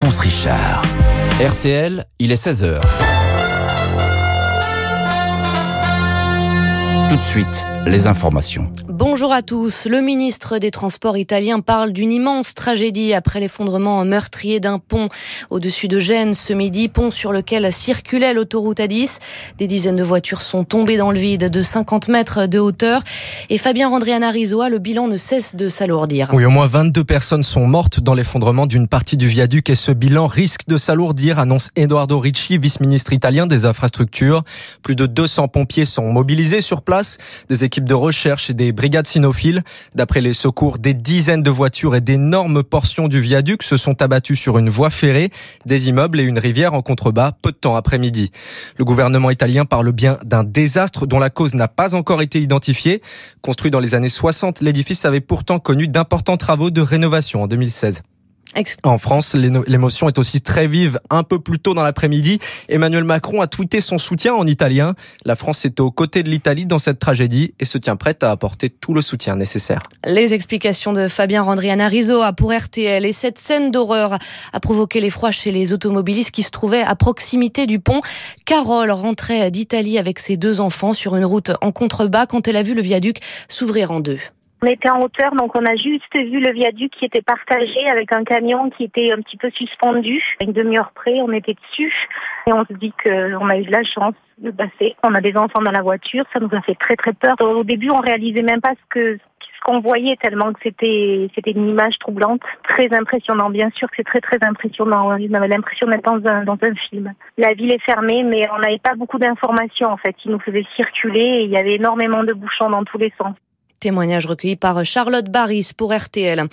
Ponce Richard. RTL, il est 16h. Tout de suite, les informations. Bonjour à tous. Le ministre des Transports italien parle d'une immense tragédie après l'effondrement meurtrier d'un pont au-dessus de Gênes ce midi, pont sur lequel circulait l'autoroute A10. Des dizaines de voitures sont tombées dans le vide de 50 mètres de hauteur. Et Fabien Randriana Rizoa, le bilan ne cesse de s'alourdir. Oui, au moins 22 personnes sont mortes dans l'effondrement d'une partie du viaduc et ce bilan risque de s'alourdir, annonce Eduardo Ricci, vice-ministre italien des infrastructures. Plus de 200 pompiers sont mobilisés sur place, des équipes de recherche et des brigades brigade cynophile. D'après les secours, des dizaines de voitures et d'énormes portions du viaduc se sont abattues sur une voie ferrée, des immeubles et une rivière en contrebas peu de temps après-midi. Le gouvernement italien parle bien d'un désastre dont la cause n'a pas encore été identifiée. Construit dans les années 60, l'édifice avait pourtant connu d'importants travaux de rénovation en 2016. En France, l'émotion est aussi très vive. Un peu plus tôt dans l'après-midi, Emmanuel Macron a tweeté son soutien en italien. La France est aux côtés de l'Italie dans cette tragédie et se tient prête à apporter tout le soutien nécessaire. Les explications de Fabien Randriana Rizzo pour RTL et cette scène d'horreur a provoqué l'effroi chez les automobilistes qui se trouvaient à proximité du pont. Carole rentrait d'Italie avec ses deux enfants sur une route en contrebas quand elle a vu le viaduc s'ouvrir en deux. On était en hauteur, donc on a juste vu le viaduc qui était partagé avec un camion qui était un petit peu suspendu. Une demi-heure près, on était dessus et on se dit qu'on a eu de la chance de passer. On a des enfants dans la voiture, ça nous a fait très très peur. Au début, on réalisait même pas ce que ce qu'on voyait tellement que c'était c'était une image troublante, très impressionnant. Bien sûr que c'est très très impressionnant. On avait l'impression d'être dans un dans un film. La ville est fermée, mais on n'avait pas beaucoup d'informations en fait. Ils nous faisaient circuler et il y avait énormément de bouchons dans tous les sens. Témoignage recueilli par Charlotte Barris pour RTL.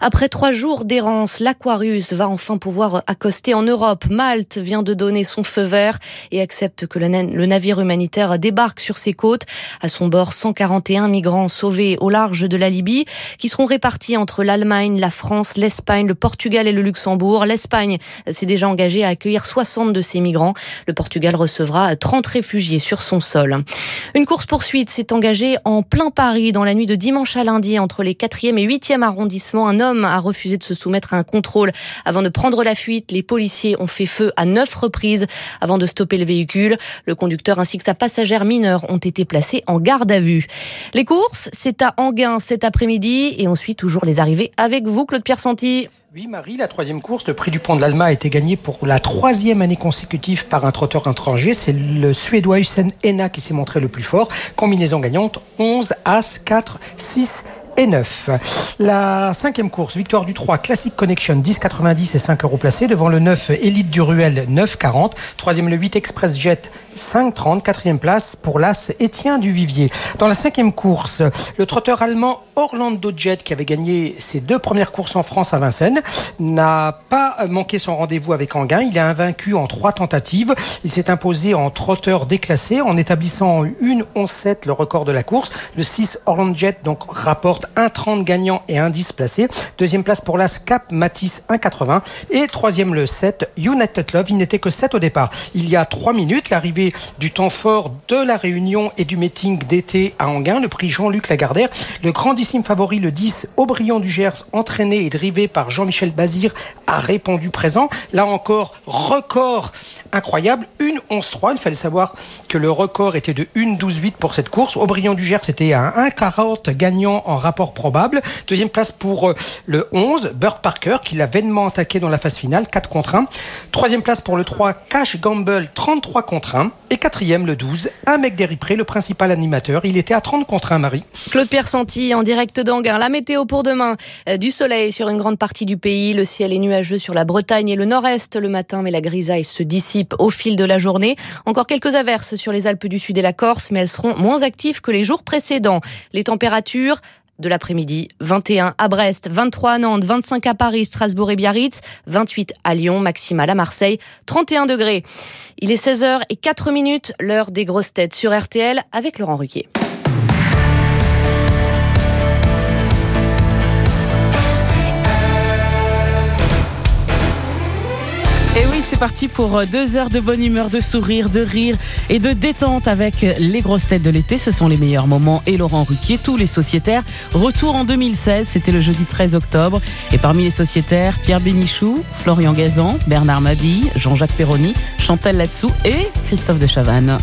Après trois jours d'errance, l'Aquarius va enfin pouvoir accoster en Europe. Malte vient de donner son feu vert et accepte que le, navire humanitaire débarque sur ses côtes. À son bord, 141 migrants sauvés au large de la Libye qui seront répartis entre l'Allemagne, la France, l'Espagne, le Portugal et le Luxembourg. L'Espagne s'est déjà engagée à accueillir 60 de ces migrants. Le Portugal recevra 30 réfugiés sur son sol. Une course-poursuite s'est engagée en plein Paris dans la nuit de dimanche à lundi entre les 4e et 8e arrondissements. Un homme a refusé de se soumettre à un contrôle avant de prendre la fuite. Les policiers ont fait feu à neuf reprises avant de stopper le véhicule. Le conducteur ainsi que sa passagère mineure ont été placés en garde à vue. Les courses, c'est à Anguin cet après-midi et ensuite toujours les arrivées avec vous, Claude Pierre Santi. Oui, Marie, la troisième course, le prix du pont de l'Alma a été gagné pour la troisième année consécutive par un trotteur étranger. C'est le Suédois Hussein Enna qui s'est montré le plus fort. Combinaison gagnante 11, As, 4, 6 et 9. La cinquième course, victoire du 3, Classic Connection, 10,90 et 5 euros placés, devant le 9, Elite du Ruel, 9,40. Troisième, le 8, Express Jet, 5,30. Quatrième place pour l'As Étienne du Vivier. Dans la cinquième course, le trotteur allemand Orlando Jet, qui avait gagné ses deux premières courses en France à Vincennes, n'a pas manqué son rendez-vous avec Anguin. Il a invaincu en trois tentatives. Il s'est imposé en trotteur déclassé en établissant une 11-7 le record de la course. Le 6 Orlando Jet donc rapporte 1,30 gagnant et 1,10 placé. Deuxième place pour l'As Cap Matisse 1,80. Et troisième le 7 United Love. Il n'était que 7 au départ. Il y a 3 minutes, l'arrivée du temps fort de la réunion et du meeting d'été à Anguin, le prix Jean-Luc Lagardère. Le grandissime favori, le 10 Aubryon du Gers, entraîné et drivé par Jean-Michel Bazir, a répondu présent. Là encore, record incroyable. Une 11-3. Il fallait savoir que le record était de 1-12-8 pour cette course. Aubryon du Gers était à 1-40 gagnant en rapport probable. Deuxième place pour euh, le 11, Burt Parker, qui l'a vainement attaqué dans la phase finale, 4 contre 1. Troisième place pour le 3, Cash Gamble, 33 contre 1. Et quatrième, le 12, un mec Pré, le principal animateur. Il était à 30 contre 1, Marie. Claude Pierre Santi, en direct d'Anguin. La météo pour demain. Euh, du soleil sur une grande partie du pays. Le ciel est nuageux sur la Bretagne et le nord-est le matin, mais la grisaille se dissipe au fil de la journée. Encore quelques averses sur les Alpes du Sud et la Corse, mais elles seront moins actives que les jours précédents. Les températures de l'après-midi. 21 à Brest, 23 à Nantes, 25 à Paris, Strasbourg et Biarritz, 28 à Lyon, maximal à Marseille, 31 degrés. Il est 16h et 4 minutes, l'heure des grosses têtes sur RTL avec Laurent Ruquier. Et oui, c'est parti pour euh, deux heures de bonne humeur, de sourire, de rire et de détente avec les grosses têtes de l'été. Ce sont les meilleurs moments et Laurent Ruquier, tous les sociétaires. Retour en 2016, c'était le jeudi 13 octobre. Et parmi les sociétaires, Pierre Bénichou, Florian Gazan, Bernard Mabille, Jean-Jacques Perroni, Chantal Latsou et Christophe de Chavannes.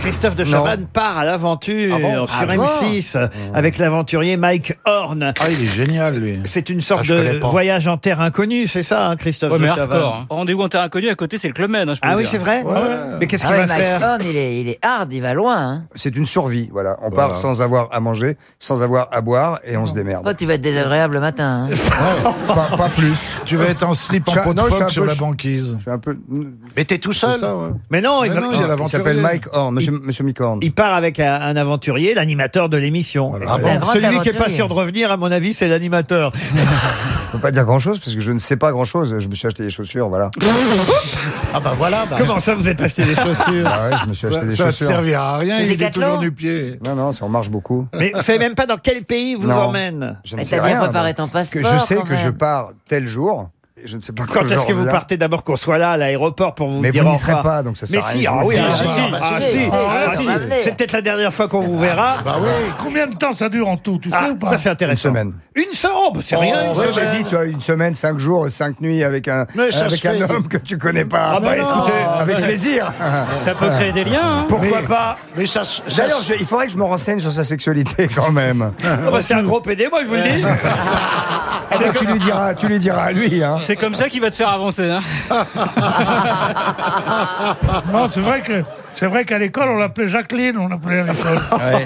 Christophe de Chavannes part à l'aventure Ah bon sur Ah bon M6 avec l'aventurier Mike Horn. Ah, il est génial, lui. C'est une sorte Ah, je connais de pas. voyage en terre inconnue, c'est ça, hein, Christophe Ouais, de mais Chavannes hardcore. hein. Rendez-vous en terrain inconnu, à côté, c'est le Club Med. hein, je peux Ah vous oui, dire. c'est vrai Mais qu'est-ce Ah qu'il ouais, va Mike faire Horn, il est, il est hard, il va loin. Hein. C'est une survie, voilà. On Voilà. part sans avoir à manger, sans avoir à boire, et on se démerde. Oh, tu vas être désagréable le matin. Hein. Pas, pas plus. Tu vas être en slip en Je suis un- peau de non, je suis phoque un sur la ch- banquise. Je suis un peu. Mais t'es tout seul ça, ouais. Mais non, il, Mais va- non, il y a Il l'aventurier. s'appelle Mike Horn, monsieur, Horn. il part avec un, un aventurier, l'animateur de l'émission. Ah un grand Celui qui est pas aventurier. sûr de revenir, à mon avis, c'est l'animateur. Je peux pas dire grand chose parce que je ne sais pas grand chose. Je me suis acheté des chaussures, voilà. Ah bah voilà. bah. Comment ça, vous êtes acheté des chaussures Ah ouais, je me suis acheté Ça, des ça chaussures. servira à rien, il est Décathlon toujours du pied. Non, non, ça en marche beaucoup. Mais vous savez même pas dans quel pays vous Non. emmène Je ne Mais sais t'as bien rien. préparé ton passeport. Que je sais quand que je même. pars tel jour. Et Je ne sais pas Quand est-ce que vous partez d'abord qu'on soit là à l'aéroport pour vous Mais dire vous n'y serez pas, donc ça Mais sert à si, rien. ah oui, Si, ah, si, si, ah, si, ah, si, c'est peut-être la dernière fois qu'on vous verra. Bah oui. Combien de temps ça dure en tout, tu sais Ah, ou pas ça c'est Une intéressant. semaine. Une semaine, oh, bah, c'est rien. Oh, une Ouais, semaine. vas-y, tu as une semaine, cinq jours, cinq nuits avec un, Mais ça avec se un fait, homme que tu connais pas. Ah bah écoutez, avec plaisir. Ça peut créer des liens. hein. pourquoi pas Mais ça, se- ça D'ailleurs, se- je- il faudrait que je me renseigne sur sa sexualité quand même. Ah bah, C'est un gros PD, moi je vous le dis. Ah bah, tu lui diras, tu lui diras à lui. Hein. C'est comme ça qu'il va te faire avancer. Hein. Non, c'est vrai que c'est vrai qu'à l'école on l'appelait Jacqueline, on l'appelait à l'école.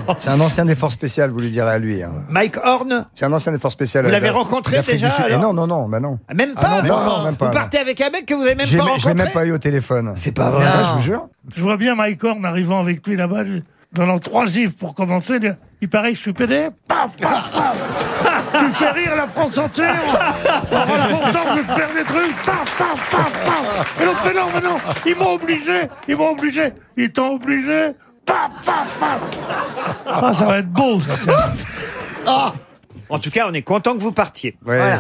C'est un ancien des forces spéciales, vous lui direz à lui. hein. Mike Horn, C'est un ancien des forces spéciales. Vous l'avez rencontré d'Afrique déjà, du Sud. Eh alors non, non, non, bah non. même pas. non, non, même pas, Vous non. partez avec un mec que vous avez même J'ai pas je l'ai rencontré. même pas eu au téléphone. C'est pas vrai. Ouais, Non. je vous jure. Je vois bien Mike Horn arrivant avec lui là-bas, lui, donnant trois gifs pour commencer. dire, Il paraît que je suis pédé. Paf, paf, paf. tu fais rire la France entière. On aura l'importance de faire des trucs. Paf, paf, paf, paf. Et l'autre, mais non, mais non. Ils m'ont obligé. Ils m'ont obligé. Ils t'ont obligé. Paf, paf, paf. Ah, ça va être beau, ça. tiens. En tout cas, on est content que vous partiez. Ouais.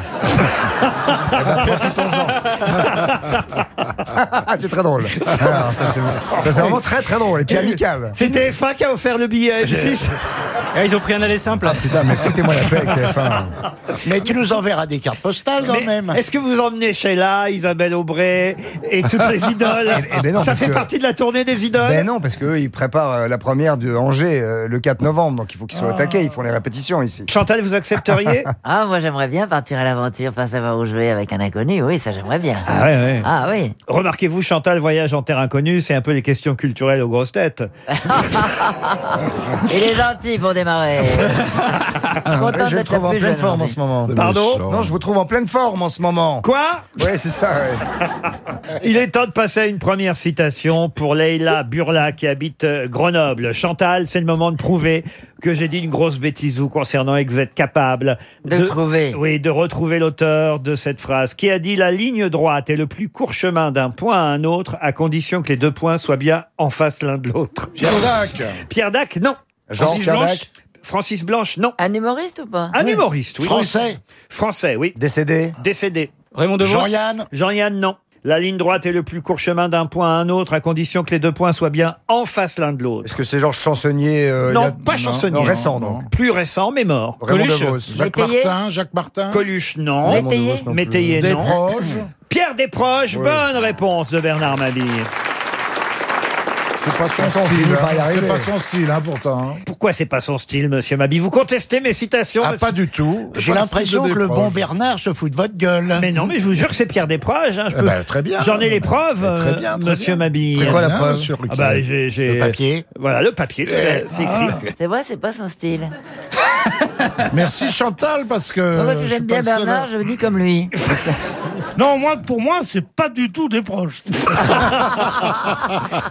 Ah, c'est très drôle. Alors, ça, c'est ça, c'est vraiment très très drôle et puis amical. C'est TF1 qui a offert le billet à M6. Ah, ils ont pris un aller simple. Putain, mais foutez-moi la paix avec TF1. Mais tu nous enverras des cartes postales quand Mais même. Est-ce que vous emmenez Sheila, Isabelle Aubray et toutes les idoles Eh ben non, Ça parce fait que- partie de la tournée des idoles Ben non, parce qu'eux, ils préparent euh, la première de Angers euh, le 4 novembre, donc il faut qu'ils soient attaqués. Ils font les répétitions ici. Chantal, vous accepteriez Ah, moi j'aimerais bien partir à l'aventure, pas savoir où je vais avec un inconnu. Oui, ça j'aimerais bien. Ah ouais, ouais. Ah oui. Remarquez-vous, Chantal, voyage en terre inconnue, c'est un peu les questions culturelles aux grosses têtes. Il est gentil pour démarrer. Content Je d'être la trouve en plus pleine jeune. forme en ce moment. Pardon Non, je vous trouve en pleine forme en ce moment. Quoi? Ouais, c'est ça, ouais. Il est temps de passer à une première citation pour Leila Burla qui habite euh, Grenoble. Chantal, c'est le moment de prouver que j'ai dit une grosse bêtise vous concernant et que vous êtes capable De trouver. Oui, de retrouver l'auteur de cette phrase qui a dit la ligne droite est le plus court chemin d'un point à un autre à condition que les deux points soient bien en face l'un de l'autre. Pierre Dac. Pierre Dac, non. Jean Pierre Dac. Francis Blanche, non. Un humoriste ou pas Un humoriste, oui. Français. Français, oui. Décédé. Décédé. Raymond DeVos. Jean-Yann. Jean-Yann, non. La ligne droite est le plus court chemin d'un point à un autre à condition que les deux points soient bien en face l'un de l'autre. Est-ce que c'est genre chansonnier euh, Non, il y a- pas chansonnier. Non, récent, Non. Plus récent, mais mort. Raymond Coluche. DeVos. Jacques Métayer. Martin. Jacques Martin. Coluche, non. Raymond Métayer. DeVos non plus. Métayer, Des non. proches. Pierre Desproges, bonne réponse de Bernard Mabille. C'est pas son style. hein. arriver. C'est pas son style, hein, pourtant. hein. Pourquoi c'est pas son style, monsieur Mabille Vous contestez mes citations Ah, monsieur- pas du tout. J'ai Pas l'impression style que de le bon Desproges. Bernard se fout de votre gueule. Mais non, mais je vous jure que c'est Pierre Desproges. Hein, je Eh peux- ben, très bien. J'en ai les preuves, Mais très euh, bien, très monsieur bien. Mabille. Très quoi la bien, preuve? monsieur Ah bah, j'ai, j'ai- Le papier. Voilà, le papier, tout c'est écrit. C'est vrai, c'est pas son style. Merci Chantal, parce que. Moi, parce que je j'aime suis bien pas le seul Bernard, je me dis comme lui. Non, moi, pour moi, c'est pas du tout des proches.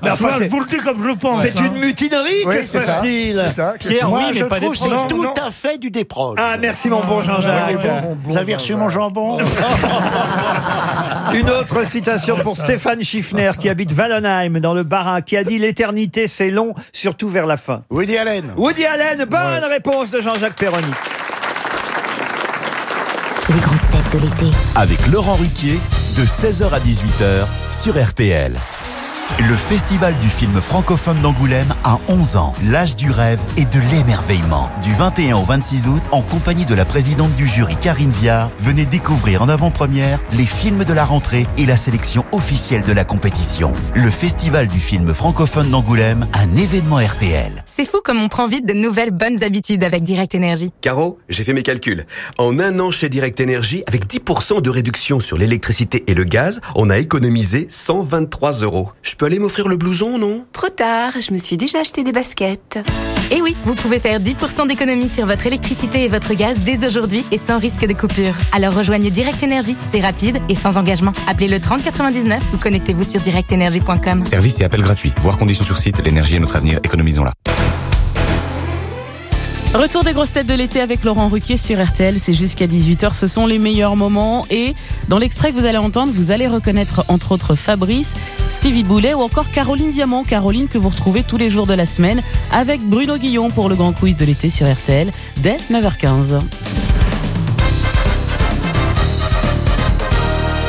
Mais enfin, c'est, vous le dis comme je le pense. c'est hein. une mutinerie, Oui, que c'est se ça. passe-t-il C'est ça. Pierre, Moi, oui, je mais pas des trouve que c'est tout non. à fait du déproche. Ah, merci mon bon Jean-Jacques. Vous avez reçu mon jambon Une autre citation pour Stéphane Schiffner qui habite Wallenheim dans le Bas-Rhin qui a dit l'éternité c'est long surtout vers la fin. Woody Allen. Woody Allen, bonne réponse de Jean-Jacques Perroni. Les grosses têtes de l'été. Avec Laurent Ruquier, de 16h à 18h sur RTL. Le festival du film francophone d'Angoulême a 11 ans, l'âge du rêve et de l'émerveillement. Du 21 au 26 août, en compagnie de la présidente du jury Karine Viard, venez découvrir en avant-première les films de la rentrée et la sélection officielle de la compétition. Le festival du film francophone d'Angoulême, un événement RTL. C'est fou comme on prend vite de nouvelles bonnes habitudes avec Direct Energy. Caro, j'ai fait mes calculs. En un an chez Direct Energy, avec 10% de réduction sur l'électricité et le gaz, on a économisé 123 euros. Je peux aller m'offrir le blouson, non? Trop tard, je me suis déjà acheté des baskets. Et oui, vous pouvez faire 10% d'économie sur votre électricité et votre gaz dès aujourd'hui et sans risque de coupure. Alors rejoignez Direct Energy, c'est rapide et sans engagement. Appelez le 3099 ou connectez-vous sur directenergy.com. Service et appel gratuit. Voir conditions sur site. L'énergie est notre avenir. Économisons-la. Retour des grosses têtes de l'été avec Laurent Ruquier sur RTL, c'est jusqu'à 18h, ce sont les meilleurs moments. Et dans l'extrait que vous allez entendre, vous allez reconnaître entre autres Fabrice, Stevie Boulet ou encore Caroline Diamant, Caroline que vous retrouvez tous les jours de la semaine avec Bruno Guillon pour le grand quiz de l'été sur RTL dès 9h15.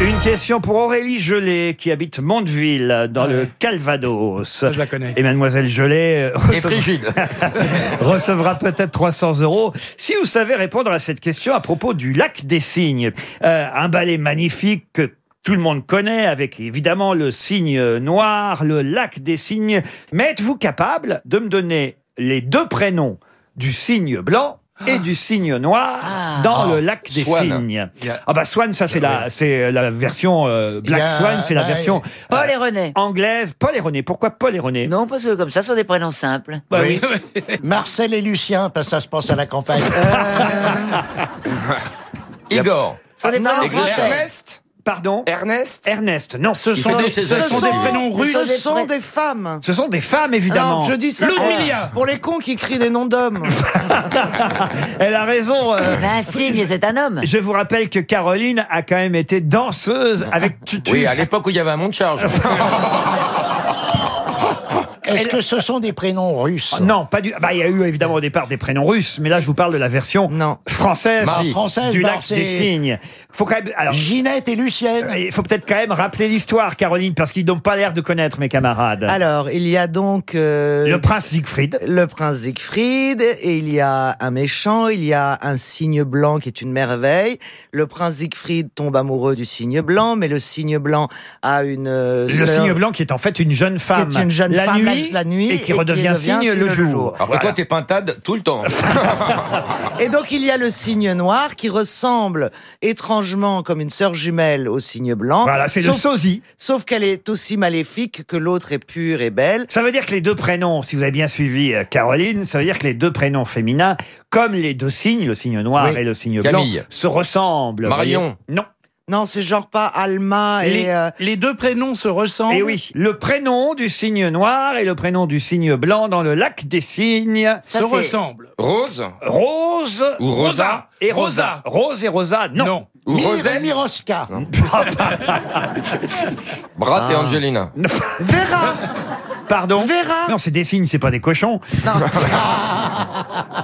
Une question pour Aurélie Gelé, qui habite Mondeville, dans le Calvados. je la connais. Et mademoiselle Gelé euh, Et frigide. recevra peut-être 300 euros si vous savez répondre à cette question à propos du lac des cygnes. Euh, un ballet magnifique que tout le monde connaît, avec évidemment le cygne noir, le lac des cygnes. Mais êtes-vous capable de me donner les deux prénoms du cygne blanc et du cygne noir dans Ah. le lac des Swan. cygnes. Ah bah Swan, ça c'est la, c'est la version euh, Black Il y a- Swan, c'est la bah, version Paul euh, et René. anglaise. Paul et René. Pourquoi Paul et René? Non, parce que comme ça, ce sont des prénoms simples. Bah oui. Marcel et Lucien, parce que ça se passe à la campagne. Igor. Ce sont des prénoms français. Ernest. Pardon Ernest. Ernest, non. Ce sont des, ce sont des prénoms russes. Ce sont des femmes. Ce sont des femmes, évidemment. Alors, je dis ça pour, Ludmilla. pour les cons qui crient des noms d'hommes. Elle a raison. euh, Ben, un cygne, c'est un homme. Je vous rappelle que Caroline a quand même été danseuse avec Tutu. Oui, à l'époque où il y avait un monde de charge. Est-ce que ce sont des prénoms russes? Non, pas du. Bah, il y a eu évidemment au départ des prénoms russes, mais là, je vous parle de la version Non. française, Marie. Française, du bah, lac des cygnes. Faut quand même. Alors, Ginette et Lucienne. il faut peut-être quand même rappeler l'histoire, Caroline, parce qu'ils n'ont pas l'air de connaître mes camarades. Alors, il y a donc euh, Le prince Siegfried. le prince Siegfried, et il y a un méchant, il y a un cygne blanc qui est une merveille. Le prince Siegfried tombe amoureux du cygne blanc, mais le cygne blanc a une euh, Le sœur cygne blanc qui est en fait une jeune femme. qui est une jeune la femme nuit, la, la nuit et qui redevient cygne le jour. Après toi, t'es pintade tout le temps. Et donc il y a le cygne noir qui ressemble étrangement comme une sœur jumelle au cygne blanc. Voilà, c'est le sauf, sosie. sauf qu'elle est aussi maléfique que l'autre est pure et belle. Ça veut dire que les deux prénoms, si vous avez bien suivi euh, Caroline, ça veut dire que les deux prénoms féminins, comme les deux signes, le signe noir Oui. et le signe Camille. blanc, se ressemblent. Marion. voyez. Non. Non, c'est genre pas Alma et... euh, les deux prénoms se ressemblent. Et oui, le prénom du signe noir et le prénom du signe blanc dans le lac des cygnes Ça, se c'est- ressemblent. Rose Rose Ou Rosa et Rosa. Rose et Rosa, non. Non. Ou Mir- Rosette Miroska. Brat et Angelina. Vera Pardon Vera Non, c'est des signes, c'est pas des cochons.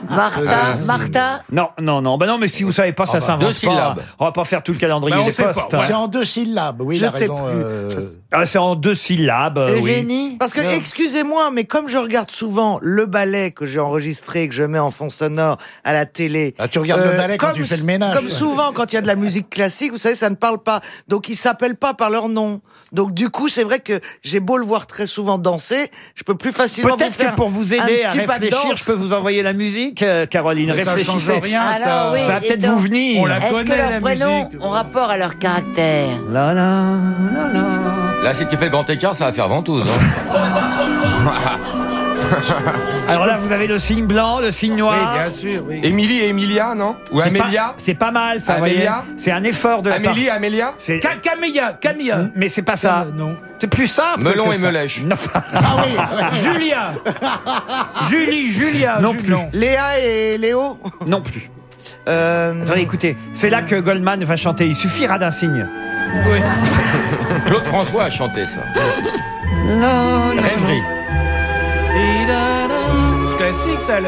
Martha, Martha. Non, non, non. Bah non, mais si vous savez pas, ça bah, s'invente deux pas. syllabes. On va pas faire tout le calendrier Bah, on des sait pas, postes. ouais. C'est en deux syllabes, oui, Je sais raison. plus. euh, Ah, c'est en deux syllabes. euh, oui. Eugénie. Parce que, excusez-moi, mais comme je regarde souvent le ballet que j'ai enregistré, que je mets en fond sonore à la télé. Ah, tu regardes le ballet quand tu fais le ménage. Comme souvent, quand il y a de la musique classique, vous savez, ça ne parle pas. Donc, ils s'appellent pas par leur nom. Donc, du coup, c'est vrai que j'ai beau le voir très souvent danser, je peux plus facilement Peut-être que pour vous aider à réfléchir, je peux vous envoyer la musique, euh, Caroline. Mais ça change Réfléchissez. rien, Alors, ça. oui, Ça va et peut-être donc, vous venir. On la Est-ce que connaît, leurs la prénoms musique. ont rapport à leur caractère La, la, la, la. Là, si tu fais grand écart, ça va faire ventouse. hein. Alors là, vous avez le signe blanc, le signe Oui, noir. bien sûr. Oui. Émilie et Emilia, non Ou C'est pas- Amélia C'est pas mal, ça. vous voyez. Amélia C'est un effort de la part. Amélie, Amélia C'est- Ca- Camilla, Camilla. Mais c'est pas ça. Euh, non. C'est plus simple. Melon que et ça. Melèche. Non. Ah oui, Julia. Julie, Julia. Non Ju- plus. Léa et Léo non plus. euh, Attendez, écoutez, c'est là que Goldman va chanter. Il suffira d'un signe. Oui. Claude François a chanté ça. Rêverie. Classique, ça. le-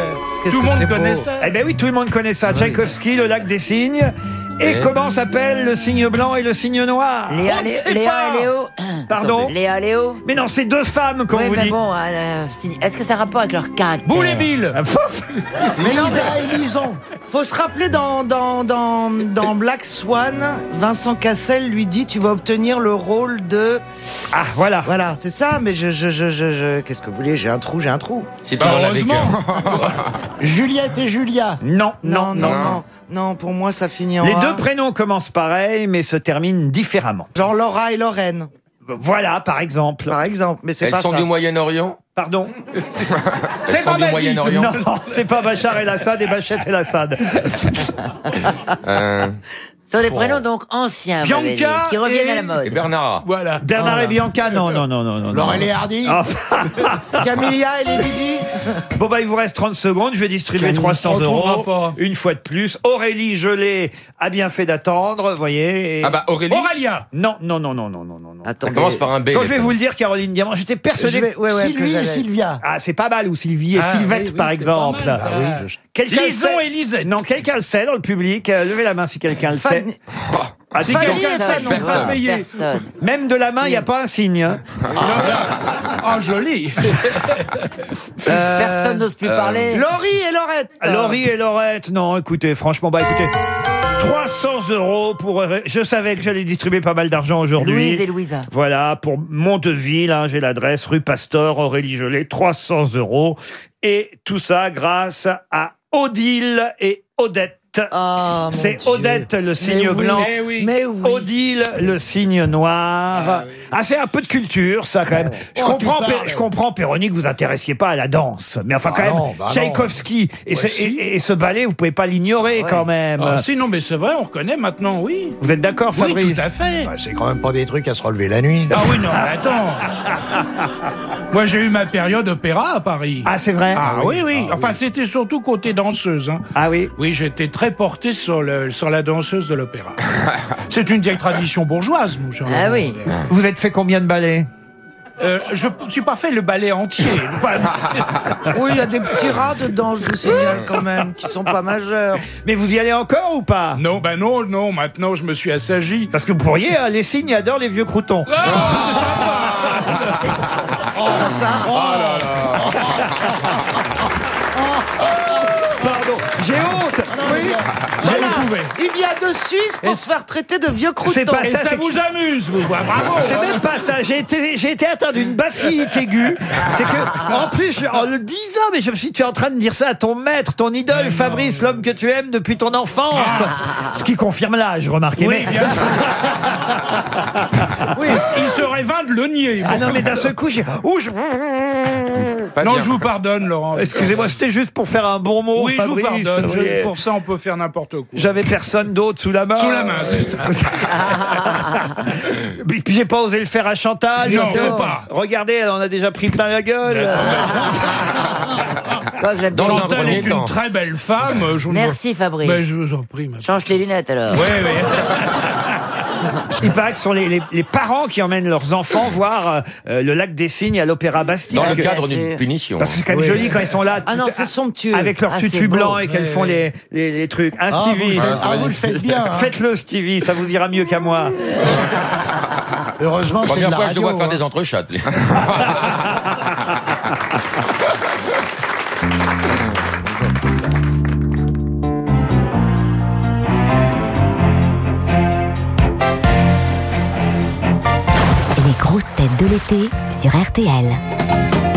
Tout le monde connaît beau. ça. Eh ben oui, tout le monde connaît ça. Tchaïkovski, le lac des cygnes. Et Oui. comment s'appellent le signe blanc et le signe noir Léa, On ne Lé- sait Léa pas. et Léo. Pardon Léa, Léo. Mais non, c'est deux femmes, comme Oui, vous mais dites. bon, euh, est-ce que ça a rapport avec leur caractère Boule et Bill Mais non, mais Lison. Faut se rappeler dans, dans, dans, dans Black Swan, Vincent Cassel lui dit tu vas obtenir le rôle de. Ah, voilà. Voilà, c'est ça, mais je. je, je, je, je- Qu'est-ce que vous voulez J'ai un trou, j'ai un trou. Si Bah, heureusement. Juliette et Julia. Non, Non, non, non. non. Non, pour moi, ça finit en. Les. Deux prénoms commencent pareil, mais se terminent différemment. Genre Laura et Lorraine, Voilà, par exemple. par exemple. Mais c'est Elles pas sont ça. du Moyen-Orient Pardon C'est pas du. Moyen-Orient Non, c'est pas Bachar el-Assad et Bachette el-Assad. Euh, Ce sont des prénoms donc anciens, vous m'avez dit, Bianca qui reviennent et- à la mode. Et Bernard. Voilà. Bernard et Bianca, non, non, non, non, non. Laurel et Hardy. Enfin, Camilla et Didi. bon bah il vous reste 30 secondes, je vais distribuer Camille, 300 on trouvera euros pas. une fois de plus. Aurélie Gelé a bien fait d'attendre, vous voyez. et- Ah bah Aurélie. Aurélien Non, non, non, non, non, non, non. non. Ça Attendez. commence par un B. Quand je vais vous le dire, Caroline Diamant, j'étais Je persuadé. vais- ouais, ouais, que Sylvie et j'allais- Sylvia. Ah, c'est pas mal, ou Sylvie et Ah, Sylvette, oui, oui, par c'est exemple. pas mal, ça. Ah oui, Quelqu'un le Lison sait et Lisette. Non, quelqu'un le sait dans le public. Euh, levez la main si quelqu'un le sait. Ah, quelqu'un-. Personne. payé. Personne. Même de la main, il n'y a pas un signe. hein. Ah, joli. Personne n'ose plus euh, parler. Laurie et Laurette. Laurie et Laurette, non, écoutez, franchement, bah écoutez, 300 euros pour... Je savais que j'allais distribuer pas mal d'argent aujourd'hui. Louise et Louisa. Voilà, pour Monteville, hein, j'ai l'adresse, rue Pasteur, Aurélie Gelé, 300 euros. Et tout ça grâce à Odile et Odette. Ah, C'est. Odette le signe oui, blanc. Oui. Mais oui. Odile, le signe noir. Ah, c'est un peu de culture, ça, quand même. Je Oh, comprends, parles. je comprends, Péroni, que vous intéressiez pas à la danse. Mais enfin, Ah quand même, non, bah non. Tchaïkovski et, ce, si. et- et ce ballet, vous pouvez pas l'ignorer, Ouais. quand même. Ah, si, non, mais c'est vrai, on reconnaît maintenant, oui. Vous êtes d'accord, Oui, Fabrice tout à fait. Bah, c'est quand même pas des trucs à se relever la nuit. Ah oui, non, mais attends. Moi, j'ai eu ma période opéra à Paris. Ah, c'est vrai Ah, oui, oui. Ah, Enfin, c'était surtout côté danseuse. Hein. Ah oui Oui, j'étais très porté sur, le, sur la danseuse de l'opéra. C'est une vieille tradition bourgeoise, mon cher. Ah oui. Vous êtes fait combien de ballets? Euh, je ne suis pas fait le ballet entier. Oui, il y a des petits rats dedans, je vous signale quand même, qui sont pas majeurs. Mais vous y allez encore ou pas? Non, ben non, non, maintenant je me suis assagi. Parce que vous pourriez, hein, les signes adorent les vieux croutons. Pardon, j'ai honte Il vient de Suisse pour se faire traiter de vieux croutons. C'est pas Et ça, ça c'est vous amuse, vous. bah, bravo. C'est même pas ça. J'ai été, j'ai été atteint d'une baphite aiguë. C'est que, en plus, je- en le disant, mais je me suis dit, tu es en train de dire ça à ton maître, ton idole, Fabrice, l'homme que tu aimes depuis ton enfance. Ce qui confirme l'âge, remarquez. Oui, mais- bien sûr. Oui, Il serait vain de le nier. Ah non, mais d'un seul coup, j'ai, ouh, je- Pas non, bien. je vous pardonne, Laurent. excusez-moi, c'était juste pour faire un bon mot, Oui, je vous Fabrice. pardonne. Je- pour ça, on peut faire n'importe quoi. J'avais personne d'autre sous la main. Sous la main, c'est ça. Puis puis j'ai pas osé le faire à Chantal. Non, parce que- faut pas. Regardez, elle en a déjà pris plein la gueule. Quoi que j'aime Dans bien. un Chantal est une temps. très belle femme. Je vous- Merci, Fabrice. Ben, je vous en prie, madame. Change tes lunettes alors. Oui, oui. Il paraît que ce sont les, les- les parents qui emmènent leurs enfants voir euh, le lac des Cygnes à l'Opéra Bastille. Dans parce le que- cadre d'une punition. Parce que c'est quand même Oui. joli quand ils sont là. Ah non, c'est somptueux. Avec leur Ah, tutu beau. blanc et qu'elles font les, les, les trucs. Hein, Ah, vous, Stevie le faites, Ah, vous le faites bien. hein. Faites-le, Stevie, ça vous ira mieux qu'à moi. Heureusement que c'est de Première la fois que je radio. dois faire hein. des entrechats. Les grosses têtes de l'été sur RTL.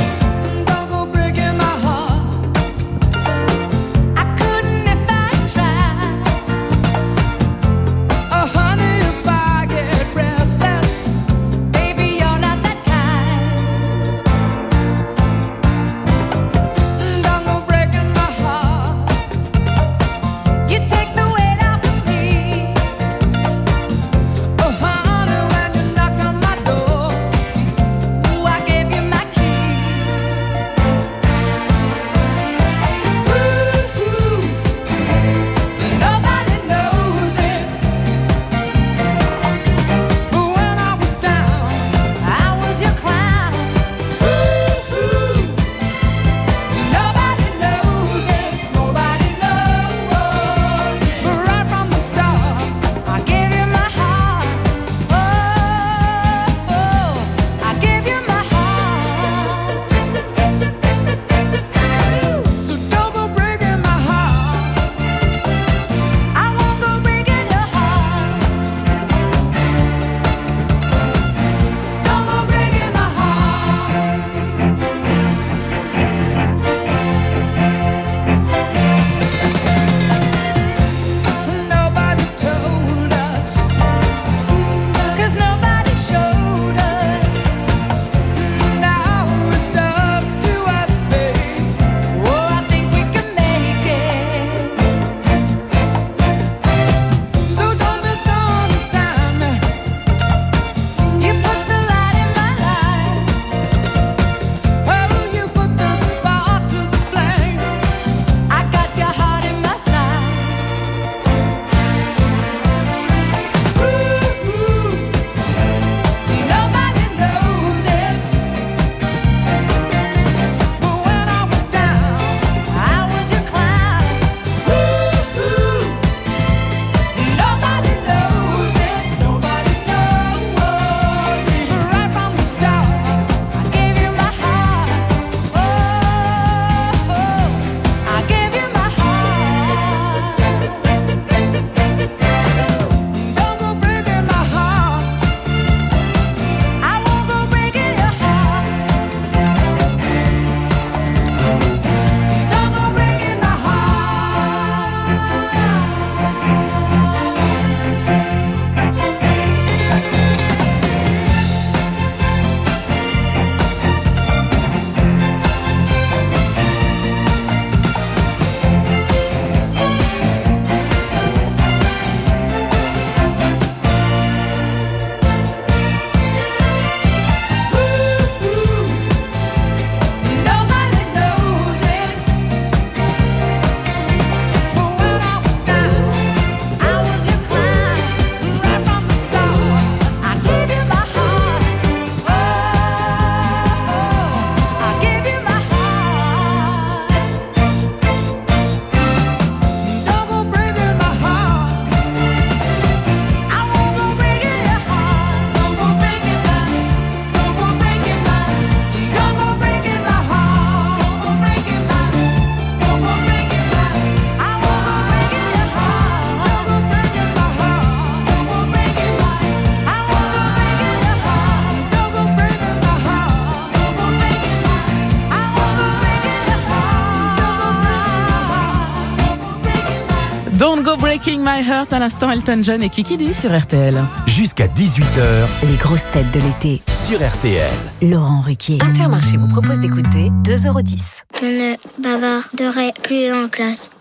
Don't Go Breaking My Heart à l'instant Elton John et Kiki D sur RTL. Jusqu'à 18h Les grosses têtes de l'été. sur RTL. Laurent Ruquier. Intermarché vous propose d'écouter 2,10€. Je ne bavarderai plus en classe.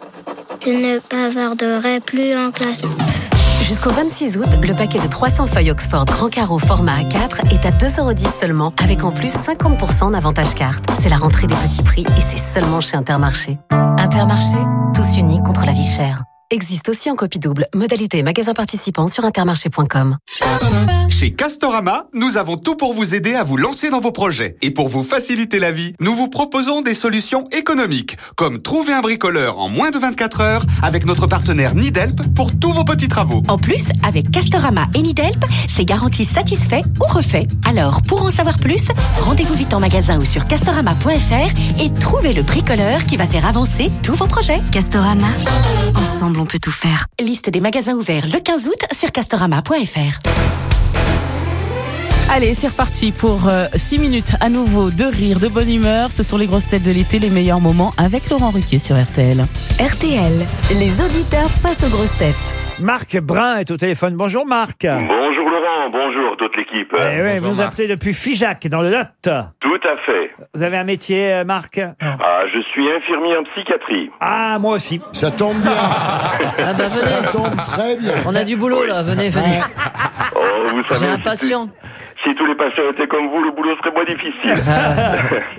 Je ne bavarderai plus en classe. Jusqu'au 26 août, le paquet de 300 feuilles Oxford Grand Carreau format A4 est à 2,10€ seulement, avec en plus 50% en avantage carte. C'est la rentrée des petits prix et c'est seulement chez Intermarché. Intermarché, tous unis contre la vie chère. Existe aussi en copie double. Modalité et magasin participant sur intermarché.com. Chez Castorama, nous avons tout pour vous aider à vous lancer dans vos projets. Et pour vous faciliter la vie, nous vous proposons des solutions économiques, comme trouver un bricoleur en moins de 24 heures avec notre partenaire Nidelp pour tous vos petits travaux. En plus, avec Castorama et Nidelp, c'est garanti satisfait ou refait. Alors, pour en savoir plus, rendez-vous vite en magasin ou sur castorama.fr et trouvez le bricoleur qui va faire avancer tous vos projets. Castorama, ensemble on peut tout faire. Liste des magasins ouverts le 15 août sur castorama.fr. Allez, c'est reparti pour 6 minutes à nouveau de rire, de bonne humeur. Ce sont les grosses têtes de l'été, les meilleurs moments avec Laurent Ruquier sur RTL. RTL, les auditeurs face aux grosses têtes. Marc Brun est au téléphone. Bonjour Marc. Bonjour Laurent, bonjour toute l'équipe. Eh vous nous appelez depuis Figeac, dans le Lot. Tout à fait. Vous avez un métier, euh, Marc Ah, je suis infirmier en psychiatrie. Ah, moi aussi. Ça tombe bien. Ah bah Ça venez. tombe très bien. On a du boulot là, venez, venez. Oh, vous savez, J'ai un patient. Si tous les patients étaient comme vous, le boulot serait moins difficile.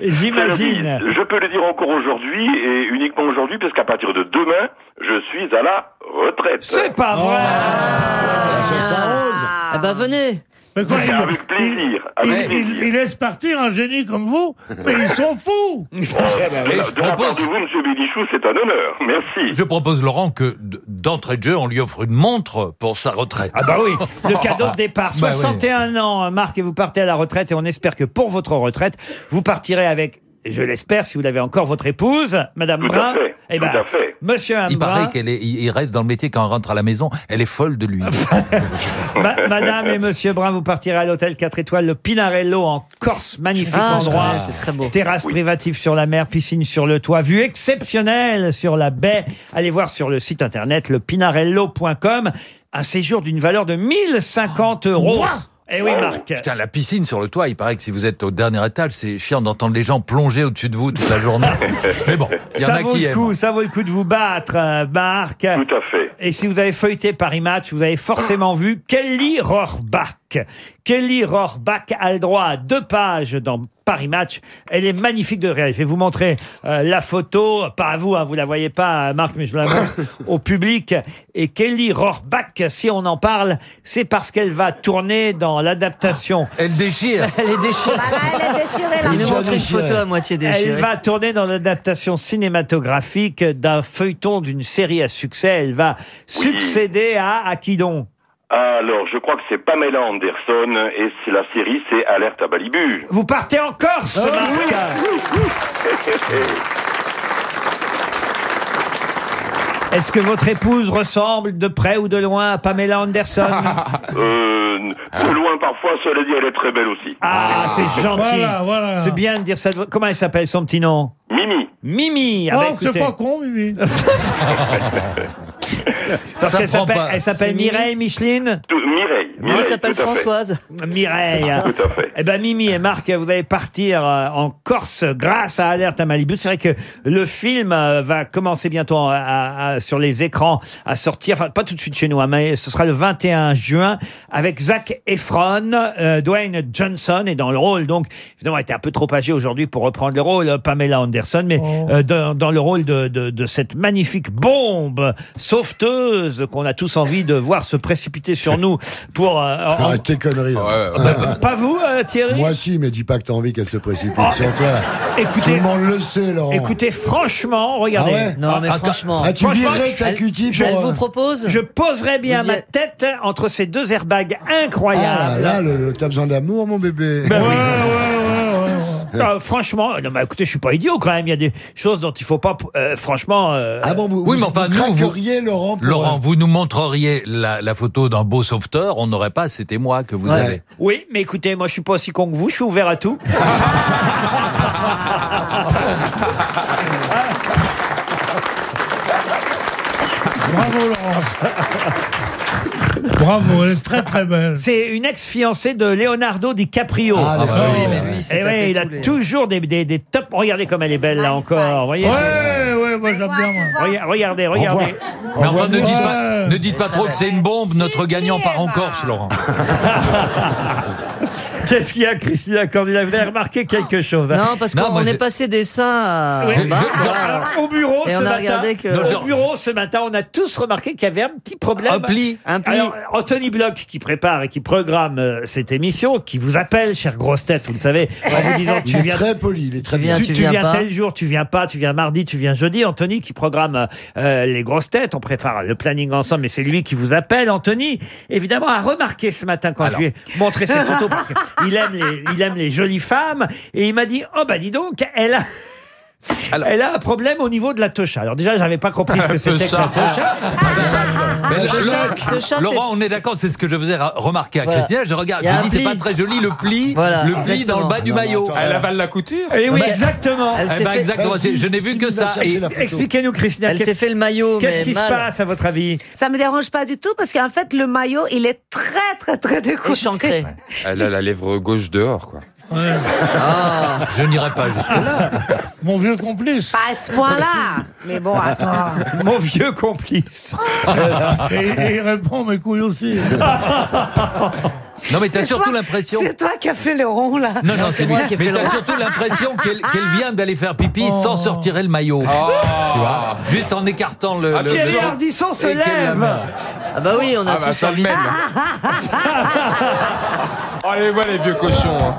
J'imagine. Je peux le dire encore aujourd'hui et uniquement aujourd'hui parce qu'à partir de demain, je suis à la retraite. C'est pas vrai Ça s'arrose. Ah bah venez. Mais quoi, il, avec plaisir. il- Avec il- plaisir. il laisse partir un génie comme vous, mais ils sont fous Oh, de la part de vous, monsieur Bénichou, c'est un honneur. Merci. Je propose, Laurent, que d'entrée de jeu, on lui offre une montre pour sa retraite. Ah bah oui, le cadeau de départ. Bah oui. 61 ans, Marc, et vous partez à la retraite. Et on espère que pour votre retraite, vous partirez avec, je l'espère, si vous l'avez encore, votre épouse, Madame Tout Brun. à fait. Eh ben, Tout à fait. Monsieur Il Brun, paraît qu'elle est, il il reste dans le métier quand on rentre à la maison. Elle est folle de lui. Ma- Madame et Monsieur Brun, vous partirez à l'hôtel 4 étoiles, le Pinarello en Corse, magnifique Ah, je endroit. connais, c'est très beau. Terrasse privative sur la mer, piscine sur le toit, vue exceptionnelle sur la baie. Allez voir sur le site internet lepinarello.com. Un séjour d'une valeur de 1050 euros. Eh oui, Marc. Putain, la piscine sur le toit, il paraît que si vous êtes au dernier étage, c'est chiant d'entendre les gens plonger au-dessus de vous toute la journée. Mais bon, il y en Ça a vaut qui le aiment. coup, ça vaut le coup de vous battre, euh, Marc. Tout à fait. Et si vous avez feuilleté Paris Match, vous avez forcément vu Kelly Rohrbach. Kelly Rohrbach a le droit à deux pages dans Paris Match. Elle est magnifique de réel. Je vais vous montrer euh, la photo, pas à vous, hein, vous la voyez pas, euh, Marc, mais je la montre au public. Et Kelly Rohrbach, si on en parle, c'est parce qu'elle va tourner dans l'adaptation. Elle déchire. Elle est déchirée. elle est déchirée là. Il nous montre une photo à moitié Elle déchirée. va tourner dans l'adaptation cinématographique d'un feuilleton d'une série à succès. Elle va succéder à, à qui donc? Alors, je crois que c'est Pamela Anderson et c'est la série, c'est Alerte à Balibu. Vous partez en Corse, Marc Est-ce que votre épouse ressemble de près ou de loin à Pamela Anderson Euh, de loin parfois, cela dit, elle est très belle aussi. Ah, c'est gentil. Voilà, voilà. C'est bien de dire ça. Comment elle s'appelle son petit nom? Mimi. Mimi. Ah bah, Oh, c'est écoutez, pas con, Mimi. parce qu'elle s'appelle, elle s'appelle Mireille Micheline? Mireille. Mireille, elle s'appelle. Françoise. Mireille. Tout à fait. Eh ben Mimi et Marc, vous allez partir euh, en Corse grâce à Alerte à Malibu. C'est vrai que le film euh, va commencer bientôt à- à- à- sur les écrans à sortir. Enfin, pas tout de suite chez nous, hein, mais ce sera le 21 juin avec Zac Efron, euh, Dwayne Johnson et dans le rôle. Donc, évidemment, elle était un peu trop âgée aujourd'hui pour reprendre le rôle, euh, Pamela Anderson, mais euh, dans, dans le rôle de, de, de cette magnifique bombe sauveteuse qu'on a tous envie de voir se précipiter sur nous pour. Euh, en- Arrête tes conneries. là. pas vous, euh, Thierry Moi si, mais dis pas que t'as envie qu'elle se précipite sur toi. Écoutez- Tout le monde le sait, Laurent. Écoutez, franchement, regardez. Ah ouais Non, mais Ah, franchement. Ah, tu Franchement, virerais je- ta cutie elle pour... vous euh, propose Je poserais bien Vous ma tête entre ces deux airbags Ah, incroyables. là, le- le- t'as besoin d'amour, mon bébé. Ben oui. Ouais, ouais, ouais. Ah, franchement, non, mais écoutez, je suis pas idiot quand même. Il y a des choses dont il faut pas. euh, franchement. euh, Ah bon, vous, Oui, vous, mais enfin, vous nous, vous- craqueriez, Laurent, pour, Laurent, euh, vous nous montreriez la, la photo d'un beau sauveteur, on n'aurait pas, c'était moi que vous Ouais. avez. Oui, mais écoutez, moi je suis pas aussi con que vous. Je suis ouvert à tout. Bravo, Laurent. Bravo, elle est très très belle. C'est une ex-fiancée de Leonardo DiCaprio. Ah, Ah bah oui, mais lui, il s'est Et tapé ouais, il a les- toujours des, des, des top. Regardez comme elle est belle là encore. Vous voyez, Ouais, ouais, moi j'aime bien, moi. Rega- Regardez, regardez. Mais enfin, ne dites, pas, ne dites pas trop que c'est une bombe. Notre gagnant part en Corse, Laurent. Qu'est-ce qu'il y a, Christina Cordula Vous avez remarqué quelque chose hein? Non, parce Non, qu'on moi, est j'ai- passé des seins à. Oui, en je- bas, je- voilà. alors, au bureau Et ce on a matin, regardé que- Non, au genre- bureau ce matin, on a tous remarqué qu'il y avait un petit problème. Un pli. Un pli. Alors, Anthony Bloch, qui prépare et qui programme euh, cette émission, qui vous appelle, chère grosse tête, vous le savez, en vous disant Il tu est viens, très poli, il est très Tu bien. viens, tu, viens viens pas. tel jour, tu viens pas, tu viens mardi, tu viens jeudi. Anthony qui programme euh, les grosses têtes, on prépare le planning ensemble, mais c'est lui qui vous appelle. Anthony, évidemment, a remarqué ce matin quand je lui ai montré cette photo parce qu'il aime les, il aime les jolies femmes. Et il m'a dit oh bah dis donc, elle a Alors- Elle a un problème au niveau de la tocha. Alors déjà, j'avais pas compris ce que c'était que la tocha. Mais Le le chat, Laurent, on est d'accord, c'est ce que je faisais ra- remarquer à Voilà. Christina. Je regarde, Il y a je un dis c'est pli. pas très joli le pli, Voilà, le pli dans le bas du maillot. Elle avale la couture Et oui, Bah, exactement. Elle Eh s'est ben, fait- exactement, c'est- je n'ai vu que ça. cherché Et- la photo. Expliquez-nous, Christina. Elle qu'est-ce- s'est fait le maillot, Qu'est-ce mais qui se mal. passe à votre avis Ça me dérange pas du tout parce qu'en fait, le maillot, il est très, très, très découpé. Échancré. Elle a la lèvre gauche dehors, quoi. Ouais. Ah. Je n'irai pas jusque-là. Mon vieux complice. Pas à ce point-là. Mais bon, attends. Mon vieux complice. Et, et il répond mes couilles aussi. Non, mais t'as surtout l'impression. C'est toi qui as fait le rond, là. Non, non, c'est lui. moi qui ai fait Mais le t'as rond. surtout l'impression qu'elle vient d'aller faire pipi sans sortir le maillot. Tu vois Juste en écartant le. Ah, le- Thierry Ardisson se lève. Ah bah oui, on a Ah bah ça le même. Oh, allez, voilà les vieux cochons. hein.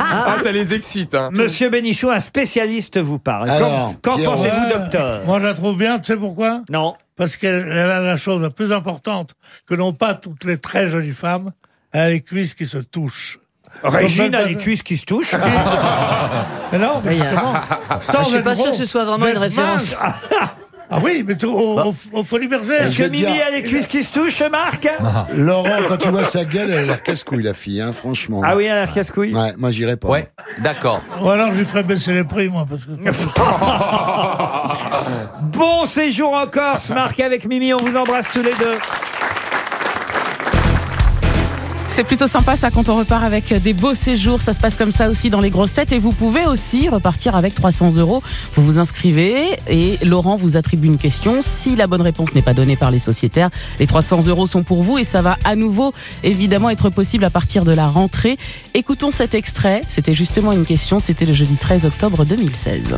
ah, ça les excite. Hein. Monsieur Bénichou, un spécialiste vous parle. Alors, Qu'en qu'en Pierrot. pensez-vous, Ouais. docteur Moi, je la trouve bien, tu sais pourquoi? Non. Parce qu'elle elle a la chose la plus importante que n'ont pas toutes les très jolies femmes. Elle a les cuisses qui se touchent. Régine a les cuisses qui se touchent. Mais non, mais Oui, justement, sans Je suis être pas sûr gros, que ce soit vraiment une d'être référence. mince. Ah oui, mais au, au, au Folie Bergère. Est-ce que Mimi dire- a les cuisses qui se touchent, Marc? Laurent, quand tu vois sa gueule, elle a l'air casse-couille, la fille, hein, franchement. Ah oui, elle a l'air casse-couille Ouais, moi j'irai pas. Ouais, d'accord. Ou alors je lui ferais baisser les prix, moi, parce que... Bon séjour en Corse, Marc, avec Mimi, on vous embrasse tous les deux. C'est plutôt sympa ça quand on repart avec des beaux séjours. Ça se passe comme ça aussi dans les grosses têtes. Et vous pouvez aussi repartir avec 300 euros. Vous vous inscrivez et Laurent vous attribue une question. Si la bonne réponse n'est pas donnée par les sociétaires, les 300 euros sont pour vous et ça va à nouveau évidemment être possible à partir de la rentrée. Écoutons cet extrait. C'était justement une question. C'était le jeudi 13 octobre 2016.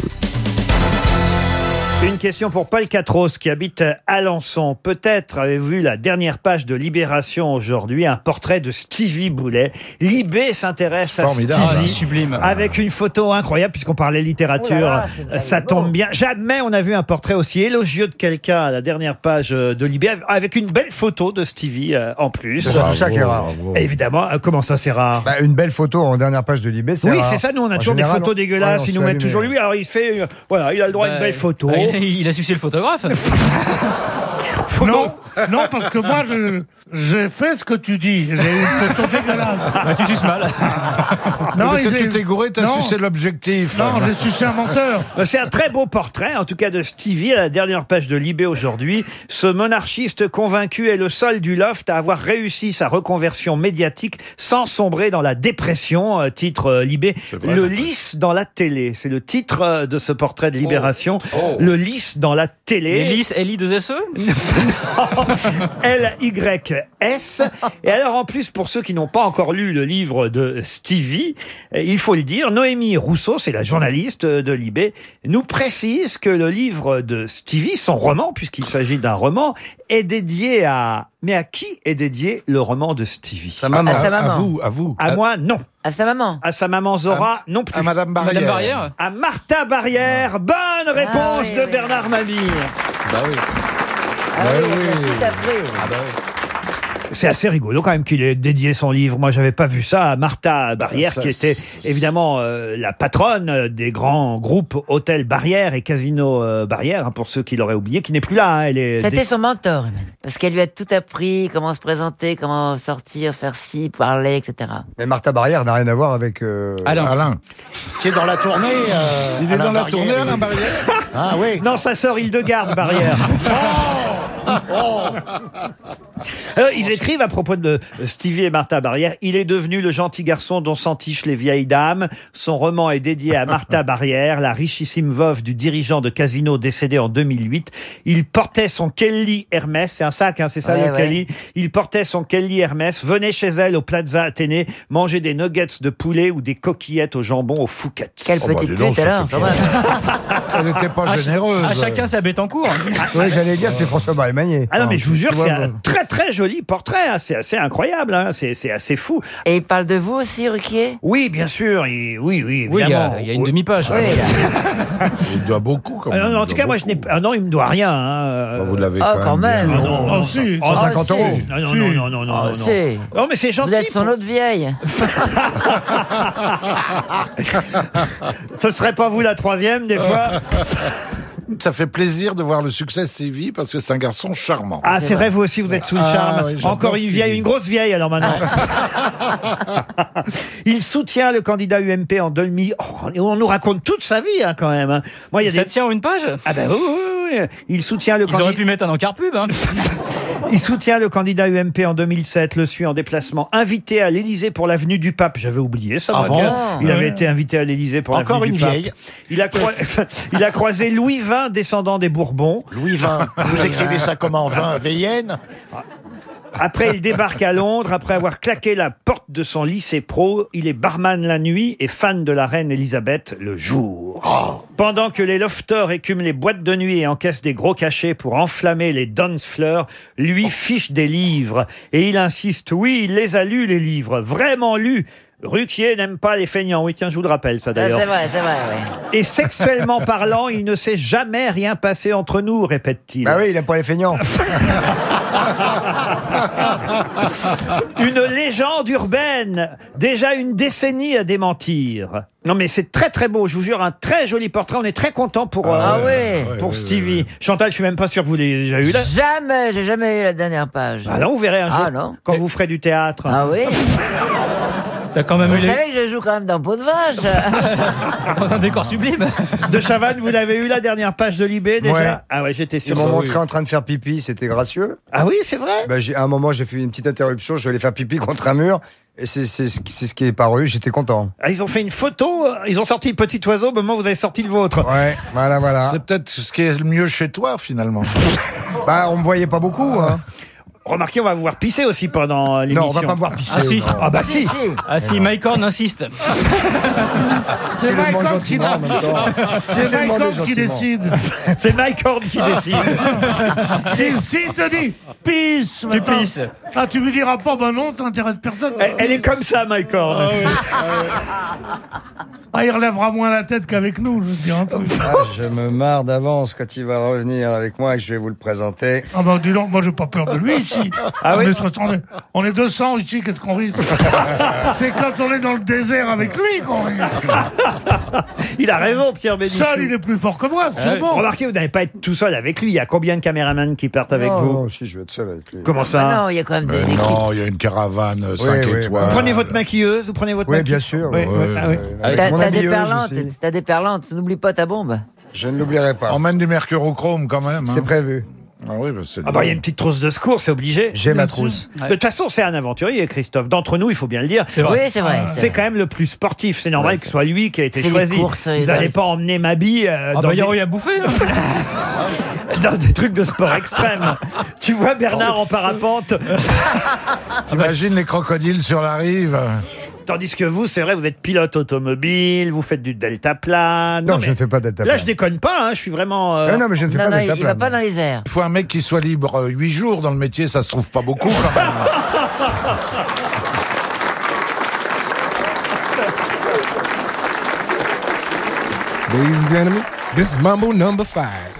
Une question pour Paul Catros qui habite Alençon. Peut-être avez-vous vu la dernière page de Libération aujourd'hui, un portrait de Stevie Boulet. Libé s'intéresse à Formidable. Stevie. Ah, c'est sublime. Avec une photo incroyable, puisqu'on parlait littérature, Oh là là, c'est ça tombe bien. Jamais on a vu un portrait aussi élogieux de quelqu'un à la dernière page euh, de Libé, avec une belle photo de Stevie euh, en plus. C'est surtout ça qui est rare. Évidemment, euh, comment ça c'est rare? Bah, une belle photo en dernière page de Libé, c'est Oui, c'est ça, nous on a En toujours des photos on- dégueulasses, ouais, ils nous mettent toujours lui, alors il fait, euh, voilà, il a le droit à une Bah, belle photo. bah, il, a sucé le photographe. Non, non, parce que moi, je- j'ai fait ce que tu dis. J'ai eu une photo dégueulasse. Bah, tu suces mal. Non, Parce que tu t'es gouré, t'as Non. sucé l'objectif. Non, j'ai sucé un menteur. C'est un très beau portrait, en tout cas de Stevie, à la dernière page de Libé aujourd'hui. Ce monarchiste convaincu est le seul du loft à avoir réussi sa reconversion médiatique sans sombrer dans la dépression, euh, titre euh, Libé. vrai. Le lys dans la télé, c'est le titre euh, de ce portrait de Libération. Oh. Le lys dans la télé. L'élis, L-I-2-S-E L-Y-S. Et alors, en plus, pour ceux qui n'ont pas encore lu le livre de Stevie, euh, il faut le dire, Noémie Rousseau, c'est la journaliste de Libé, nous précise que le livre de Stevie, son roman, puisqu'il s'agit d'un roman, est dédié à... Mais à qui est dédié le roman de Stevie? Sa maman. À sa À maman. vous, à vous. À moi, non. À sa maman. À sa maman Zora, non plus. À Madame Barrière. Madame Barrière À Martha Barrière, bonne réponse oui, de oui. Bernard Mabille. Bah oui. Ah oui, oui. appris. Ah bah C'est assez rigolo quand même qu'il ait dédié son livre. Moi, j'avais pas vu ça à Martha Barrière, Ça, qui était évidemment euh, la patronne des grands groupes Hôtel Barrière et Casino euh, Barrière, hein, pour ceux qui l'auraient oublié, qui n'est plus là. hein. elle est C'était son mentor. Parce qu'elle lui a tout appris, comment se présenter, comment sortir, faire ci, parler, etc. Mais Martha Barrière n'a rien à voir avec euh, Alain. Alain. Qui est dans la tournée. euh, Il est Alain dans la Barrière, tournée, Alain Barrière Ah oui. Non, ça sort Île-de-Garde, Barrière. Alors, ils écrivent à propos de Stevie et Martha Barrière. Il est devenu le gentil garçon dont s'entichent les vieilles dames. Son roman est dédié à Martha Barrière, la richissime veuve du dirigeant de casino décédé en 2008. Il portait son Kelly Hermès. C'est un sac, hein, c'est ça Ouais, le ouais. Kelly? Il portait son Kelly Hermès, venait chez elle au Plaza Athénée, manger des nuggets de poulet ou des coquillettes au jambon au Fouquet. Quelle Oh, bah, petite donc, pute alors, c'était quand même. Elle n'était pas À, généreuse. à chacun sa bête en cours. Oui, j'allais dire, c'est François Barry Magnier. Ah non, mais je vous jure, c'est un très très joli portrait. hein. C'est assez incroyable. hein. C'est c'est assez fou. Et il parle de vous aussi, Ruquier? Oui, bien sûr. et- oui, oui, Oui, il y évidemment. a, il y a une demi-page. Oui, Il doit beaucoup, quand Ah même. non, non, en Il tout doit cas, moi, je n'ai ah non, il me doit rien. hein. Bah, vous l'avez Ah, quand, quand même. bien. non, Oh, non, si, non. 150 si. euros. Non, non, Si. non, non, non, non, Ah, non. si. Non, mais c'est gentil. Vous êtes son autre vieille. Ce serait pas vous la troisième, des fois Ça fait plaisir de voir le succès de Stevie parce que c'est un garçon charmant. Ah, c'est vrai, vous aussi, vous êtes sous le Ah, charme. oui, Encore une vieille, une grosse vieille, alors maintenant. Il soutient le candidat UMP en demi. Oh, on nous raconte toute sa vie, hein, quand même. hein. Moi, il y a Ça des... tient en une page? Ah ben oui, oui. Il soutient le Ils auraient candidat. pu mettre un encart pub. Hein. Il soutient le candidat UMP en 2007, le suit en déplacement, invité à l'Élysée pour l'avenue du Pape. J'avais oublié ça. Ah moi, bon que- Il Ouais. avait été invité à l'Élysée pour Encore l'avenue une du Pape. vieille. Il a, croi- il a croisé Louis XX, descendant des Bourbons. Louis XX. Vous écrivez ça comment 20 VN Après, il débarque à Londres. Après avoir claqué la porte de son lycée pro, il est barman la nuit et fan de la reine Elisabeth le jour. Pendant que les lofters écument les boîtes de nuit et encaissent des gros cachets pour enflammer les Dunsfleurs, lui fiche des livres. Et il insiste, oui, il les a lus, les livres. Vraiment lus. Ruquier n'aime pas les feignants. Oui, tiens, je vous le rappelle, ça Ah, d'ailleurs. c'est vrai, c'est vrai, ouais. Et sexuellement parlant, il ne s'est jamais rien passé entre nous, répète-t-il. Bah oui, il aime pas les feignants. Une légende urbaine, déjà une décennie à démentir. Non mais c'est très très beau, je vous jure, un très joli portrait. On est très content pour euh, Ah ouais. pour Stevie. Chantal, je suis même pas sûr que vous l'ayez déjà eu là. Jamais, j'ai jamais eu la dernière page. Ah non, vous verrez un jour Ah non. quand vous ferez du théâtre. Ah oui T'as quand même Vous eu les- savez que je joue quand même dans Peau de Vache dans un décor sublime. De Chavannes, vous l'avez eu la dernière page de Libé déjà Ouais. Ah ouais, j'étais Ils sûr. m'ont ça. montré en train de faire pipi, c'était gracieux. Ah oui, c'est vrai. Bah, j'ai- à un moment, j'ai fait une petite interruption, je vais faire pipi contre un mur, et c'est c'est ce qui- c'est ce qui est paru, j'étais content. Ah, ils ont fait une photo, euh, ils ont sorti le petit oiseau au moment où vous avez sorti le vôtre. Ouais, voilà, voilà. C'est peut-être ce qui est le mieux chez toi, finalement. Bah, on me voyait pas beaucoup, hein. Remarquez, on va vous voir pisser aussi pendant l'émission. Non, on va pas me voir pisser. Ah si. non. Ah bah si. Ah si, Mike Horn insiste. Si le demande gentiment, en même temps. Si C'est Mike Horn qui décide. C'est Mike Horn qui décide. Si, si, il te dit, pisse Tu maintenant. pisses. Ah, tu lui diras pas, bah non, ça intéresse personne. Elle, elle est comme ça, Mike Horn. Ah, il relèvera moins la tête qu'avec nous, je veux dire un truc. Ah, je me marre d'avance quand il va revenir avec moi et que je vais vous le présenter. Ah bah dis donc, moi j'ai pas peur de lui ici. Ah oui est, on est 200 ici, qu'est-ce qu'on risque C'est quand on est dans le désert avec lui qu'on risque. Il a raison, Pierre Bénichou. Seul, il est plus fort que moi, sûrement. Remarquez, vous n'allez pas être tout seul avec lui. Il y a combien de caméramans qui partent avec non, vous non, si je vais être seul avec lui. Comment ça Ah non, il y a quand même des non, il y a une caravane 5 oui, étoiles. Vous prenez votre maquilleuse, vous prenez votre Oui, bien sûr. Oui, oui, oui, ah T'as des perlantes, t'as des perlantes, n'oublie pas ta bombe. Je ne l'oublierai pas. Emmène du mercurochrome quand même. C'est hein. prévu. Ah oui, bah, c'est Ah bah il y a une petite trousse de secours, c'est obligé. J'ai ma trousse. De toute façon, c'est un aventurier, Christophe. D'entre nous, il faut bien le dire. C'est vrai. Oui, c'est vrai. C'est quand même le plus sportif. C'est normal que ce soit lui qui a été C'est les choisi. courses, Vous les n'allez dans pas emmener ma bille euh, Ah dans, bah il y des, à bouffer. dans des trucs de sport extrême. tu vois Bernard en parapente, T'imagines les crocodiles sur la rive tandis que vous, c'est vrai, vous êtes pilote automobile, vous faites du deltaplane. Non, mais je ne fais pas Là, deltaplane. je déconne pas. hein, je suis vraiment. euh, Ah non, mais je ne fais Non, pas non, il, il va deltaplane. pas dans les airs. Il faut un mec qui soit libre 8 jours dans le métier, ça se trouve pas beaucoup quand même. Ladies and gentlemen, this is Mumble number five.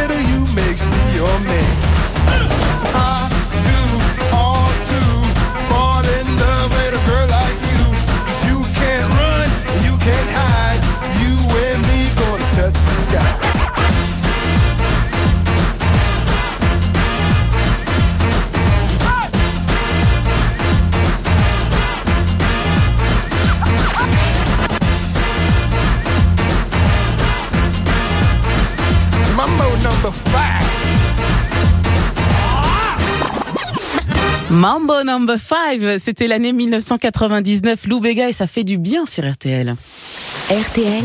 Mambo number five. Mambo Number 5, c'était l'année 1999. Lou Béga et ça fait du bien sur RTL. RTL,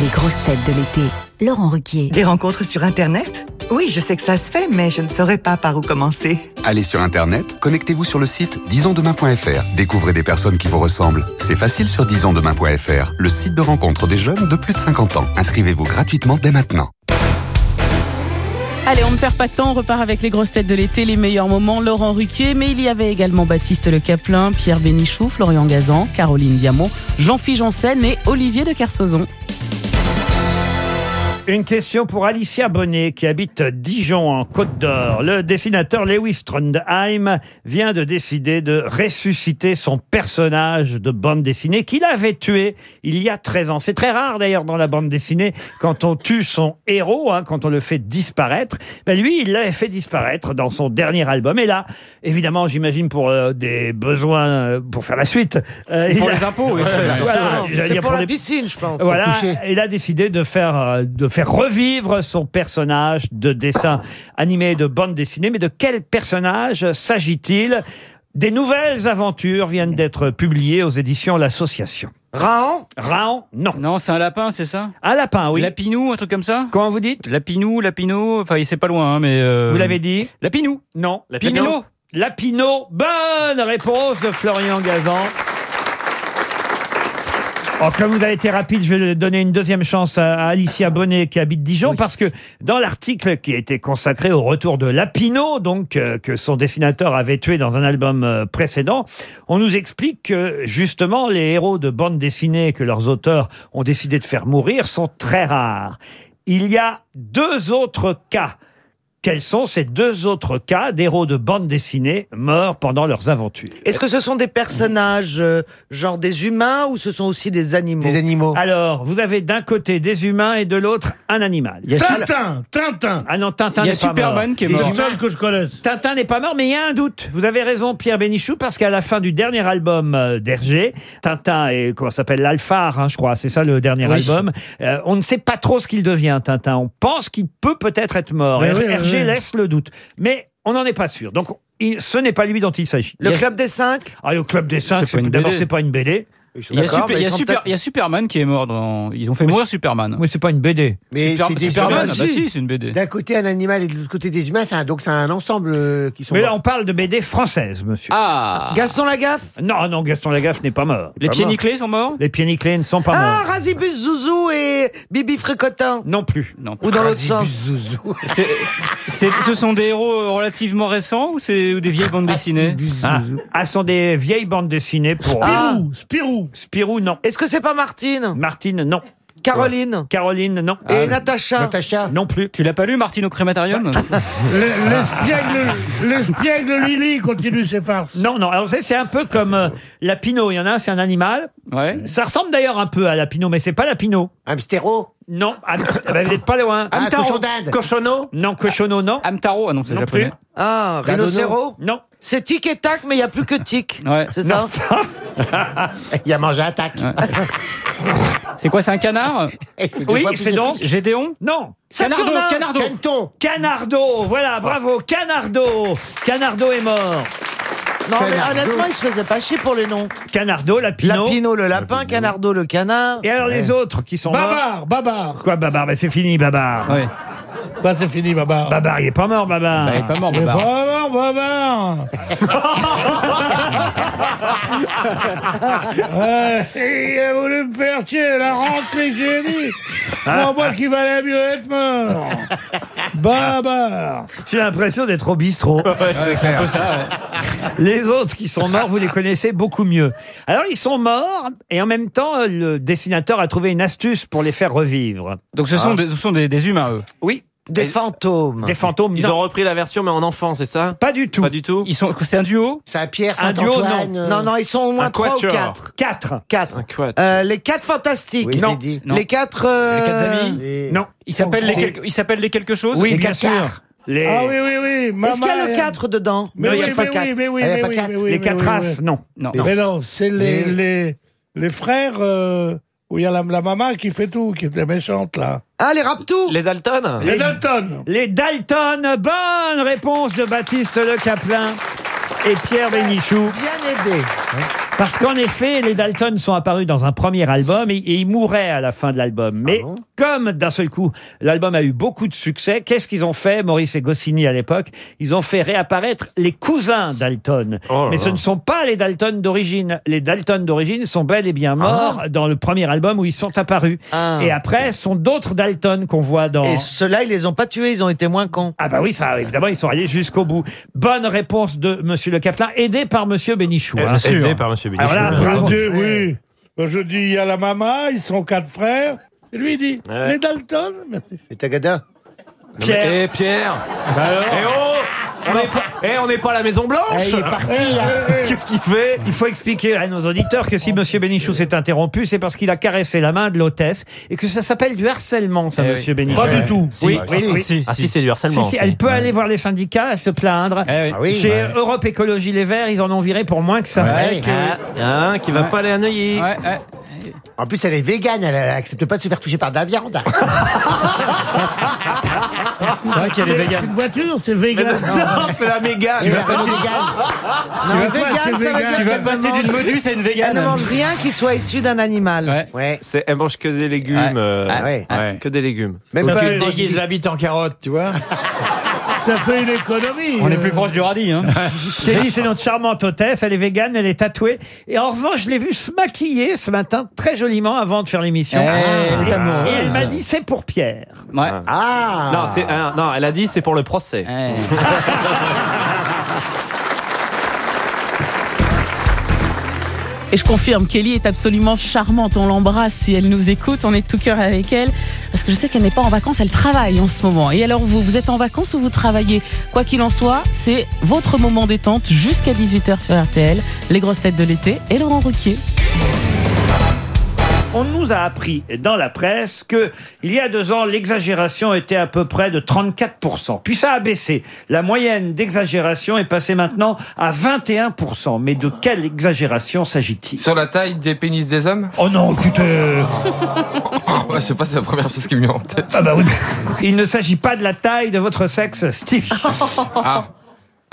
les grosses têtes de l'été. Laurent Ruquier. Des rencontres sur Internet? Oui, je sais que ça se fait, mais je ne saurais pas par où commencer. Allez sur Internet, connectez-vous sur le site disonsdemain.fr. Découvrez des personnes qui vous ressemblent. C'est facile sur disonsdemain.fr, le site de rencontre des jeunes de plus de 50 ans. Inscrivez-vous gratuitement dès maintenant. Allez, on ne perd pas de temps, on repart avec les grosses têtes de l'été, les meilleurs moments, Laurent Ruquier, mais il y avait également Baptiste Le Caplin, Pierre Bénichou, Florian Gazan, Caroline Diamant, Jean-Philippe et Olivier de Kersauzon. Une question pour Alicia Bonnet qui habite Dijon en Côte d'Or. Le dessinateur Lewis Trondheim vient de décider de ressusciter son personnage de bande dessinée qu'il avait tué il y a 13 ans. C'est très rare d'ailleurs dans la bande dessinée quand on tue son héros, hein, quand on le fait disparaître. Ben lui, il l'avait fait disparaître dans son dernier album. Et là, évidemment, j'imagine pour euh, des besoins euh, pour faire la suite. euh, Pour a- les impôts, oui. Voilà, pour la les- piscine, je pense. voilà, il a décidé de faire euh, de faire revivre son personnage de dessin animé de bande dessinée. Mais de quel personnage s'agit-il? Des nouvelles aventures viennent d'être publiées aux éditions L'Association. Raon? Raon, non. Non, c'est un lapin, c'est ça? Un lapin, oui. Lapinou, un truc comme ça? Comment vous dites? Lapinou, Lapino, enfin, il c'est pas loin, hein, mais. euh, Vous l'avez dit? Lapinou. Non. Lapino. Lapino. Bonne réponse de Florian Gazan. Oh, comme vous avez été rapide, je vais donner une deuxième chance à Alicia Bonnet qui habite Dijon parce que dans l'article qui a été consacré au retour de Lapino, donc euh, que son dessinateur avait tué dans un album euh, précédent, on nous explique que justement les héros de bande dessinée que leurs auteurs ont décidé de faire mourir sont très rares. Il y a deux autres cas quels sont ces deux autres cas d'héros de bande dessinée morts pendant leurs aventures. Est-ce que ce sont des personnages, euh, genre des humains, ou ce sont aussi des animaux? Des animaux. Alors, vous avez d'un côté des humains et de l'autre un animal. Tintin, Tintin. Ah non, Tintin Il y a n'est pas Superman mort. qui est mort. C'est seul que je connaisse. Tintin n'est pas mort, mais il y a un doute. Vous avez raison, Pierre Bénichou, parce qu'à la fin du dernier album euh, d'Hergé, Tintin est, comment ça s'appelle, l'Alphare, hein, je crois, c'est ça le dernier Oui. album. Euh, on ne sait pas trop ce qu'il devient, Tintin. On pense qu'il peut peut-être être mort. Oui, Oui. laisse le doute. Mais on n'en est pas sûr. Donc, il- ce n'est pas lui dont il s'agit. Le Club des Cinq Ah, le Club des Cinq, C'est d'abord, c'est pas une BD. Il y, a Super- il y a Super- il y a Superman qui est mort dans. Ils ont fait mourir Superman. Oui, c'est pas une BD. Mais Super- c'est des Superman, humains. bah si, c'est une BD. D'un côté un animal et de l'autre côté des humains, c'est un, donc c'est un ensemble euh, qui sont. Mais là, morts. on parle de BD française, monsieur. Ah Gaston Lagaffe Non, non, Gaston Lagaffe n'est pas mort. Les pieds nickelés sont morts? Les pieds nickelés ne sont pas Ah, morts. Razibus Zouzou et Bibi Frécotin Non plus. Non. Ou dans l'autre sens C'est- c'est- Ce sont des héros euh, relativement récents ou c'est ou des vieilles bandes dessinées? Ah, ah, sont des vieilles bandes dessinées pour. Spirou, Spirou. Spirou, non. Est-ce que c'est pas Martine Martine, non. Caroline Caroline, non. Et Natacha Natacha. Non plus. Tu l'as pas lu, Martine au crématorium Le- L'espiègle l'espiègle Lily continue ses farces. Non, non. Alors, vous savez, c'est un peu comme euh, la Pinot. Il y en a un, c'est un animal. Ouais. Ça ressemble d'ailleurs un peu à la Pinot, mais c'est pas la Pinot. Hamstéro. Non, Am- eh ben, vous n'êtes pas loin. Ah, cochon d'Inde. Cochono Non, cochono, non. Amtaro Ah non, c'est Non japonais. Ah. Rhinocéro Non. C'est tic et tac, mais il n'y a plus que tic. Ouais. C'est ça Il a mangé un tac. C'est quoi, c'est un canard Oui, c'est donc. Gédéon Non. Canardo, Saturnin. Canardo Canton. Canardo. Voilà, bravo. Canardo. Canardo est mort. Non, mais Canardo. honnêtement, il se faisait pas chier pour les noms. Canardo, la Pinot. Lapino, le lapin, Canardo, le canard. Et alors les autres qui sont morts Babar, Babar. Quoi, Babar? Ben, C'est fini, Babar. Ouais. Bah, c'est fini, Babar. Babar, il est pas mort, Babar. Il est pas mort, Mais Babar. Babar, Babar. Ouais, il a voulu me faire chier, la rentrée j'ai dit. Crois-moi qu'il valait mieux être mort. Babar. J'ai l'impression d'être au bistrot. c'est un peu ça, ouais. Les autres qui sont morts, vous les connaissez beaucoup mieux. Alors, ils sont morts, et en même temps, le dessinateur a trouvé une astuce pour les faire revivre. Donc ce sont, des, ce sont des, des humains, eux. Oui, Des fantômes. des fantômes. Ils non, ont repris la version, mais en enfant, c'est ça? Pas du tout. Pas du tout? Ils sont, c'est un duo? C'est un Pierre Un duo, non. euh, Non, non, ils sont au moins trois ou quatre. Quatre. Quatre. Un quad. Euh, les quatre fantastiques. Oui, Non. j'ai dit. Non. Les quatre. euh, Les quatre amis Les- Non. Ils s'appellent les, ils s'appellent les quelque chose? Oui, Les bien quatre sûr. Les, Ah oui, oui, oui. Maman, Est-ce qu'il y a le elle- 4 dedans? Mais Non, il oui, y a pas mais quatre. oui, mais oui, mais mais les mais quatre oui, races, oui. non. Non. Mais non, c'est les, Les- les, les frères euh, où il y a la, la maman qui fait tout, qui était méchante, là. Ah, les Raptous Les Dalton Les Dalton. Les Dalton. Bonne réponse de Baptiste Le Caplin et Pierre Bénichou. Bien aidé. Parce qu'en effet, les Dalton sont apparus dans un premier album et, et ils mouraient à la fin de l'album. Mais comme d'un seul coup, l'album a eu beaucoup de succès, qu'est-ce qu'ils ont fait, Maurice et Goscinny à l'époque? Ils ont fait réapparaître les cousins Dalton. Oh là Mais ce là. ne sont pas les Dalton d'origine. Les Dalton d'origine sont bel et bien morts dans le premier album où ils sont apparus. Ah. Et après, ce sont d'autres Dalton qu'on voit dans... Et ceux-là, ils les ont pas tués, ils ont été moins cons. Ah bah oui, ça, évidemment, ils sont allés jusqu'au bout. Bonne réponse de Monsieur Le Caplin, aidé par Monsieur Bénichou. Eh, hein. Aidé par Monsieur Bénichou. Alors là. Je dis, oui. Je dis, il y a la maman, ils sont quatre frères. Et lui, il dit, Ouais. les Dalton Merci. Les Tagada. Pierre. Eh, Pierre Eh oh on n'est pas, eh, on n'est pas à la Maison Blanche Eh, il est parti, là. Qu'est-ce qu'il fait Il faut expliquer à nos auditeurs que si Monsieur Bénichou s'est interrompu, c'est parce qu'il a caressé la main de l'hôtesse et que ça s'appelle du harcèlement, ça, Eh Monsieur oui. Bénichou. Pas du tout. Oui, Si. oui, oui. Si, Ah si, c'est du harcèlement. Si, si, elle peut aller voir les syndicats, se plaindre. Eh oui. Ah oui. Chez ouais. Europe Écologie Les Verts, ils en ont viré pour moins que ça. Ouais. Ah, hein, qui va pas aller à Neuilly. Ouais, ouais. En plus, elle est végane, elle, elle accepte pas de se faire toucher par de la viande. C'est vrai qu'elle est végane. Une voiture, c'est vegan. Non, c'est la Mégane. Non, vas- vegan, c'est ça veut vegan. dire Tu vas qu'elle passer ne d'une mange- modus à une Elle ne mange rien qui soit issu d'un animal. Ouais. Ouais. C'est, elle mange que des légumes. Ouais. euh, Ah ouais. ouais, Que des légumes. Même pas elle mange Déguise du- la bite en carotte, tu vois. Ça fait une économie. On est euh. plus proche du radis, hein. Kelly, c'est notre charmante hôtesse. Elle est végane, elle est tatouée. Et en revanche, je l'ai vue se maquiller ce matin très joliment avant de faire l'émission. Eh, elle est et, amoureuse. et elle m'a dit c'est pour Pierre. Ouais. Ah Non, c'est, euh, non, elle a dit c'est pour le procès. Eh. Et je confirme, Kelly est absolument charmante. On l'embrasse si elle nous écoute. On est de tout cœur avec elle. Je sais qu'elle n'est pas en vacances, elle travaille en ce moment. Et alors vous, vous êtes en vacances ou vous travaillez? Quoi qu'il en soit, c'est votre moment détente jusqu'à 18h sur RTL, les grosses têtes de l'été et Laurent Ruquier. On nous a appris dans la presse que il y a deux ans, l'exagération était à peu près de 34%. Puis ça a baissé. La moyenne d'exagération est passée maintenant à 21%. Mais de quelle exagération s'agit-il? Sur la taille des pénis des hommes? Oh non, écoutez... ouais, c'est pas c'est la première chose qui me vient en tête. Ah bah oui. Il ne s'agit pas de la taille de votre sexe, Steve. Ah.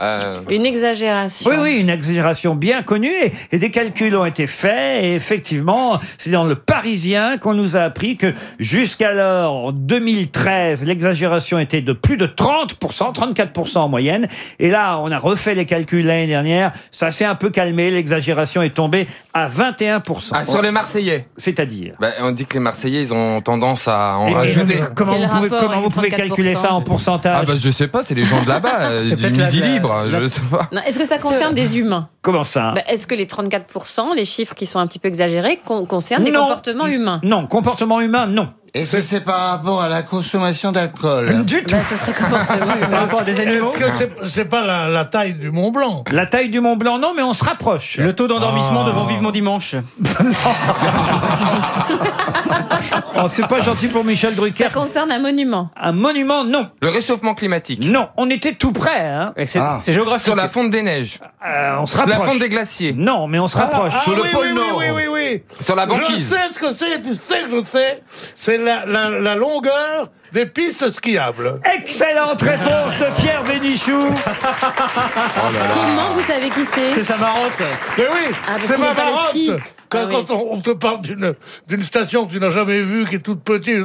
Euh, Une exagération. Oui, oui, une exagération bien connue et, et des calculs ont été faits et effectivement, c'est dans le Parisien qu'on nous a appris que jusqu'alors, en 2013, l'exagération était de plus de 30%, 34% en moyenne. Et là, on a refait les calculs l'année dernière, ça s'est un peu calmé, l'exagération est tombée à 21%. Ah, sur les Marseillais C'est-à-dire bah, On dit que les Marseillais, ils ont tendance à en Et- rajouter. comment vous pouvez, comment vous pouvez calculer ça en pourcentage? Ah bah je sais pas, c'est les gens de là-bas, euh, C'est du midi la- libre, la- je sais pas. Non, Est-ce que ça concerne des humains Comment ça Bah, Est-ce que les 34%, les chiffres qui sont un petit peu exagérés, con- concernent des comportements humains Non, comportement humain, non. Est-ce que c'est par rapport à la consommation d'alcool Du tout. ce serait comment Est-ce que c'est c'est pas la, la taille du Mont Blanc La taille du Mont Blanc, non, mais on se rapproche. Le taux d'endormissement Ah. devant Vivement Dimanche. Oh, c'est pas gentil pour Michel Drucker. Ça concerne un monument. Un monument, non. Le réchauffement climatique. Non, on était tout près. Hein. C'est c'est géographique. Sur la fonte des neiges. Euh, on se La rapproche. fonte des glaciers. Non, mais on se rapproche. Ah, oui, oui, oui, oui, oui, oui. Sur la Je banquise. sais ce que c'est, tu sais que je sais. C'est la, la, la longueur des pistes skiables. Excellente réponse de Pierre Bénichou. Comment vous savez qui c'est? C'est sa marotte. Mais oui, Ah, parce c'est qu'il ma est pas le ski. marotte. Quand, Ah oui. quand on, on te parle d'une d'une station que tu n'as jamais vue, qui est toute petite,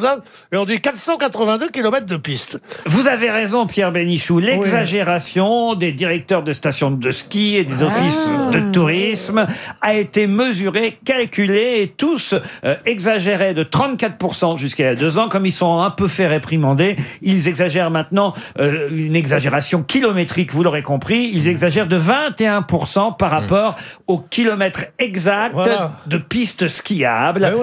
et on dit 482 km de piste. Vous avez raison, Pierre Bénichou. L'exagération des directeurs de stations de ski et des offices de tourisme a été mesurée, calculée, et tous euh, exagéraient de 34% jusqu'à il y a deux ans. Comme ils sont un peu fait réprimander, ils exagèrent maintenant euh, une exagération kilométrique, vous l'aurez compris. Ils exagèrent de 21% par rapport au kilomètre exact Voilà. De pistes skiables.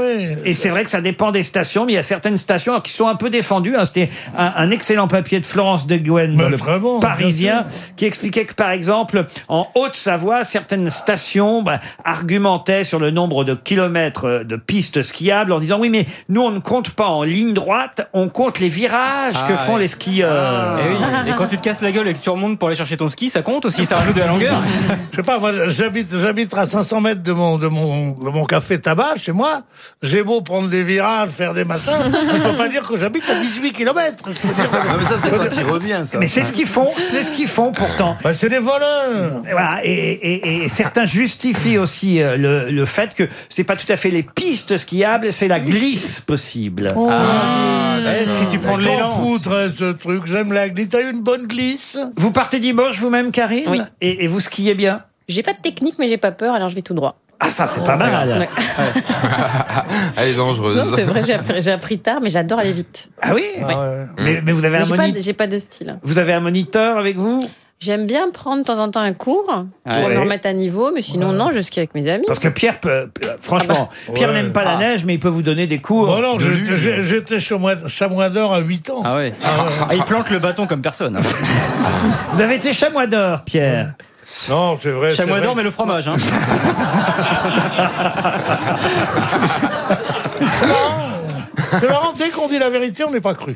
Et c'est vrai que ça dépend des stations, mais il y a certaines stations alors, qui sont un peu défendues. hein. C'était un, un excellent papier de Florence de Guen dans le Parisien qui expliquait que, par exemple, en Haute-Savoie, certaines stations bah, argumentaient sur le nombre de kilomètres euh, de pistes skiables en disant oui, mais nous on ne compte pas en ligne droite, on compte les virages que Ah, font ouais. les skieurs. Et, oui. Et quand tu te casses la gueule et que tu remontes pour aller chercher ton ski, ça compte aussi, ça rajoute de la longueur. Je sais pas, moi, j'habite, j'habite à 500 mètres de mon, de mon, mon café tabac chez moi. J'ai beau prendre des virages, faire des machins, je peux pas dire que j'habite à 18 km. mais ça, c'est quand il revient, ça. Mais c'est ce qu'ils font, c'est ce qu'ils font pourtant. Bah, c'est des voleurs. Et, voilà, et, et- et certains justifient aussi euh, le, le fait que c'est pas tout à fait les pistes skiables, c'est la glisse possible. Ah, bah, est-ce que tu prends de Je t'en l'élan foutre, ce truc, j'aime la glisse. T'as eu une bonne glisse? Vous partez dimanche vous-même, Karine? Oui. et, et vous skiez bien? J'ai pas de technique, mais j'ai pas peur, alors je vais tout droit. Ah, ça, c'est pas mal. Ouais. Elle est dangereuse. Non, c'est vrai, j'ai appris, j'ai appris tard, mais j'adore aller vite. Ah oui mais, mais vous avez Mais un j'ai, pas, moni- j'ai pas de style. vous avez un moniteur avec vous J'aime bien prendre de temps en temps un cours pour Ouais. me remettre à niveau, mais sinon, non, je skie avec mes amis. Parce que Pierre peut, euh, franchement, Pierre Ouais. n'aime pas la neige, mais il peut vous donner des cours. Bon, non, de j'ai- luge. j'ai- j'étais chamois, chamois d'or à 8 ans. Ah ouais. Ah, il plante le bâton comme personne. Vous avez été chamois d'or, Pierre. Non, c'est vrai. Chamois d'or, mais le fromage. Hein. C'est marrant. C'est marrant, dès qu'on dit la vérité, on n'est pas cru.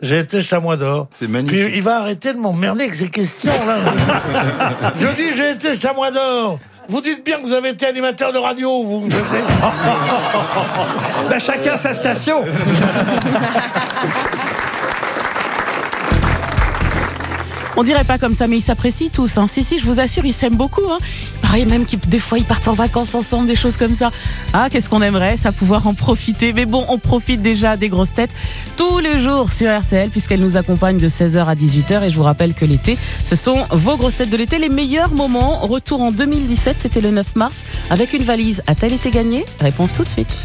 J'ai été chamois d'or. C'est magnifique. Puis il va arrêter de m'emmerder avec ces questions-là. Je dis, j'ai été chamois d'or. Vous dites bien que vous avez été animateur de radio, vous. Bah, chacun sa station. On dirait pas comme ça, mais ils s'apprécient tous. Hein. Si, si, je vous assure, ils s'aiment beaucoup. Hein. Pareil, même qu'ils, des fois, ils partent en vacances ensemble, des choses comme ça. Ah, qu'est-ce qu'on aimerait, ça, pouvoir en profiter. Mais bon, on profite déjà des grosses têtes tous les jours sur RTL, puisqu'elles nous accompagnent de 16h à 18h. Et je vous rappelle que l'été, ce sont vos grosses têtes de l'été, les meilleurs moments. Retour en 2017, c'était le 9 mars, avec une valise. A-t-elle été gagnée Réponse tout de suite.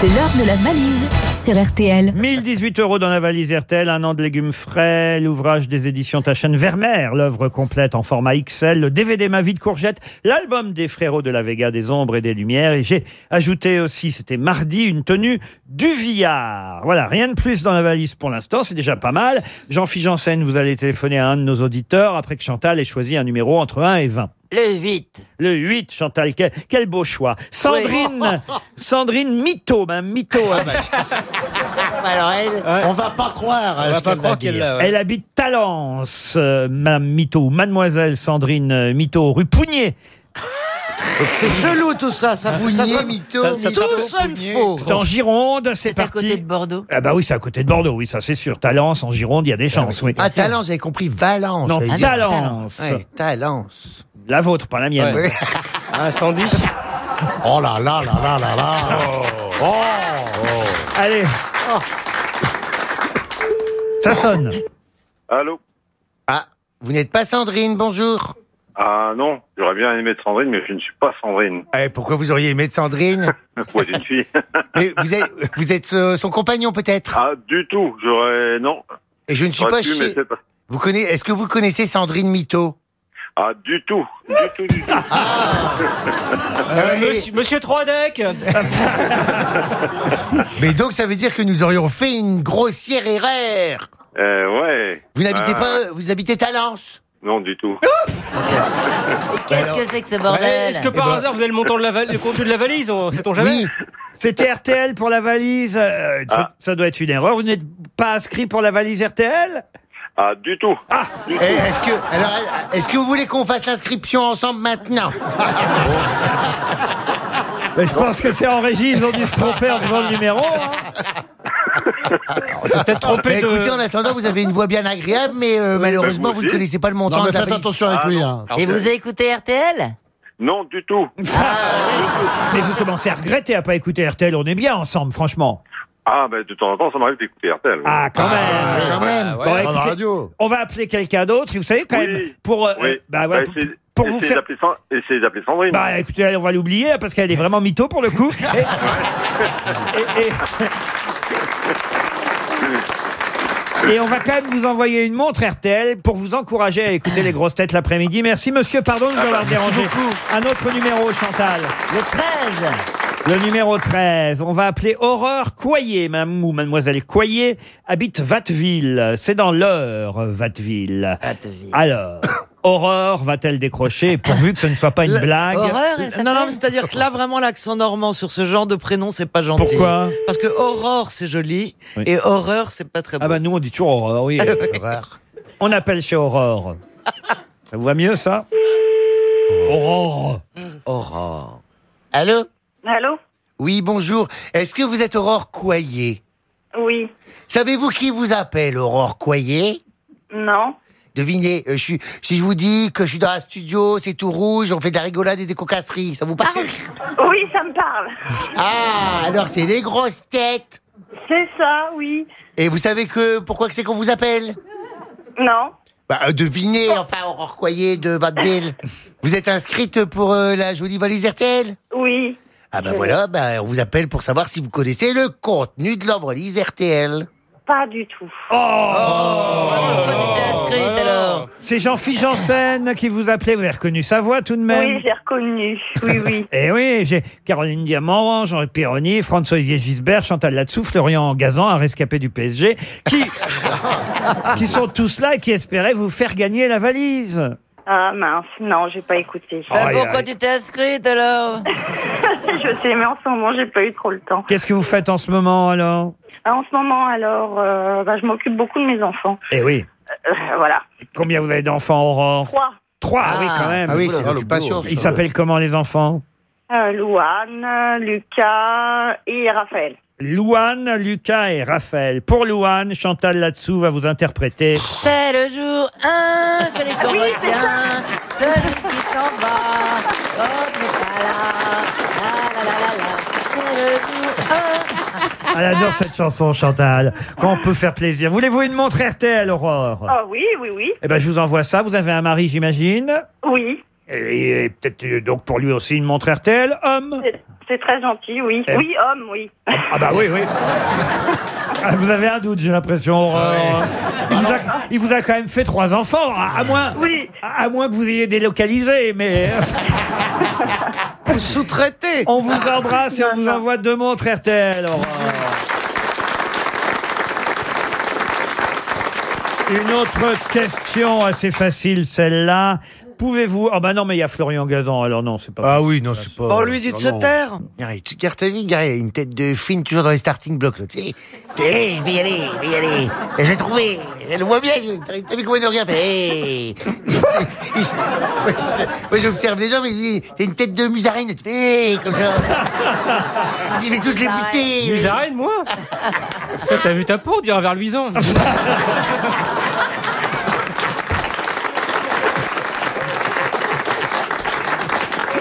C'est l'heure de la valise sur RTL. 1018 euros dans la valise RTL, un an de légumes frais, l'ouvrage des éditions Tachen Vermeer, l'œuvre complète en format XL, le DVD Ma vie de courgette, l'album des frérots de la Vega, des ombres et des lumières. Et j'ai ajouté aussi, c'était mardi, une tenue du Villard. Voilà, rien de plus dans la valise pour l'instant, c'est déjà pas mal. Jean-Philippe Janssen, vous allez téléphoner à un de nos auditeurs après que Chantal ait choisi un numéro entre 1 et 20. Le 8. Le 8, Chantal, quel, quel beau choix. Sandrine, Sandrine Mito, ben Mito. Alors elle, On va pas croire. à ce qu'elle va dire. Elle habite Talence, euh, Madame Mito, Mademoiselle Sandrine euh, Mito, rue Pougnier. C'est chelou tout ça, ça vous ça- mytho, ça- mytho, Tout Fougnier. faut. C'est en Gironde, c'est c'est à parti. côté de Bordeaux. Ah bah oui, c'est à côté de Bordeaux, oui, ça c'est sûr. Talence, en Gironde, il y a des chances, oui. Ah, Talence, j'avais compris Valence. Non, j'allais dire. Talence. Ouais, Talence. La vôtre, pas la mienne. Ouais. Un 110 Oh là là là là là là. Oh. Allez. Ça sonne. Allô Ah, vous n'êtes pas Sandrine, bonjour. Ah non, j'aurais bien aimé être Sandrine, mais je ne suis pas Sandrine. Eh, pourquoi vous auriez aimé de Sandrine Moi, une fille. Mais vous êtes, vous êtes euh, son compagnon peut-être? Ah, du tout, j'aurais... Non. Et je ne suis pas pu, mais chez... c'est pas... Vous connaissez, est-ce que vous connaissez Sandrine Mito Ah, du tout, du tout, du tout. Euh, monsieur, monsieur Troadec Mais donc ça veut dire que nous aurions fait une grossière erreur. Euh, ouais. Vous n'habitez Ah, pas, vous habitez Talence Non, du tout. Qu'est-ce que c'est que ce bordel? Est-ce que par hasard vous avez le montant de la valise, le contenu de la valise on- Sait-on jamais? Oui. C'était RTL pour la valise. euh, ça- Ah. Ça doit être une erreur. Vous n'êtes pas inscrit pour la valise RTL Ah, du tout. Du Eh, tout. Est-ce que, alors, est-ce que vous voulez qu'on fasse l'inscription ensemble maintenant Mais Je pense que c'est en régie, ils ont dû se tromper en faisant le numéro. hein. On s'est peut-être trompé Bah, de... Écoutez, en attendant, vous avez une voix bien agréable, mais euh, malheureusement, bah, vous vous ne aussi. connaissez pas le montant Non, mais de la faites valise. attention avec Ah, lui. non. Hein. Et vous avez écouté RTL Non, du tout. Mais vous commencez à regretter à pas écouter RTL. On est bien ensemble, franchement. Ah, ben de temps en temps, ça m'arrive d'écouter RTL. Ah, quand même. Quand même. Bon, Dans la écoutez, radio. on va appeler quelqu'un d'autre. Et Vous savez quand Oui. même pour euh, Oui. bah, ouais, Bah, pour, essayez- pour vous essayez faire. d'appeler San- Essayez d'appeler Sandrine. Bah écoutez, on va l'oublier parce qu'elle est vraiment mytho pour le coup. Et- et- et- Et on va quand même vous envoyer une montre RTL pour vous encourager à écouter les grosses têtes l'après-midi. Merci monsieur, pardon de nous avoir dérangé. Un autre numéro, Chantal. Le 13 Le numéro 13, on va appeler Aurore Coyer, madame ou mademoiselle Coyer, habite Vatteville. C'est dans l'Eure, Vatteville. Vatteville. Alors, Aurore va-t-elle décrocher, pourvu que ce ne soit pas une Le- blague Horreur, elle Non, non, mais c'est-à-dire que là, vraiment, l'accent normand sur ce genre de prénom, c'est pas gentil. Pourquoi Parce que Aurore, c'est joli, Oui. et Horreur, c'est pas très beau. Ah bah nous on dit toujours Aurore, oui. Horreur. on appelle chez Aurore. Ça vous va mieux ça? Aurore. Aurore. Allô? Allô Oui, bonjour. Est-ce que vous êtes Aurore Coyer? Oui. Savez-vous qui vous appelle Aurore Coyer? Non. Devinez, euh, je suis, si je vous dis que je suis dans un studio, c'est tout rouge, on fait de la rigolade et des cocasseries, ça vous parle? Oui, ça me parle. Ah, alors c'est les grosses têtes. C'est ça, oui. Et vous savez que pourquoi que c'est qu'on vous appelle? Non. Bah, euh, devinez, enfin, Aurore Coyer de Vatteville. vous êtes inscrite pour euh, la jolie valise RTL Oui. Ah bah voilà, bah, on vous appelle pour savoir si vous connaissez le contenu de la valise RTL. Pas du tout. Tu t'es inscrite alors C'est Jean-Philippe Janssen qui vous appelait, vous avez reconnu sa voix tout de même Oui, j'ai reconnu. Oui, oui. Eh oui, j'ai Caroline Diamant, Jean-Luc Pironi, François-Olivier Gisbert, Chantal Latsou, Florian Gazan, un rescapé du PSG, qui, qui sont tous là et qui espéraient vous faire gagner la valise. Ah mince, non, j'ai pas écouté. Bah, Aïe, Pourquoi aïe. tu t'es inscrite alors je sais, mais en ce moment, j'ai pas eu trop le temps. Qu'est-ce que vous faites en ce moment alors Ah, En ce moment, alors, euh, bah, je m'occupe beaucoup de mes enfants. Eh oui. Euh, voilà. Combien vous avez d'enfants, Aurore Trois. Trois, oui, quand même. Ah oui, c'est l'occupation. le Ils s'appellent comment les enfants? Euh, Louane, Lucas et Raphaël. Louane, Lucas et Raphaël. Pour Louane, Chantal Latsou va vous interpréter. C'est le jour 1, celui qu'on retient, celui qui s'en va, l'autre n'est pas là, la la la la la, c'est le jour 1. Elle adore cette chanson, Chantal. Quand on peut faire plaisir. Voulez-vous une montre RTL, Aurore? Ah oui, oui, oui. Eh ben, je vous envoie ça. Vous avez un mari, j'imagine? Oui. Et, et peut-être euh, donc pour lui aussi une montre RTL. Homme C'est- très gentil, oui. Eh. Oui, homme, oui. Ah bah oui, oui. Ah, Vous avez un doute, j'ai l'impression. Aurore. Il, vous a, il vous a quand même fait trois enfants, à, à moins, à moins que vous ayez délocalisé, mais... Vous sous-traitez. On vous embrasse et on vous envoie deux montres RTL, Aurore. Une autre question assez facile, celle-là. Pouvez-vous... Oh bah non, mais il y a Florian Gazan, alors non, c'est pas... Ah oui, non, c'est pas. On lui dit de se taire. Tu gardes ta vie, a une tête de fine toujours dans les starting blocks, là, tu sais. Hé, je vais y aller, je vais y aller. Et je l'ai trouvé. Elle le voit bien, t'as vu comment il nous regarde Hé Moi, je- Moi, j'observe les gens, mais lui, t'as une tête de musarine, tu fais hé, comme ça. Il mais tous les buter. Musarine, moi? Toi, T'as vu ta peau, on dirait vers Luison.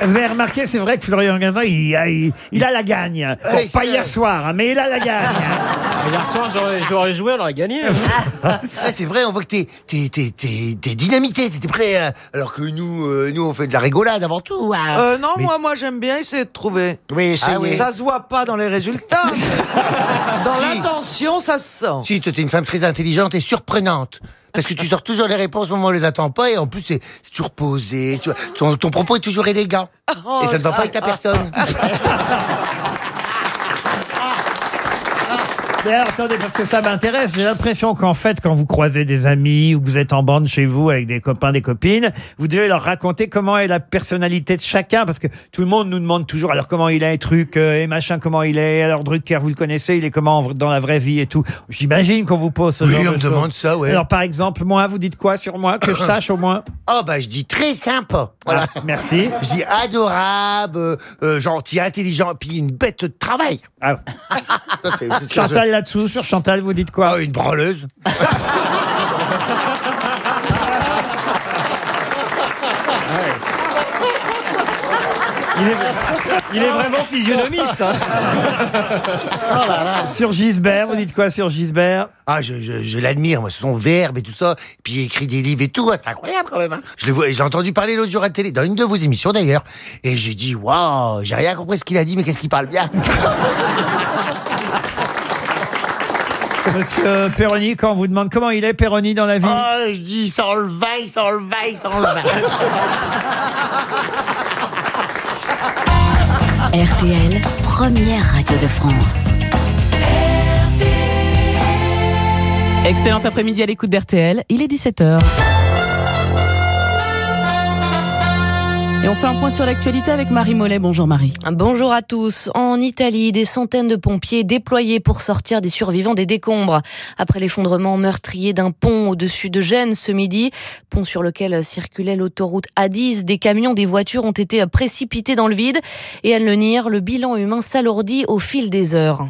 Vous avez remarqué, c'est vrai que Florian Gazan, il, a- il- il a la gagne. Bon, pas hier soir, hein, mais il a la gagne. Hier soir, j'aurais- j'aurais joué, elle aurait gagné. Ah, c'est vrai, on voit que t'es, t'es, t'es, t'es, t'es dynamité, t'es prêt. euh, alors que nous, euh, nous, on fait de la rigolade avant tout. hein. Euh, non, Mais- moi, moi, j'aime bien essayer de trouver. Oui, essayez. Ah oui. Ça se voit pas dans les résultats. mais dans Si. l'intention, ça se sent. Si, toi, t'es une femme très intelligente et surprenante. Parce que tu sors toujours les réponses au moment où on les attend pas et en plus, c'est toujours posé. Tu vois, ton, ton propos est toujours élégant. Oh, et ça ne va pas avec ta personne. Alors, attendez, parce que ça m'intéresse. J'ai l'impression qu'en fait, quand vous croisez des amis ou que vous êtes en bande chez vous avec des copains, des copines, vous devez leur raconter comment est la personnalité de chacun. Parce que tout le monde nous demande toujours, alors comment il est, truc, euh, et machin, comment il est. Alors, Drucker, vous le connaissez, il est comment en- dans la vraie vie et tout. J'imagine qu'on vous pose ce Oui, genre on de me choses. demande ça, ouais. Alors, par exemple, moi, vous dites quoi sur moi Que je sache au moins? Oh, bah, je dis très sympa. Voilà. Ah, merci. Je dis adorable, euh, euh, gentil, intelligent, puis une bête de travail. Ah. Ça, c'est- c'est- Chantal là-dessous, sur Chantal, vous dites quoi? Ah, une branleuse. Il est, il est vraiment physionomiste. hein. Sur Gisbert, vous dites quoi sur Gisbert? Ah, je, je, je l'admire, moi, son verbe et tout ça. Puis il écrit des livres et tout, ah, c'est incroyable quand même. Hein. Je le vois, j'ai entendu parler l'autre jour à la télé, dans une de vos émissions d'ailleurs. Et j'ai dit, waouh, j'ai rien compris ce qu'il a dit, mais qu'est-ce qu'il parle bien? Monsieur Perroni, quand on vous demande comment il est, Perroni, dans la vie Oh, je dis, sans le vaille, sans le vaille, sans le vaille. RTL, première radio de France. Excellent après-midi à l'écoute d'RTL. Il est 17h. Et on fait un point sur l'actualité avec Marie Mollet. Bonjour Marie. Bonjour à tous. En Italie, des centaines de pompiers déployés pour sortir des survivants des décombres. Après l'effondrement meurtrier d'un pont au-dessus de Gênes ce midi, pont sur lequel circulait l'autoroute A10, des camions, des voitures ont été précipités dans le vide. Et Anne Lenir, le bilan humain s'alourdit au fil des heures.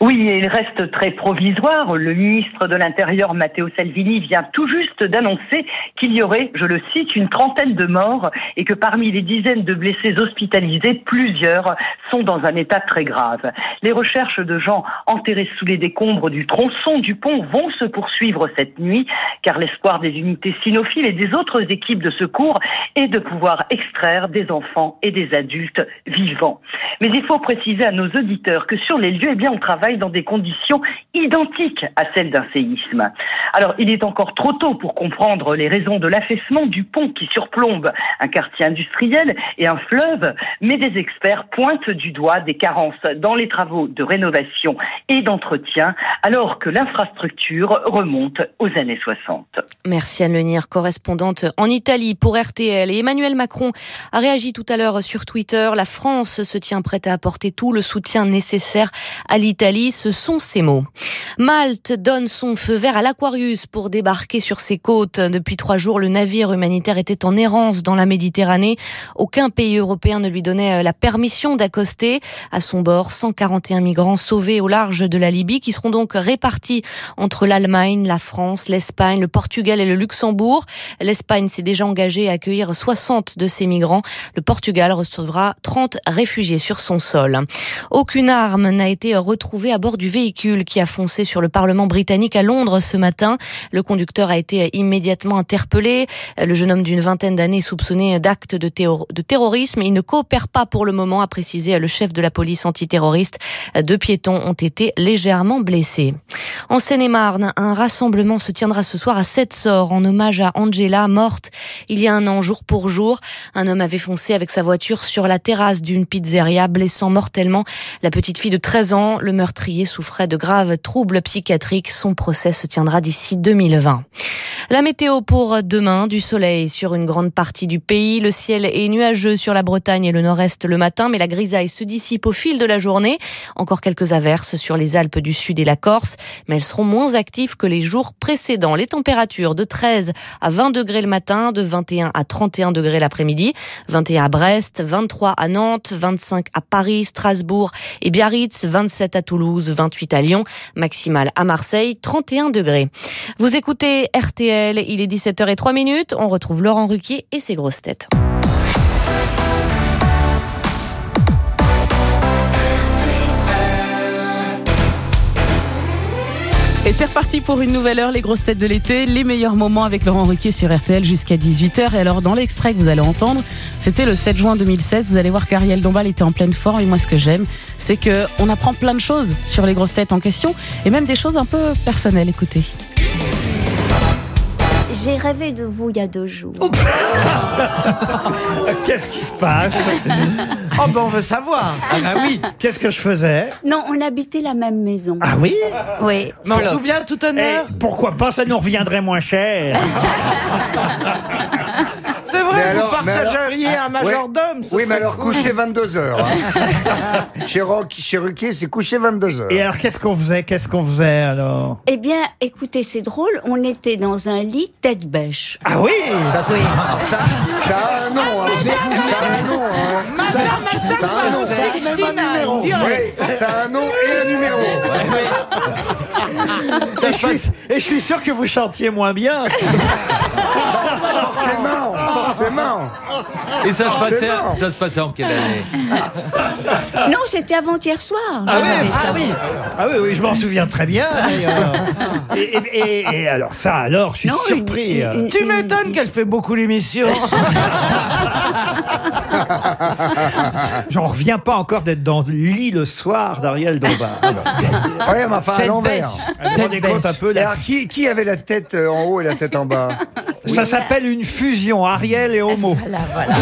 Oui, il reste très provisoire. Le ministre de l'Intérieur, Matteo Salvini, vient tout juste d'annoncer qu'il y aurait, je le cite, une trentaine de morts et que parmi les dizaines de blessés hospitalisés, plusieurs sont dans un état très grave. Les recherches de gens enterrés sous les décombres du tronçon du pont vont se poursuivre cette nuit, car l'espoir des unités cynophiles et des autres équipes de secours est de pouvoir extraire des enfants et des adultes vivants. Mais il faut préciser à nos auditeurs que sur les lieux, eh bien, travaille dans des conditions identiques à celles d'un séisme. Alors, il est encore trop tôt pour comprendre les raisons de l'affaissement du pont qui surplombe un quartier industriel et un fleuve, mais des experts pointent du doigt des carences dans les travaux de rénovation et d'entretien, alors que l'infrastructure remonte aux années 60. Merci Anne Lenir, correspondante en Italie pour RTL. Et Emmanuel Macron a réagi tout à l'heure sur Twitter. La France se tient prête à apporter tout le soutien nécessaire à l'Italie. Ce sont ses mots. Malte donne son feu vert à l'Aquarius pour débarquer sur ses côtes. Depuis trois jours, le navire humanitaire était en errance dans la Méditerranée. Aucun pays européen ne lui donnait la permission d'accoster. À son bord, 141 migrants sauvés au large de la Libye qui seront donc répartis entre l'Allemagne, la France, l'Espagne, le Portugal et le Luxembourg. L'Espagne s'est déjà engagée à accueillir 60 de ces migrants. Le Portugal recevra 30 réfugiés sur son sol. Aucune arme n'a été retrouvé à bord du véhicule qui a foncé sur le Parlement britannique à Londres ce matin. Le conducteur a été immédiatement interpellé. Le jeune homme d'une vingtaine d'années soupçonné d'actes de, de terrorisme. Il ne coopère pas pour le moment, a précisé le chef de la police antiterroriste. Deux piétons ont été légèrement blessés. En Seine-et-Marne, un rassemblement se tiendra ce soir à Sept-Sort en hommage à Angela, morte il y a un an jour pour jour. Un homme avait foncé avec sa voiture sur la terrasse d'une pizzeria, blessant mortellement la petite fille de 13 ans. Le meurtrier souffrait de graves troubles psychiatriques. Son procès se tiendra d'ici 2020. La météo pour demain, du soleil sur une grande partie du pays. Le ciel est nuageux sur la Bretagne et le nord-est le matin, mais la grisaille se dissipe au fil de la journée. Encore quelques averses sur les Alpes du Sud et la Corse, mais elles seront moins actives que les jours précédents. Les températures de 13 à 20 degrés le matin, de 21 à 31 degrés l'après-midi, 21 à Brest, 23 à Nantes, 25 à Paris, Strasbourg et Biarritz, 27 à Toulouse, 28 à Lyon, maximal à Marseille, 31 degrés. Vous écoutez RTL, il est 17h03 minutes. On retrouve Laurent Ruquier et ses grosses têtes. C'est reparti pour une nouvelle heure, les grosses têtes de l'été, les meilleurs moments avec Laurent Ruquier sur RTL jusqu'à 18h. Et alors, dans l'extrait que vous allez entendre, c'était le 7 juin 2016. Vous allez voir qu'Ariel Dombal était en pleine forme. Et moi, ce que j'aime, c'est que on apprend plein de choses sur les grosses têtes en question et même des choses un peu personnelles. Écoutez. J'ai rêvé de vous il y a deux jours. Qu'est-ce qui se passe Oh ben on veut savoir. Ah bah oui. Qu'est-ce que je faisais Non, on habitait la même maison. Ah oui Oui. Mais en tout bien, tout honneur. Eh, Pourquoi pas Ça nous reviendrait moins cher. C'est vrai, Mais vous alors- mais alors- partageriez un majordome. ce Oui, mais serait alors cool. coucher 22h. chez, Rock, chez Ruquier, c'est coucher 22h. Et alors, qu'est-ce qu'on faisait Qu'est-ce qu'on faisait alors? Eh bien, écoutez, c'est drôle, on était dans un lit tête bêche. Ah oui? Ça, c'est- ça, ça a un nom. Hein. Ça a un nom. Hein. Ça, ça a un nom. Ça a même un numéro. Oui, ça a un nom et un numéro. et, je suis, et je suis sûr que vous chantiez moins bien. Forcément, forcément. Et ça se, Ah, passait, c'est marrant. ça se passait en quelle année Non, c'était avant-hier soir. Ah oui, ah oui, ah oui, oui, je m'en souviens très bien. d'ailleurs. Et, et- et- et alors ça, alors, je suis Non, surpris. une- une- Tu m'étonnes qu'elle fait beaucoup l'émission. J'en reviens pas encore d'être dans le lit le soir d'Ariel Dombal. Oui, mais enfin à Tête l'envers. bêche. Compte un peu Et la- alors, qui, qui avait la tête euh, en haut et la tête en bas Ça s'appelle une fusion, Ariel et Homo. Voilà, voilà.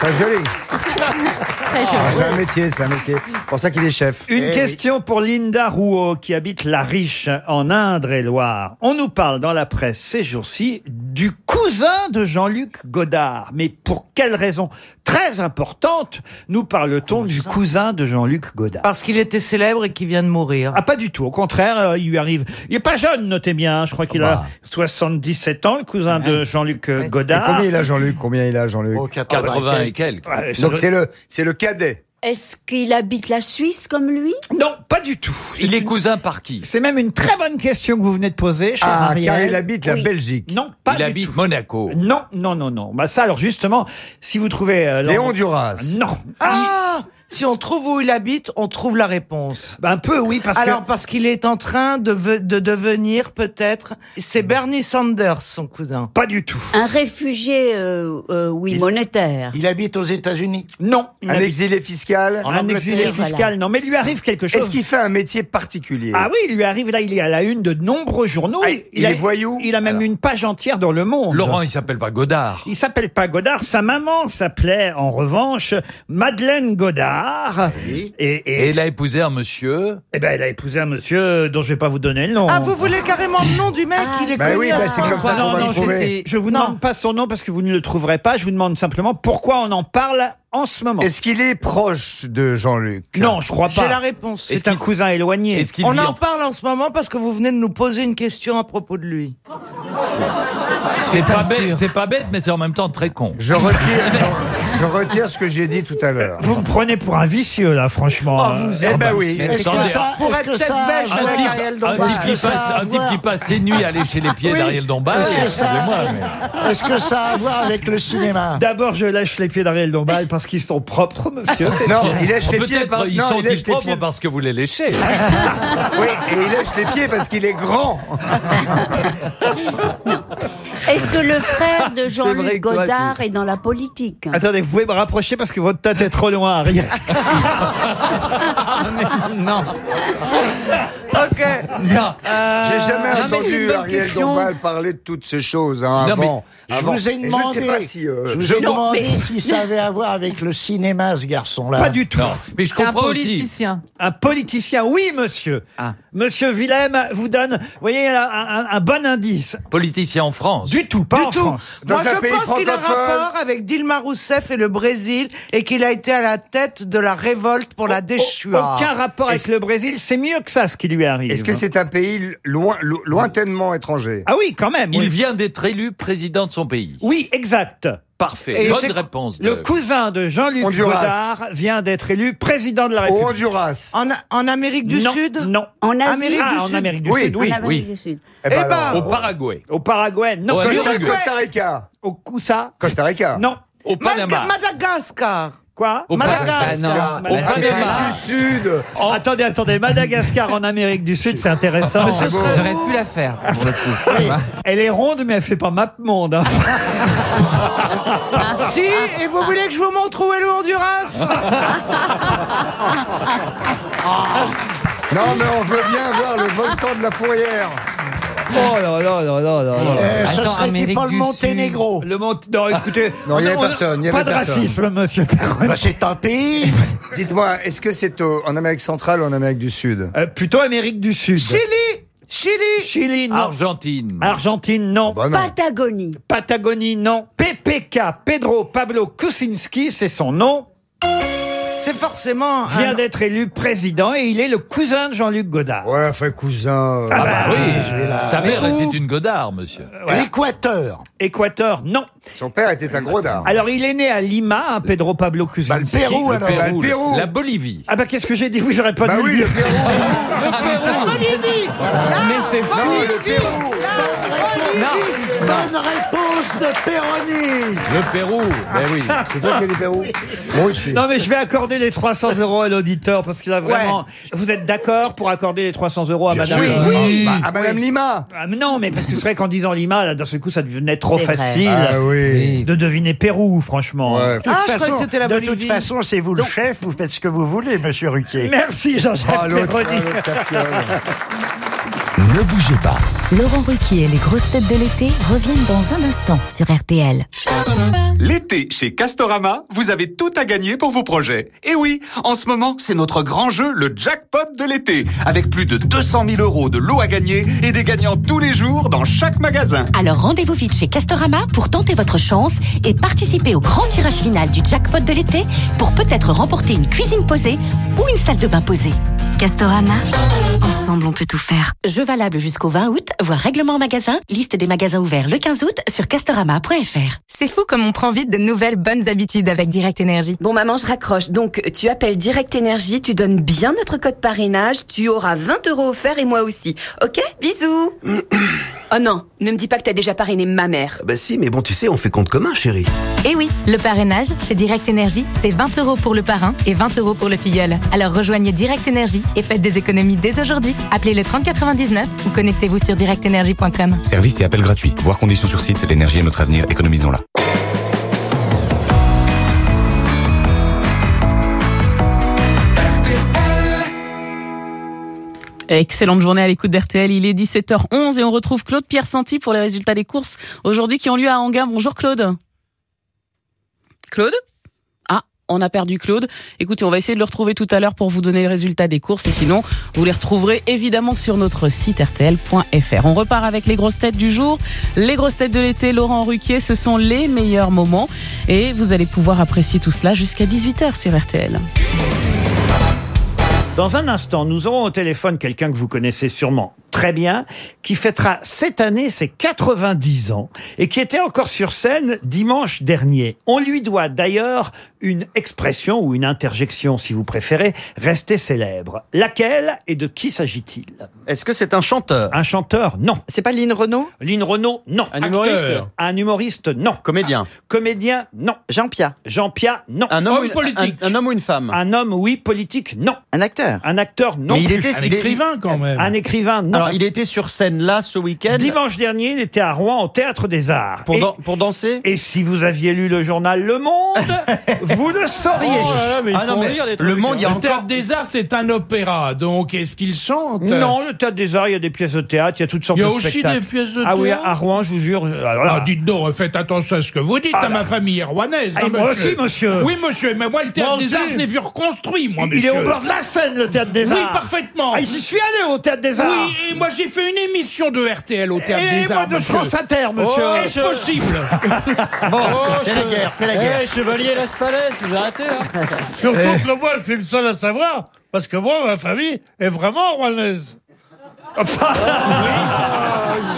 Très joli. Très joli. Ah, c'est un métier, c'est un métier. C'est pour ça qu'il est chef. Une Eh question pour Linda Rouault qui habite La Riche en Indre-et-Loire. On nous parle dans la presse ces jours-ci du cousin de Jean-Luc Godard. Mais pour quelle raison? Très importante nous parle-t-on du cousin de Jean-Luc Godard Parce qu'il était célèbre et qu'il vient de mourir. Ah, pas du tout. Au contraire, euh, il lui arrive. Il est pas jeune, notez bien. Je crois qu'il bah. a 77 ans, le cousin de Jean-Luc euh, Et Godard. combien il a Jean-Luc? Combien il a Jean-Luc? 80 et quelques. Ouais, ça Donc c'est le, c'est le cadet. Est-ce qu'il habite la Suisse comme lui? Non, pas du tout. Il est une- cousin par qui? C'est même une très bonne question que vous venez de poser, cher Ah, Ariel. car il habite la Oui. Belgique. Non, pas Il du habite tout. Monaco. Non, non, non, non. Bah ça, alors justement, si vous trouvez euh, Léon Duras. Non. Ah Si on trouve où il habite, on trouve la réponse. Bah, un peu, oui, parce Alors, que. parce qu'il est en train de, de devenir peut-être. C'est Bernie Sanders, son cousin. Pas du tout. Un réfugié, euh, euh, oui, monétaire. Il habite aux États-Unis. Non. il Un exilé fiscal. un exilé Voilà. fiscal. Non, mais lui arrive quelque chose. Est-ce qu'il fait un métier particulier? Ah oui, il lui arrive là, il est à la une de nombreux journaux. Ah, il a, est voyou Il a même une page entière dans Le Monde. Laurent, il s'appelle pas Godard. Il s'appelle pas Godard. Sa maman s'appelait, en revanche, Madeleine Godard. Et, et, Et il a épousé un monsieur. eh ben, elle a épousé un monsieur dont je vais pas vous donner le nom. Ah, vous voulez carrément le nom du mec Ah, Il est Bah connu oui, à bah ce c'est comme ça qu'on non, va non, je trouver. sais. Je vous Non. demande pas son nom parce que vous ne le trouverez pas. Je vous demande simplement pourquoi on en parle en ce moment. Est-ce qu'il est proche de Jean-Luc? Non, je crois J'ai la pas. réponse. C'est un cousin éloigné. Est-ce qu'il On vit en en... parle en ce moment parce que vous venez de nous poser une question à propos de lui. C'est pas, pas bête, sûr. c'est pas bête, mais c'est en même temps très con. Je retire, Je retire ce que j'ai dit tout à l'heure. Vous me prenez pour un vicieux, là, franchement. Oh, Euh, vous êtes- Eh ben oui. Est-ce c'est que ça- Pour est-ce être que tête ça- bêche Un avec type, Ariel un Dombal. type qui passe, un type qui passe ses nuits à lécher les pieds Oui. d'Ariel Dombal. Est-ce que ça- excusez-moi, mais- Est-ce que ça a à voir avec le cinéma? D'abord, je lèche les pieds d'Ariel Dombal parce qu'ils sont propres, monsieur. Non, il lèche les pieds. Peut-être par- ils non, sont il lèche les propres pieds. parce que vous les léchez. Oui, et il lèche les pieds parce qu'il est grand. Est-ce que le frère de Jean-Luc Godard est dans la politique? Attendez, vous pouvez me rapprocher parce que votre tête est trop loin, Ariel. non. Ok. Non. Euh, J'ai jamais non, mais c'est une entendu bonne Ariel question. Dombal parler de toutes ces choses hein, Non, mais avant. Je avant. vous ai Et Je ne demandé, sais pas si. euh, je vous ai Non, demandé mais- si ça avait à voir avec le cinéma, ce garçon-là. Pas du tout. Mais je C'est un comprends aussi. politicien. Un politicien, oui, monsieur. Ah. Monsieur Willem vous donne, vous voyez, un, un- un bon indice. Politicien en France. Du tout, pas Du en tout. France. Dans Moi, un je pays pense qu'il a francophone. rapport avec Dilma Rousseff et le Brésil et qu'il a été à la tête de la révolte pour la déchua. Aucun rapport avec le Brésil, c'est mieux que ça ce qui lui arrive. Est-ce que c'est un pays loin, lo- lointainement étranger? Ah oui, quand même. Il oui. vient d'être élu président de son pays. Oui, exact. Parfait. Et Bonne réponse. Le cousin de Jean-Luc Honduras. Godard vient d'être élu président de la Au République. Honduras. En, en Amérique du non, Sud? Non. En Asie Amérique Ah, du en Sud. Amérique du Oui, Sud, oui. En Amérique oui. du Sud. Eh ben Eh ben, alors, Au Paraguay. Au Paraguay, non. Au Costa, Uruguay. Costa Rica. Au Coussa Costa Rica. Non. Au Panama. Madagascar. Quoi Au Madagascar. Bah, non. Au Bah. Du Sud. En- Attendez, attendez. Madagascar en Amérique du Sud, c'est intéressant. Mais ce serait- J'aurais pu la faire, pour le coup. Elle est ronde, mais elle fait pas map monde. hein. Si, et vous voulez que je vous montre où est le Honduras Non, mais on veut bien voir le volcan de la Fourrière. Oh là là là là là là. Euh, ce Attends, serait Amérique pas le du Monténégro. Le Mont... Non, écoutez. Non, il y avait on- personne, il y Pas avait de personne. racisme, monsieur Perron. Bah, c'est un pays. Dites-moi, est-ce que c'est au- en Amérique centrale ou en Amérique du Sud Euh, plutôt Amérique du Sud. Chili Chili Chili, non. Argentine. Argentine, non. Bah non. Patagonie. Patagonie, non. PPK, Pedro Pablo Kuczynski, c'est son nom, C'est forcément vient un... d'être élu président et il est le cousin de Jean-Luc Godard. Ouais, enfin, cousin. euh, Ah bah, Oui, je vais là. sa mère était une Godard, monsieur. L'Équateur. Équateur, non. Son père était un gros dard. Alors, il est né à Lima, hein, Pedro Pablo Kuczynski. Pérou, Le alors. bah, le Pérou, Pérou. la Bolivie. Ah bah qu'est-ce que j'ai dit? Oui, j'aurais pas Bah dû oui, le le dire. Pérou. Bolivie Mais c'est fou. Non, le Pérou. Bonne réponse de Péroni. Le Pérou. Ben oui. C'est toi qui as dit Pérou Moi aussi. Non mais je vais accorder les 300 euros à l'auditeur parce qu'il a vraiment. Vous êtes d'accord pour accorder les 300 euros à Bien Madame sûr. Oui. Bah, à Madame Lima. Ah, mais non, mais parce que c'est vrai qu'en disant Lima, là, d'un seul coup, ça devenait trop C'est vrai. facile Ah oui. de deviner Pérou, franchement. Ouais. Ah, je croyais que c'était la de Bolivie. toute façon, c'est vous le chef, vous faites ce que vous voulez, monsieur Ruquier. Merci Jean-Jacques Ah, ah, l'autre tapiole. Ne bougez pas. Laurent Ruquier et les grosses têtes de l'été reviennent dans un instant sur RTL. L'été, chez Castorama, vous avez tout à gagner pour vos projets. Et oui, en ce moment, c'est notre grand jeu, le jackpot de l'été, avec plus de 200 000 euros de lots à gagner et des gagnants tous les jours dans chaque magasin. Alors rendez-vous vite chez Castorama pour tenter votre chance et participer au grand tirage final du jackpot de l'été pour peut-être remporter une cuisine posée ou une salle de bain posée. Castorama, ensemble on peut tout faire. Jeu valable jusqu'au 20 août, voire règlement en magasin, liste des magasins ouverts le 15 août sur castorama.fr. C'est fou comme on prend vite de nouvelles bonnes habitudes avec Direct Énergie. Bon maman, je raccroche. Donc tu appelles Direct Énergie, tu donnes bien notre code parrainage, tu auras 20 euros offerts et moi aussi. Ok? Bisous Oh non, ne me dis pas que t'as déjà parrainé ma mère. Bah si, mais bon, tu sais, on fait compte commun, chérie. Et oui, le parrainage chez Direct Énergie, c'est 20 euros pour le parrain et 20 euros pour le filleul. Alors rejoignez Direct Énergie et faites des économies dès aujourd'hui. Appelez le 3099 ou connectez-vous sur directenergie.com. Service et appel gratuit. Voir conditions sur site. L'énergie est notre avenir. Économisons-la. Excellente journée à l'écoute d'RTL. Il est 17h11 et on retrouve Claude Pierre Santi pour les résultats des courses aujourd'hui qui ont lieu à Anguin. Bonjour Claude. Claude? Ah, on a perdu Claude. Écoutez, on va essayer de le retrouver tout à l'heure pour vous donner les résultats des courses et sinon, vous les retrouverez évidemment sur notre site rtl.fr. On repart avec les grosses têtes du jour. Les grosses têtes de l'été, Laurent Ruquier, ce sont les meilleurs moments et vous allez pouvoir apprécier tout cela jusqu'à 18h sur RTL. Dans un instant, nous aurons au téléphone quelqu'un que vous connaissez sûrement très bien, qui fêtera cette année ses 90 ans et qui était encore sur scène dimanche dernier. On lui doit d'ailleurs une expression ou une interjection, si vous préférez, restée célèbre. Laquelle et de qui s'agit-il? Est-ce que c'est un chanteur? Un chanteur, non. C'est pas Lynn Renault Lynn Renault, non. Un humoriste? Un humoriste, non. Comédien Comédien, non. Jean Pia Jean Pia, non. Un homme Homme ou une- politique. un, un homme ou une femme? Un homme, oui. Politique, non. Un acteur? Un acteur, non. Mais il plus. était- Un écrivain, quand même. Un écrivain, non. Alors, il était sur scène là ce week-end. Dimanche dernier, il était à Rouen au Théâtre des Arts. Pour Et- dan- pour danser? Et si vous aviez lu le journal Le Monde, vous le sauriez. Oh là là, mais il Ah non, faut mais lire des trucs, le Monde, il y a Le encore- Théâtre des Arts, c'est un opéra, donc est-ce qu'il chante? Non, le théâtre des arts, il y a des pièces de théâtre, il y a toutes sortes Il y a de aussi spectacles. des pièces de Ah oui, théâtre à Rouen, je vous jure. Alors là, Ah, dites donc, faites attention à ce que vous dites Ah à ma famille rouennaise. Ah, hein, moi aussi, monsieur. Oui, monsieur, mais moi, le théâtre des Arts, je l'ai vu reconstruit, moi, il est monsieur. au bord de la Seine, le théâtre des arts. Oui, parfaitement. Ah, j'y suis allé au théâtre des arts. Oui, et moi, j'ai fait une émission de RTL au Et des moi Arts. de. France Inter, monsieur. Oh, est-ce possible Bon, Oh, c'est la guerre, c'est la Eh, guerre. chevalier Las Palais, vous arrêtez, hein Surtout que moi, je suis le seul à savoir, parce que moi, ma famille est vraiment rouennaise.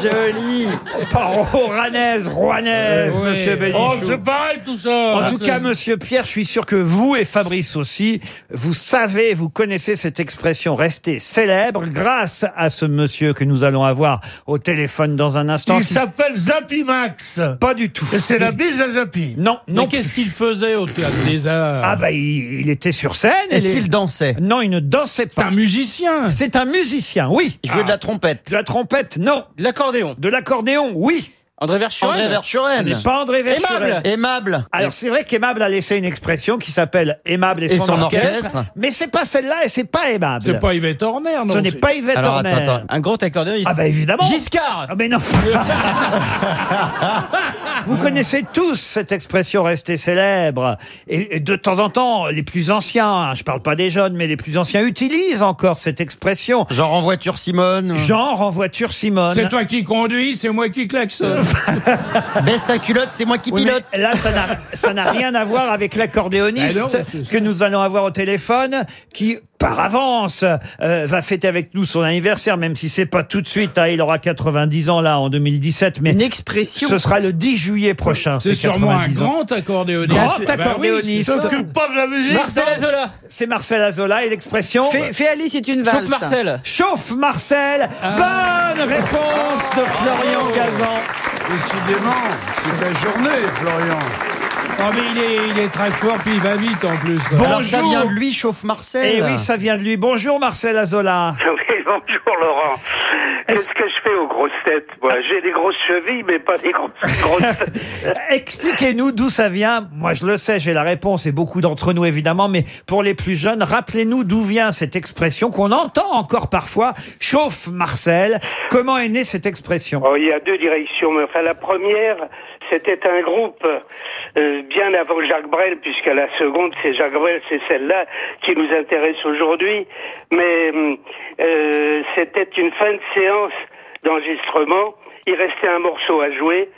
Joli. Pas oranaise, rouanaise, Oui. monsieur Bénichou. Oh, c'est pareil tout ça. En tout cas, monsieur Pierre, je suis sûr que vous et Fabrice aussi, vous savez, vous connaissez cette expression restée célèbre grâce à ce monsieur que nous allons avoir au téléphone dans un instant. Il s'appelle Zappy Max. Pas du tout. Et c'est la bise à Zappy. Non, non. Mais qu'est-ce qu'il faisait au théâtre des Arts Ah bah il, il était sur scène. Est-ce Il est- qu'il dansait? Non, il ne dansait pas. C'est un musicien. C'est un musicien, oui. Il jouait de la trompette. De la trompette, non. De l'accordéon. De l'accordéon, oui. André Verschuren André Verschuren. Ce n'est pas André Verschuren. Aimable. Aimable. Alors c'est vrai qu'Aimable a laissé une expression qui s'appelle Aimable et, Et son, orchestre, orchestre. mais c'est pas celle-là et c'est pas Aimable. C'est pas Yvette Horner, non Ce n'est pas Yvette Alors, Horner. attends, attends. Un gros accordéoniste. Ah bah évidemment. Giscard. Ah mais non. Vous connaissez tous cette expression restée célèbre. Et, et de temps en temps, les plus anciens, hein, je parle pas des jeunes, mais les plus anciens utilisent encore cette expression. Genre en voiture Simone. Genre en voiture Simone. C'est toi qui conduis, c'est moi qui klaxonne. Baisse ta culotte, c'est moi qui Oui, pilote. là, ça n'a- rien à voir avec l'accordéoniste Ah non, c'est que nous allons avoir au téléphone, qui, par avance, euh, va fêter avec nous son anniversaire, même si c'est pas tout de suite. hein, il aura 90 ans là en 2017, mais Une expression. ce sera le 10 juillet prochain. C'est sûrement un 90 ans. grand accordéoniste. Grand Bah oui, accordéoniste. pas de la musique. Marcel Azola. C'est Marcel Azola et l'expression Fais, fais Alice, c'est une valse. Chauffe Marcel. Chauffe Marcel. Ah. Bonne réponse de Florian Gazan. Décidément, c'est ta journée, Florian. Ah, mais il est, il est très fort, puis il va vite en plus. Alors ça Bonjour. vient de lui, chauffe Marcel. Eh oui, ça vient de lui. Bonjour Marcel Azola. Oui, bonjour Laurent. Qu'est-ce que je fais aux grosses têtes Moi, j'ai des grosses chevilles, mais pas des grosses, grosses têtes. Expliquez-nous d'où ça vient. Moi, je le sais, j'ai la réponse, et beaucoup d'entre nous, évidemment, mais pour les plus jeunes, rappelez-nous d'où vient cette expression qu'on entend encore parfois, chauffe Marcel. Comment est née cette expression? Oh, il y a deux directions. mais Enfin, la première, c'était un groupe euh, bien avant Jacques Brel, puisque la seconde, c'est Jacques Brel, c'est celle-là qui nous intéresse aujourd'hui. Mais euh, c'était une fin de séance d'enregistrement. Il restait un morceau à jouer.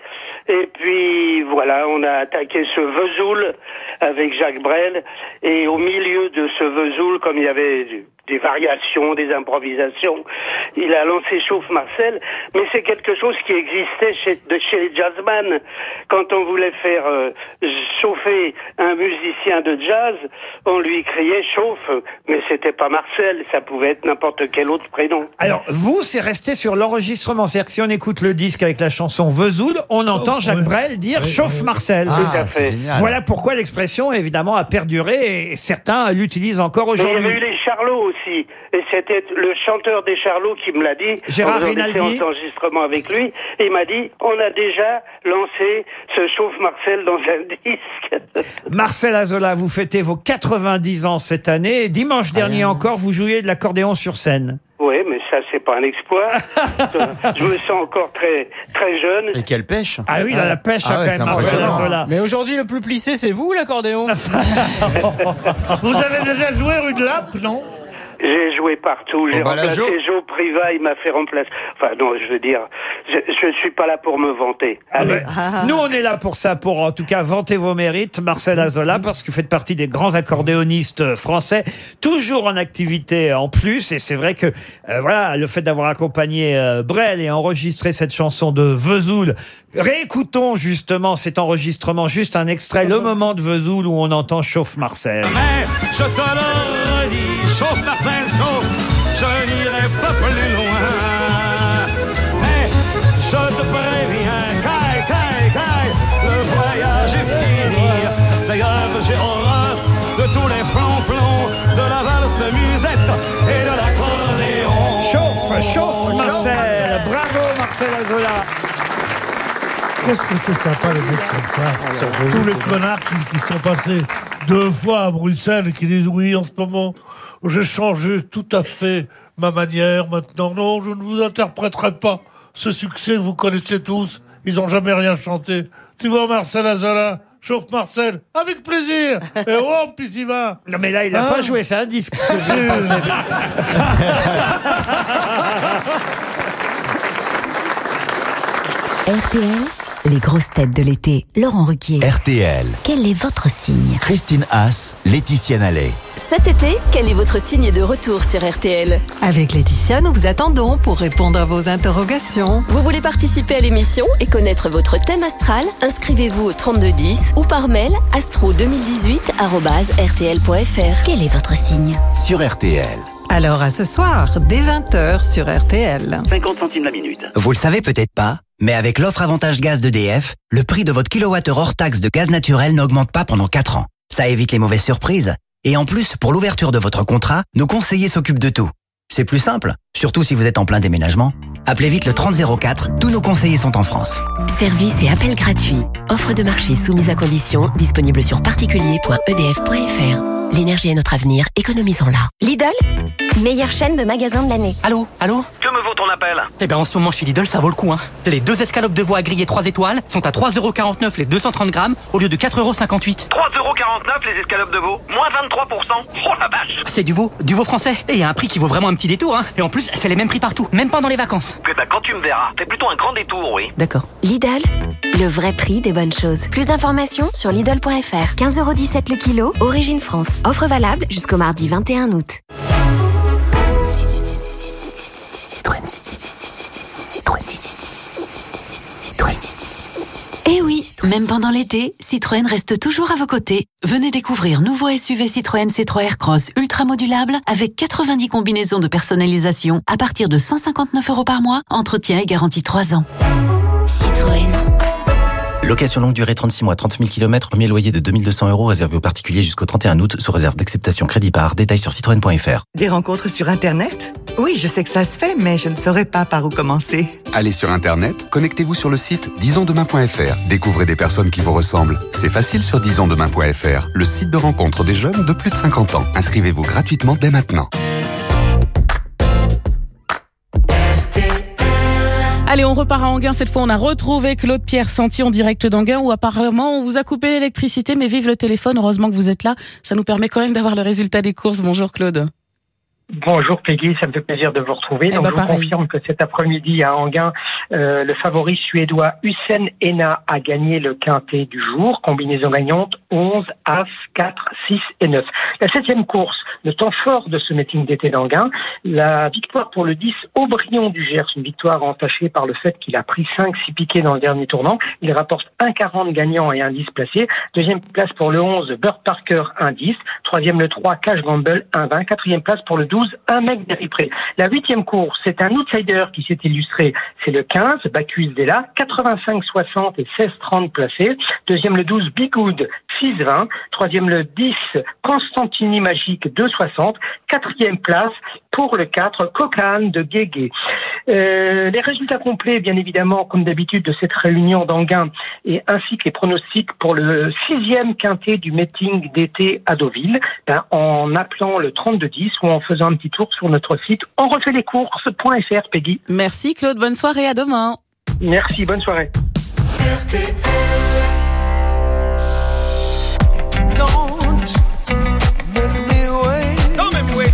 Et puis voilà, on a attaqué ce Vesoul avec Jacques Brel. Et au milieu de ce Vesoul, comme il y avait des variations, des improvisations, il a lancé Chauffe Marcel. Mais c'est quelque chose qui existait chez, de chez les jazzman. Quand on voulait faire euh, chauffer un musicien de jazz, on lui criait Chauffe. Mais c'était pas Marcel, ça pouvait être n'importe quel autre prénom. Alors, vous, c'est resté sur l'enregistrement. C'est-à-dire que si on écoute le disque avec la chanson Vesoul, on entend Jacques Brel dire chauffe Marcel. Ah, Tout à fait. génial. Voilà pourquoi l'expression, évidemment, a perduré et certains l'utilisent encore Mais il y avait eu aujourd'hui. les Charlots aussi. Et c'était le chanteur des Charlots qui me l'a dit. Gérard en Rinaldi. d'enregistrement avec lui. Et il m'a dit, on a déjà lancé ce chauffe Marcel dans un disque. Marcel Azola, vous fêtez vos 90 ans cette année. Et dimanche dernier encore, vous jouiez de l'accordéon sur scène. oui, mais ça, c'est pas un exploit. Je me sens encore très, très jeune. Et quelle pêche Ah oui, il a la pêche, Ah hein, ouais, quand même, Marcel. Azola. Mais aujourd'hui, le plus plissé, c'est vous, l'accordéon Vous avez déjà joué rue de Lappe, non? J'ai joué partout. J'ai bah, la remplacé Joe Priva, il m'a fait remplacer. Enfin, non, je veux dire, je, je suis pas là pour me vanter. Allez. Nous, on est là pour ça, pour en tout cas vanter vos mérites, Marcel Azola, parce que vous faites partie des grands accordéonistes euh, français, toujours en activité en plus. Et c'est vrai que, euh, voilà, le fait d'avoir accompagné euh, Brel et enregistré cette chanson de Vesoul. Réécoutons justement cet enregistrement, juste un extrait, le moment de Vesoul où on entend Chauffe Marcel. Mais je te le redis, chauffe Marcel, chauffe, je n'irai pas plus loin. Mais je te préviens, caille, caille, caille, le voyage est fini. D'ailleurs, j'ai horreur de tous les flonflons, de la valse musette et de l'accordéon. Chauffe, chauffe Marcel Bravo Marcel Azola Qu'est-ce que c'est sympa les mecs comme ça Tous les connards qui, qui sont passés deux fois à Bruxelles et qui disent oui en ce moment j'ai changé tout à fait ma manière maintenant. Non, je ne vous interpréterai pas ce succès que vous connaissez tous. Ils ont jamais rien chanté. Tu vois Marcel Azola? Chauffe Marcel, avec plaisir. Et oh, puis il va. Non mais là, il n'a Hein pas joué, c'est un disque que j'ai Si. passé. RTL, les grosses têtes de l'été. Laurent Ruquier. RTL. Quel est votre signe Christine Haas, Laetitia Nallet. Cet été, quel est votre signe de retour sur RTL Avec Laetitia, nous vous attendons pour répondre à vos interrogations. Vous voulez participer à l'émission et connaître votre thème astral? Inscrivez-vous au 3210 ou par mail astro2018@rtl.fr. Quel est votre signe Sur RTL. Alors à ce soir, dès 20h sur RTL. 50 centimes la minute. Vous le savez peut-être pas, mais avec l'offre avantage gaz d'EDF, le prix de votre kilowattheure hors taxe de gaz naturel n'augmente pas pendant 4 ans. Ça évite les mauvaises surprises. Et en plus, pour l'ouverture de votre contrat, nos conseillers s'occupent de tout. C'est plus simple, surtout si vous êtes en plein déménagement. Appelez vite le 3004, tous nos conseillers sont en France. Service et appel gratuit. Offre de marché soumise à conditions, disponible sur particulier.edf.fr. L'énergie est notre avenir, économisons-la. Lidl, meilleure chaîne de magasins de l'année. Allô, allô Que me vaut ton appel? Eh ben en ce moment chez Lidl ça vaut le coup hein. Les deux escalopes de veau à griller 3 étoiles sont à 3,49€ les 230 grammes au lieu de 4,58€. 3,49€ les escalopes de veau, moins 23%. Oh la vache C'est du veau, du veau français. Et il y a un prix qui vaut vraiment un petit détour hein. Et en plus c'est les mêmes prix partout, même pendant les vacances. Eh ben quand tu me verras, fais plutôt un grand détour, oui. D'accord. Lidl, le vrai prix des bonnes choses. Plus d'informations sur Lidl.fr. 15,17€ le kilo, origine France. Offre valable jusqu'au mardi 21 août. Eh oui, même pendant l'été, Citroën reste toujours à vos côtés. Venez découvrir nouveau SUV Citroën C3 Aircross ultra modulable avec 90 combinaisons de personnalisation à partir de 159 euros par mois, entretien et garantie 3 ans. Citroën. Location longue durée 36 mois, 30 000 km, premier loyer de 2200 euros réservé aux particuliers jusqu'au 31 août sous réserve d'acceptation crédit par. Détails sur citroën.fr. Des rencontres sur Internet? Oui, je sais que ça se fait, mais je ne saurais pas par où commencer. Allez sur Internet, connectez-vous sur le site disonsdemain.fr. Découvrez des personnes qui vous ressemblent. C'est facile sur disonsdemain.fr, le site de rencontre des jeunes de plus de 50 ans. Inscrivez-vous gratuitement dès maintenant. Allez, on repart à Anguin. Cette fois, on a retrouvé Claude Pierre Senti en direct d'Anguin où apparemment on vous a coupé l'électricité, mais vive le téléphone. Heureusement que vous êtes là. Ça nous permet quand même d'avoir le résultat des courses. Bonjour Claude. Bonjour Peggy, ça me fait plaisir de vous retrouver. Eh Donc ben, je vous pareil. confirme que cet après-midi à Anguin, euh, le favori suédois Hussein Ena a gagné le quintet du jour. Combinaison gagnante 11, As, 4, 6 et 9. La septième course, le temps fort de ce meeting d'été d'Anguin, la victoire pour le 10 Aubryon du Gers, une victoire entachée par le fait qu'il a pris 5, 6 piquets dans le dernier tournant. Il rapporte 1,40 gagnant et un 10 placé. Deuxième place pour le 11 Burt Parker, 1, 10. Troisième le 3 Cash Gamble, 1, 20. Quatrième place pour le 12 un mec d'Eripré. La huitième course, c'est un outsider qui s'est illustré. C'est le 15, Bacchus Della, 85-60 et 16-30 placé. Deuxième le 12, Bigood, 6-20. Troisième le 10, Constantini Magique, 2-60. Quatrième place pour le 4, Cocagne de Guégué. Euh, les résultats complets, bien évidemment, comme d'habitude, de cette réunion d'Anguin, et ainsi que les pronostics pour le sixième quintet du meeting d'été à Deauville, ben, en appelant le 3210 ou en faisant un petit tour sur notre site on refait les courses.fr, Peggy. Merci Claude. Bonne soirée. À demain. Merci, bonne soirée.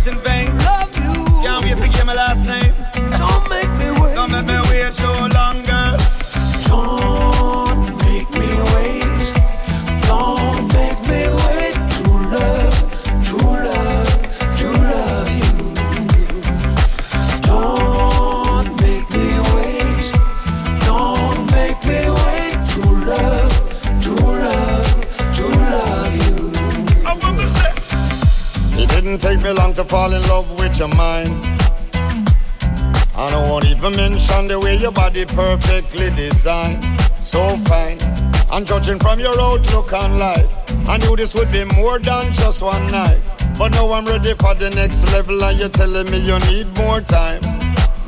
in vain. Love you. Can't wait to get my last name. In vain. Love want to fall in love with your mind. I don't want even mention the way your body perfectly designed. So fine. And judging from your outlook on life, I knew this would be more than just one night. But now I'm ready for the next level, and you're telling me you need more time.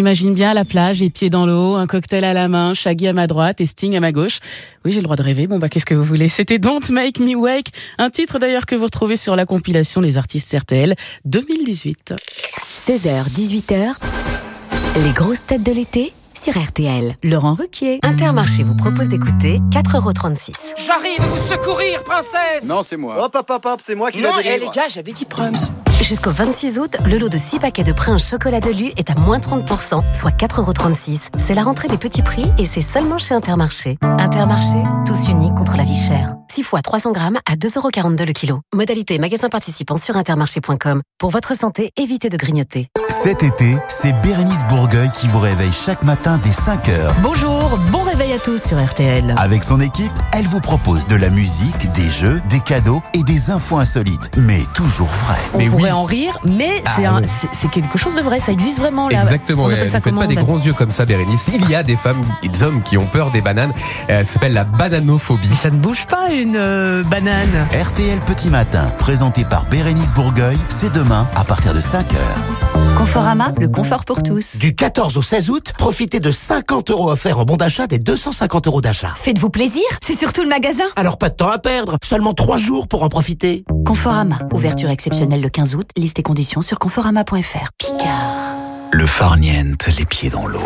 m'imagine bien à la plage, les pieds dans l'eau, un cocktail à la main, Shaggy à ma droite et Sting à ma gauche. Oui, j'ai le droit de rêver. Bon, bah, qu'est-ce que vous voulez? C'était Don't Make Me Wake, un titre d'ailleurs que vous retrouvez sur la compilation Les Artistes RTL 2018. 16h, 18h, les grosses têtes de l'été sur RTL. Laurent Ruquier. Intermarché vous propose d'écouter 4,36€. J'arrive à vous secourir, princesse Non, c'est moi. Hop, hop, hop, hop, c'est moi qui Non, la eh, les gars, j'avais dit Prums. Jusqu'au 26 août, le lot de 6 paquets de Prince chocolat de lu est à moins 30%, soit 4,36€. C'est la rentrée des petits prix et c'est seulement chez Intermarché. Intermarché, tous unis contre la vie chère. 6 fois 300 grammes à 2,42€ le kilo. Modalité magasin participant sur intermarché.com. Pour votre santé, évitez de grignoter. Cet été, c'est Bérénice Bourgueil qui vous réveille chaque matin dès 5 heures. Bonjour, bon réveil à tous sur RTL. Avec son équipe, elle vous propose de la musique, des jeux, des cadeaux et des infos insolites, mais toujours vraies. On pourrait en rire, mais Ah c'est un- oui. c'est c'est quelque chose de vrai, ça existe vraiment. Là. Exactement, On ouais, appelle ne ça faites pas des grands yeux comme ça, Bérénice. Il y a des femmes et des hommes qui ont peur des bananes. Euh, ça s'appelle la bananophobie. Ça ne bouge pas une euh, banane. RTL Petit Matin, présenté par Bérénice Bourgueil, c'est demain à partir de 5 heures. Conforama, le confort pour tous. Du 14 au 16 août, profitez de 50 euros offerts en bon d'achat des 250 euros d'achat. Faites-vous plaisir, c'est surtout le magasin. Alors pas de temps à perdre, seulement 3 jours pour en profiter. Conforama, ouverture exceptionnelle le 15 août, liste et conditions sur conforama.fr. Picard. Le farniente, les pieds dans l'eau.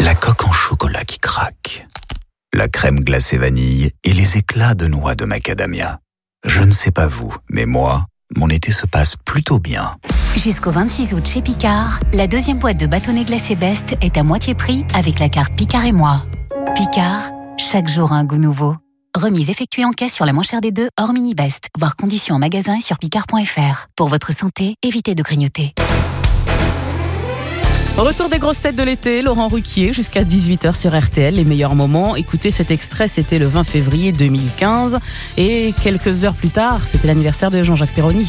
La coque en chocolat qui craque. La crème glacée vanille et les éclats de noix de macadamia. Je ne sais pas vous, mais moi, mon été se passe plutôt bien. Jusqu'au 26 août chez Picard, la deuxième boîte de bâtonnets glacés Best est à moitié prix avec la carte Picard et moi. Picard, chaque jour un goût nouveau. Remise effectuée en caisse sur la moins chère des deux, hors mini Best. Voir conditions en magasin sur picard.fr. Pour votre santé, évitez de grignoter. Retour des grosses têtes de l'été, Laurent Ruquier, jusqu'à 18h sur RTL, les meilleurs moments. Écoutez, cet extrait, c'était le 20 février 2015. Et quelques heures plus tard, c'était l'anniversaire de Jean-Jacques Perroni.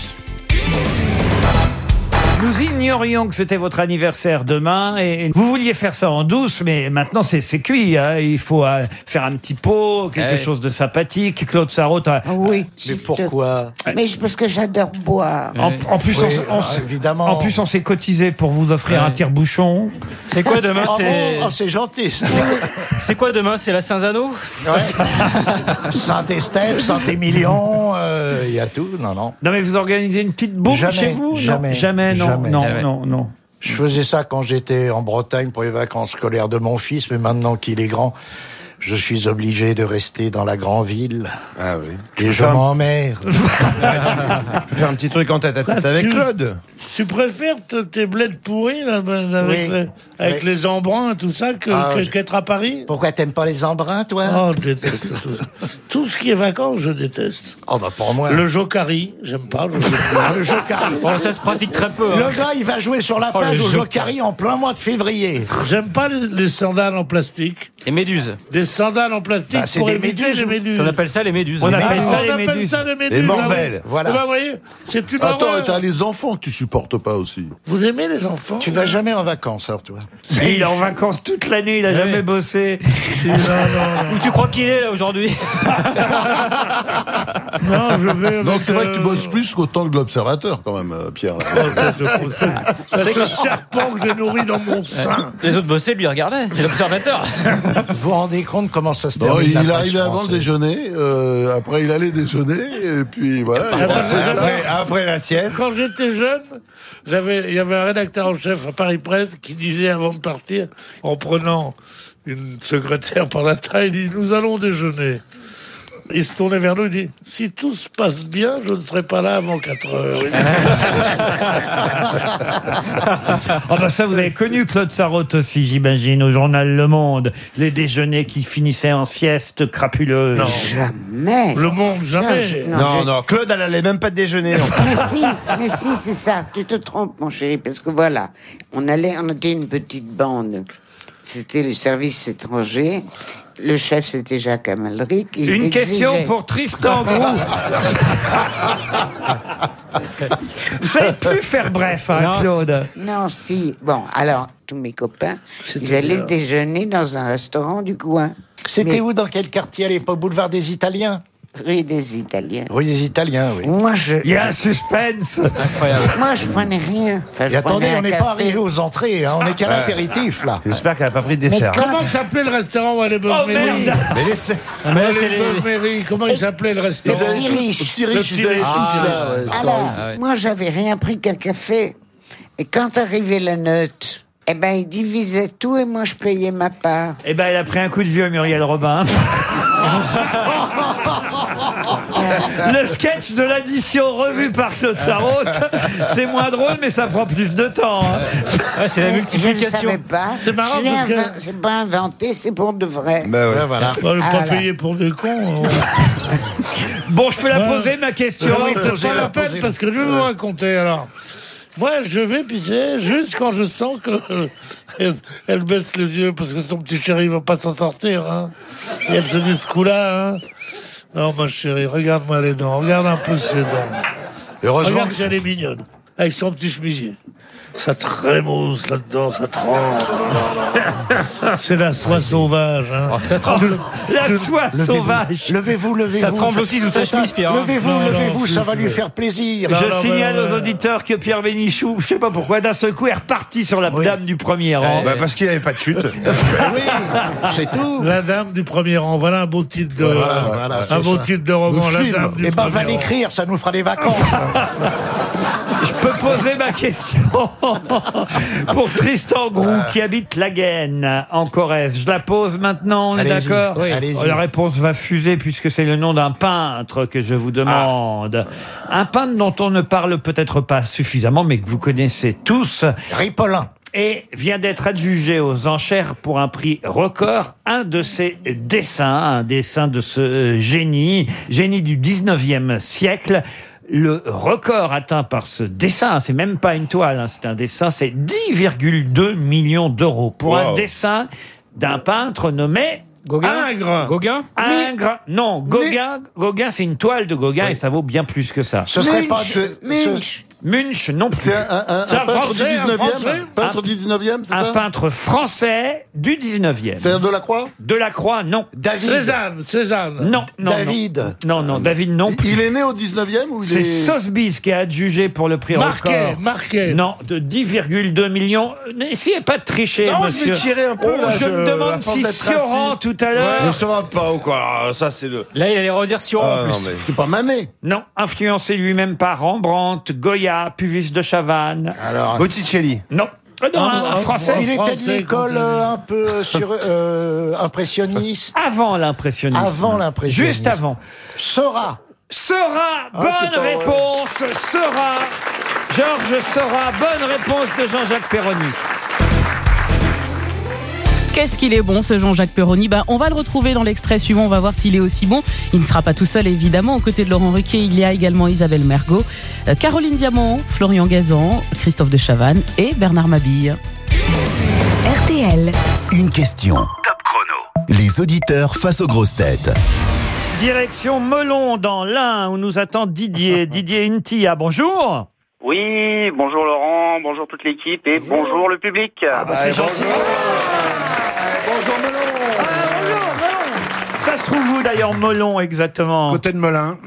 Nous ignorions que c'était votre anniversaire demain et vous vouliez faire ça en douce, mais maintenant c'est c'est cuit. hein. Il faut euh, faire un petit pot, quelque Ouais. chose de sympathique. Claude Sarraute. a- Oui. Mais pourquoi Mais je- parce que j'adore boire. En, en plus, Oui, on, en plus, on s'est cotisé pour vous offrir un tire-bouchon. C'est quoi demain Ah C'est bon c'est gentil. C'est quoi demain C'est la Saint-Zano Saint-Estèphe, Saint-Émilion, euh, il y a tout. Non, non. Non, mais vous organisez une petite boucle Jamais, chez vous? Non, jamais, jamais, non, jamais. non, Jamais. non, non. Je faisais ça quand j'étais en Bretagne pour les vacances scolaires de mon fils, mais maintenant qu'il est grand, je suis obligé de rester dans la grande ville. Ah oui. Et je m'emmerde. Je peux faire un petit truc en tête à tête Ah, avec Claude. Tu préfères te- tes bleds pourris là, ben, avec, Oui. les, avec Oui. les embruns et tout ça que- Ah, que- je- qu'être à Paris? Pourquoi t'aimes pas les embruns, toi? Oh, je déteste tout ça. Tout ce qui est vacances, je déteste. Oh, bah pour moi. Le jocari, j'aime pas. Le jocari. Le jocari. Bon, ça se pratique très peu. hein. Le gars, il va jouer sur la Oh, plage au jocari. Jocari en plein mois de février. J'aime pas les, les sandales en plastique. Les méduses. Des sandales en plastique Bah, c'est pour des éviter méduses. les méduses. On appelle ça les méduses. On Les appelle méduses. ça on les appelle méduses. ça les méduses. Les ah morvelles. oui. Voilà. Eh ben, vous voyez, c'est une Attends, horreur. t'as les enfants que tu supportes pas aussi. Vous aimez les enfants Tu vas jamais en vacances, alors, toi. Mais il est en vacances toute l'année, il a jamais bossé. Où tu crois qu'il est là aujourd'hui Non, je vais. Donc avec, c'est vrai que euh, tu bosses plus qu'autant que l'observateur quand même, euh, Pierre. C'est ce serpent que j'ai nourri dans mon sein. Les autres bossaient, lui regardaient. C'est l'observateur. Vous vous rendez compte comment ça se Bon, termine il arrivait avant le déjeuner, euh, après il allait déjeuner, et puis voilà. Après la sieste. Quand j'étais jeune, j'avais, il y avait un rédacteur en chef à Paris Presse qui disait avant de partir, en prenant une secrétaire par la taille, il dit Nous allons déjeuner. Il se tournait vers nous, il dit Si tout se passe bien, je ne serai pas là avant 4 heures. Ah bah ça, vous avez connu Claude Sarraute aussi, j'imagine, au journal Le Monde. Les déjeuners qui finissaient en sieste crapuleuse. Jamais. Le monde, jamais. je- Non, je- non, Claude, elle allait même pas déjeuner. Mais si, mais si, c'est ça. Tu te trompes, mon chéri, parce que voilà, on allait, on était une petite bande. C'était le service étranger. Le chef, c'était Jacques Amalric. Il Une question pour Tristan Grou. Vous savez plus faire bref, hein, Non. Claude. Non, si. Bon, alors, tous mes copains, ils allaient déjeuner dans un restaurant du coin. C'était Mais- où, dans quel quartier à l'époque Boulevard des Italiens? Rue des Italiens. Rue des Italiens, oui. Moi, je. Il y a un suspense. Incroyable. Moi, je prenais rien. Enfin, Et je attendez, prenais un on n'est café. pas arrivé aux entrées, hein, on n'est qu'à l'apéritif, là. J'espère qu'elle a pas pris de dessert. Comment s'appelait le restaurant où allait Bob Oh merde Mais laissez. Ah, mais c'est les- Bob Comment il s'appelait le restaurant Le petit riche. Petit riche, Le ils avaient petit tous riche. là, ouais, c'est Alors, Ah ouais. moi, j'avais rien pris qu'un café. Et quand arrivait la note, eh ben, il divisait tout et moi, je payais ma part. Eh ben, elle a pris un coup de vieux, Muriel Robin. Le sketch de l'addition revu par Claude Sarraute, c'est moins drôle, mais ça prend plus de temps. hein. Ouais, c'est la Je ne multiplication. savais pas. C'est marrant Je l'ai parce que- inven- C'est pas inventé, c'est pour de vrai. Bah ouais. voilà. On va Ah, pas payer pour des cons. hein. Bon, je peux la Ouais. poser, ma question c'est posez-la, pas la peine parce que je vais vous raconter alors. Moi, je vais pisser juste quand je sens que elle, elle baisse les yeux parce que son petit chéri va pas s'en sortir. Hein. Et elle se dit ce coup-là. Hein. Non, ma chérie, regarde-moi les dents, regarde un peu ses dents. Heureusement Regarde que si elle est mignonne, avec son petit chemisier. Ça trémousse là-dedans, ça tremble. C'est la soie sauvage. Hein. Oh, ça tremble. La soie Levez-vous. sauvage. Levez-vous, levez-vous. Ça tremble aussi sous ta chemise, Pierre, hein. Levez-vous, levez-vous, ça va lui faire plaisir. Non, Je non, signale aux auditeurs que Pierre Bénichou, je sais pas pourquoi, d'un seul coup est reparti sur la dame du premier rang. Bah, parce qu'il n'y avait pas de chute. oui, c'est tout. La dame du premier rang, voilà un beau titre de, Voilà, voilà, un beau ça. titre de roman. Le La film. dame du Eh ben, va premier l'écrire, ça nous fera des vacances. Je peux poser ma question pour Tristan Grou qui habite la Gaine en Corrèze. Je la pose maintenant, on est Allez-y, d'accord oui. Allez-y. La réponse va fuser puisque c'est le nom d'un peintre que je vous demande. Un peintre dont on ne parle peut-être pas suffisamment mais que vous connaissez tous. Ripollin. et vient d'être adjugé aux enchères pour un prix record. Un de ses dessins, un dessin de ce euh, génie, génie du 19e siècle. Le record atteint par ce dessin, c'est même pas une toile, hein, c'est un dessin, c'est 10,2 millions d'euros pour un Wow. dessin d'un peintre nommé Gauguin Ingres. Gauguin Ingres. Non, Gauguin, Gauguin, c'est une toile de Gauguin et ça vaut bien plus que ça. Ce serait pas. Munch. Munch. Munch non plus. C'est un, un- un un peintre du Français, un 19e Français Peintre du 19e, c'est Un ça peintre français du 19e. C'est Delacroix Delacroix, non. David. Cézanne, Cézanne. Non, non. David. Non, non, non, David non plus. Il est né au 19e ou il C'est est... Sotheby's qui a adjugé pour le prix Marquet, record. Marquet. Non, de 10,2 millions. N'essayez pas de tricher, Non, je monsieur. vais tirer un peu, Oh, là, je je- me demande si Sioran tout à l'heure. Mais ça va pas ou quoi Alors, Ça, c'est le. Là, il allait redire Sion Ah, en plus. non, mais- C'est pas Manet. Non, influencé lui-même par Rembrandt, Goya, Puvis de Chavannes. Alors. Botticelli. Non. Euh, non, un, un français. Il était de l'école euh, un peu euh, sur, euh, impressionniste. Avant l'impressionnisme. Avant l'impressionnisme. Juste avant. Sora. Sera, Ah, bonne pas réponse. Sera. Georges Sera, bonne réponse de Jean-Jacques Perroni. Qu'est-ce qu'il est bon ce Jean-Jacques Perroni bah, On va le retrouver dans l'extrait suivant, on va voir s'il est aussi bon. Il ne sera pas tout seul évidemment. Aux côtés de Laurent Ruquier, il y a également Isabelle Mergot, euh, Caroline Diamant, Florian Gazan, Christophe de Chavannes et Bernard Mabille. RTL. Une question. Top chrono. Les auditeurs face aux grosses têtes. Direction Melon dans l'Ain où nous attend Didier. Didier Intia, bonjour. Oui, bonjour Laurent, bonjour toute l'équipe et bonjour le public. Ah bah c'est gentil. Bonjour Melon. Ça se trouve où d'ailleurs Melon exactement? Côté de Melun.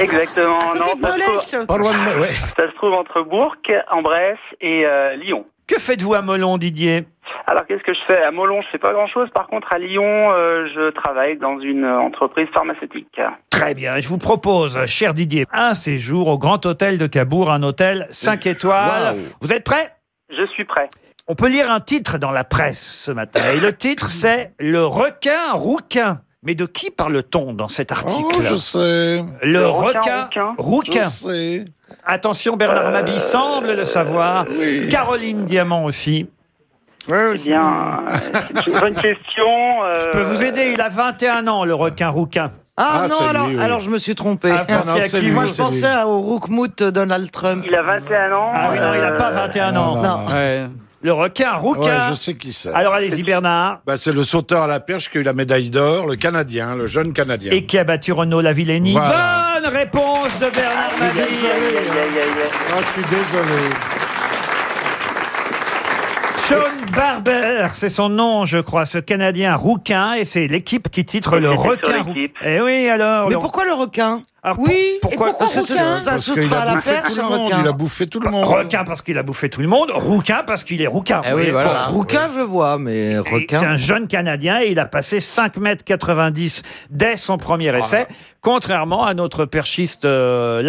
Exactement. non, ça, se trouve, Pas loin de Melun. Ouais. ça se trouve entre Bourg, en Bresse et euh, Lyon. Que faites-vous à Melon, Didier? Alors qu'est-ce que je fais? À Molon, je fais pas grand-chose. Par contre, à Lyon, euh, je travaille dans une entreprise pharmaceutique. Très bien, je vous propose, cher Didier, un séjour au Grand Hôtel de Cabourg, un hôtel 5 étoiles. Vous êtes prêts Je suis prêt. On peut lire un titre dans la presse ce matin. Et le titre, c'est Le requin rouquin. Mais de qui parle-t-on dans cet article? Oh, je sais. Le, Le requin, requin rouquin. Je sais. Attention, Bernard Mabille semble le savoir. Caroline Diamant aussi. Eh bien, euh, c'est une bonne question. euh, Je peux vous aider, il a 21 ans, le requin rouquin. Ah, Ah, non, c'est alors, lui, oui. alors je me suis trompé. Ah, pensez non, à c'est qui, lui, vous Moi, je c'est pensais au Rookmout Donald Trump. Il a 21 ans. Ah oui, non, il n'a pas euh, 21 ans. non, Non. Ouais. Le requin Ouais, rouquin. je sais qui c'est. Alors allez-y, Bernard. Bah, c'est le sauteur à la perche qui a eu la médaille d'or, le Canadien, le jeune Canadien. Et qui a battu Renaud Lavillenie. Voilà. Bonne réponse de Bernard Mabille. aïe, aïe, aïe, aïe. Ah, je suis désolé. Sean Barber, c'est son nom, je crois, ce Canadien rouquin, et c'est l'équipe qui titre le requin. l'équipe. Eh oui, alors. Mais le- pourquoi le requin? Alors, pour- Oui, pourquoi- et pourquoi Parce que requin? Ça Parce saute qu'il pas à a la bouffé perche, tout le un monde. requin. Il a bouffé tout le monde. Requin parce qu'il a bouffé tout le monde, rouquin parce qu'il est rouquin. Eh oui. Rouquin, je vois, mais Et requin. C'est un jeune Canadien et il a passé 5 mètres 90 dès son premier essai, contrairement à notre perchiste euh.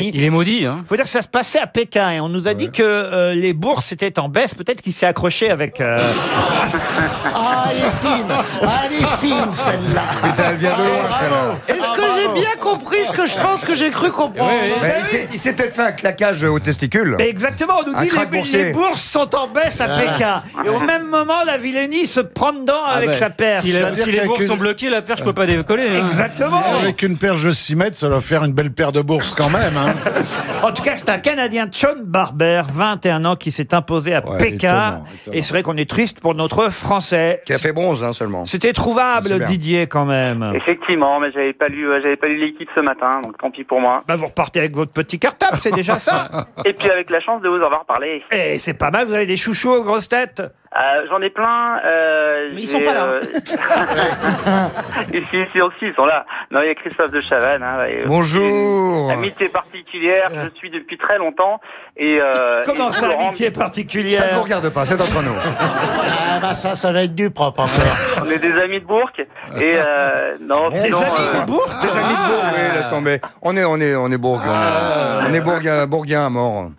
Il est maudit, hein. faut dire que ça se passait à Pékin et on nous a dit que euh, les bourses étaient en baisse. Peut-être qu'il s'est accroché avec. euh, Ah, elle est fine. Ah, elle est fine, celle-là. Putain, elle vient de loin, celle-là. Est-ce que j'ai bien compris ce que je pense que j'ai cru comprendre Mais il s'est- il s'est peut-être fait un claquage au testicule. Mais exactement, on nous Un dit crack les, boursier. les bourses sont en baisse à Ah. Pékin. Et au même moment, la Villénie se prend dedans avec Ah sa bah, perche. Si, les- C'est-à-dire si les bourses une- sont bloquées, la perche peut pas décoller. hein. Exactement. Avec une perche de 6 mètres, ça va faire une belle paire de bourses quand même. Hein. En tout cas, c'est un Canadien, John Barber, 21 ans, qui s'est imposé à Ouais, Pékin. étonnant, étonnant. Et c'est vrai qu'on est triste pour notre Français. Qui a fait bronze, hein, seulement. C'était C'est trouvable. Didier, quand même. Effectivement, mais j'avais pas lu, euh, j'avais pas lu l'équipe ce matin, donc tant pis pour moi. Bah, vous repartez avec votre petit cartable, c'est déjà ça. Et puis avec la chance de vous avoir parlé. Et c'est pas mal, vous avez des chouchous aux grosses têtes Euh, J'en ai plein. Euh, Mais ils sont pas là. euh, ici, ici aussi, ils sont là. Non, il y a Christophe de Chavannes. Hein, et, Bonjour. Amitié particulière, je suis depuis très longtemps. Et, euh, Comment et ça, Laurent, amitié Ça ne vous particulière regarde pas, c'est entre nous. Ah, bah, ça, ça va être du propre encore. On est des amis de Bourg. Et euh, non, Des sinon, amis euh, de Bourg Des amis de Bourg, oui, laisse tomber. On est, on est, on est bourguin. On est bourguin, bourguin à mort.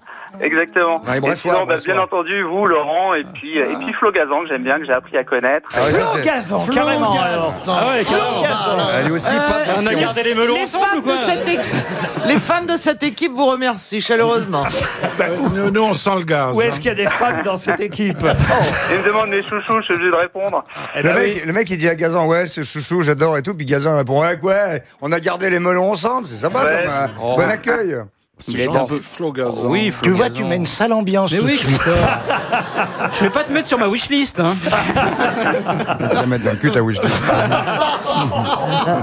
Exactement. Ouais, et sinon, bah, bien entendu, vous, Laurent, et puis, et puis Flo Gazan, que j'aime bien, que j'ai appris à connaître. Ah ouais, Flo Gazan, carrément. Ah ouais, Flo Gazan. Elle est aussi Euh, pas On a gardé les melons les ensemble femmes ou quoi de cette équipe, Les femmes de cette équipe vous remercient chaleureusement. nous, nous, on sent le gaz. Où est-ce hein. qu'il y a des femmes dans cette équipe Il me demande mes chouchous, je suis obligé de répondre. Eh Le ben mec, oui. le mec, il dit à Gazan, ouais, c'est chouchou, j'adore et tout. Puis Gazan répond, ouais, quoi, on a gardé les melons ensemble, c'est sympa Ouais. comme euh, Oh. bon accueil. C'est Il est un peu- Flo Gazan. Oui, Tu vois, tu mets une sale ambiance. Mais tout oui, de suite. Christophe. Je vais pas te mettre sur ma wishlist. Hein. On va mettre dans le cul ta wish.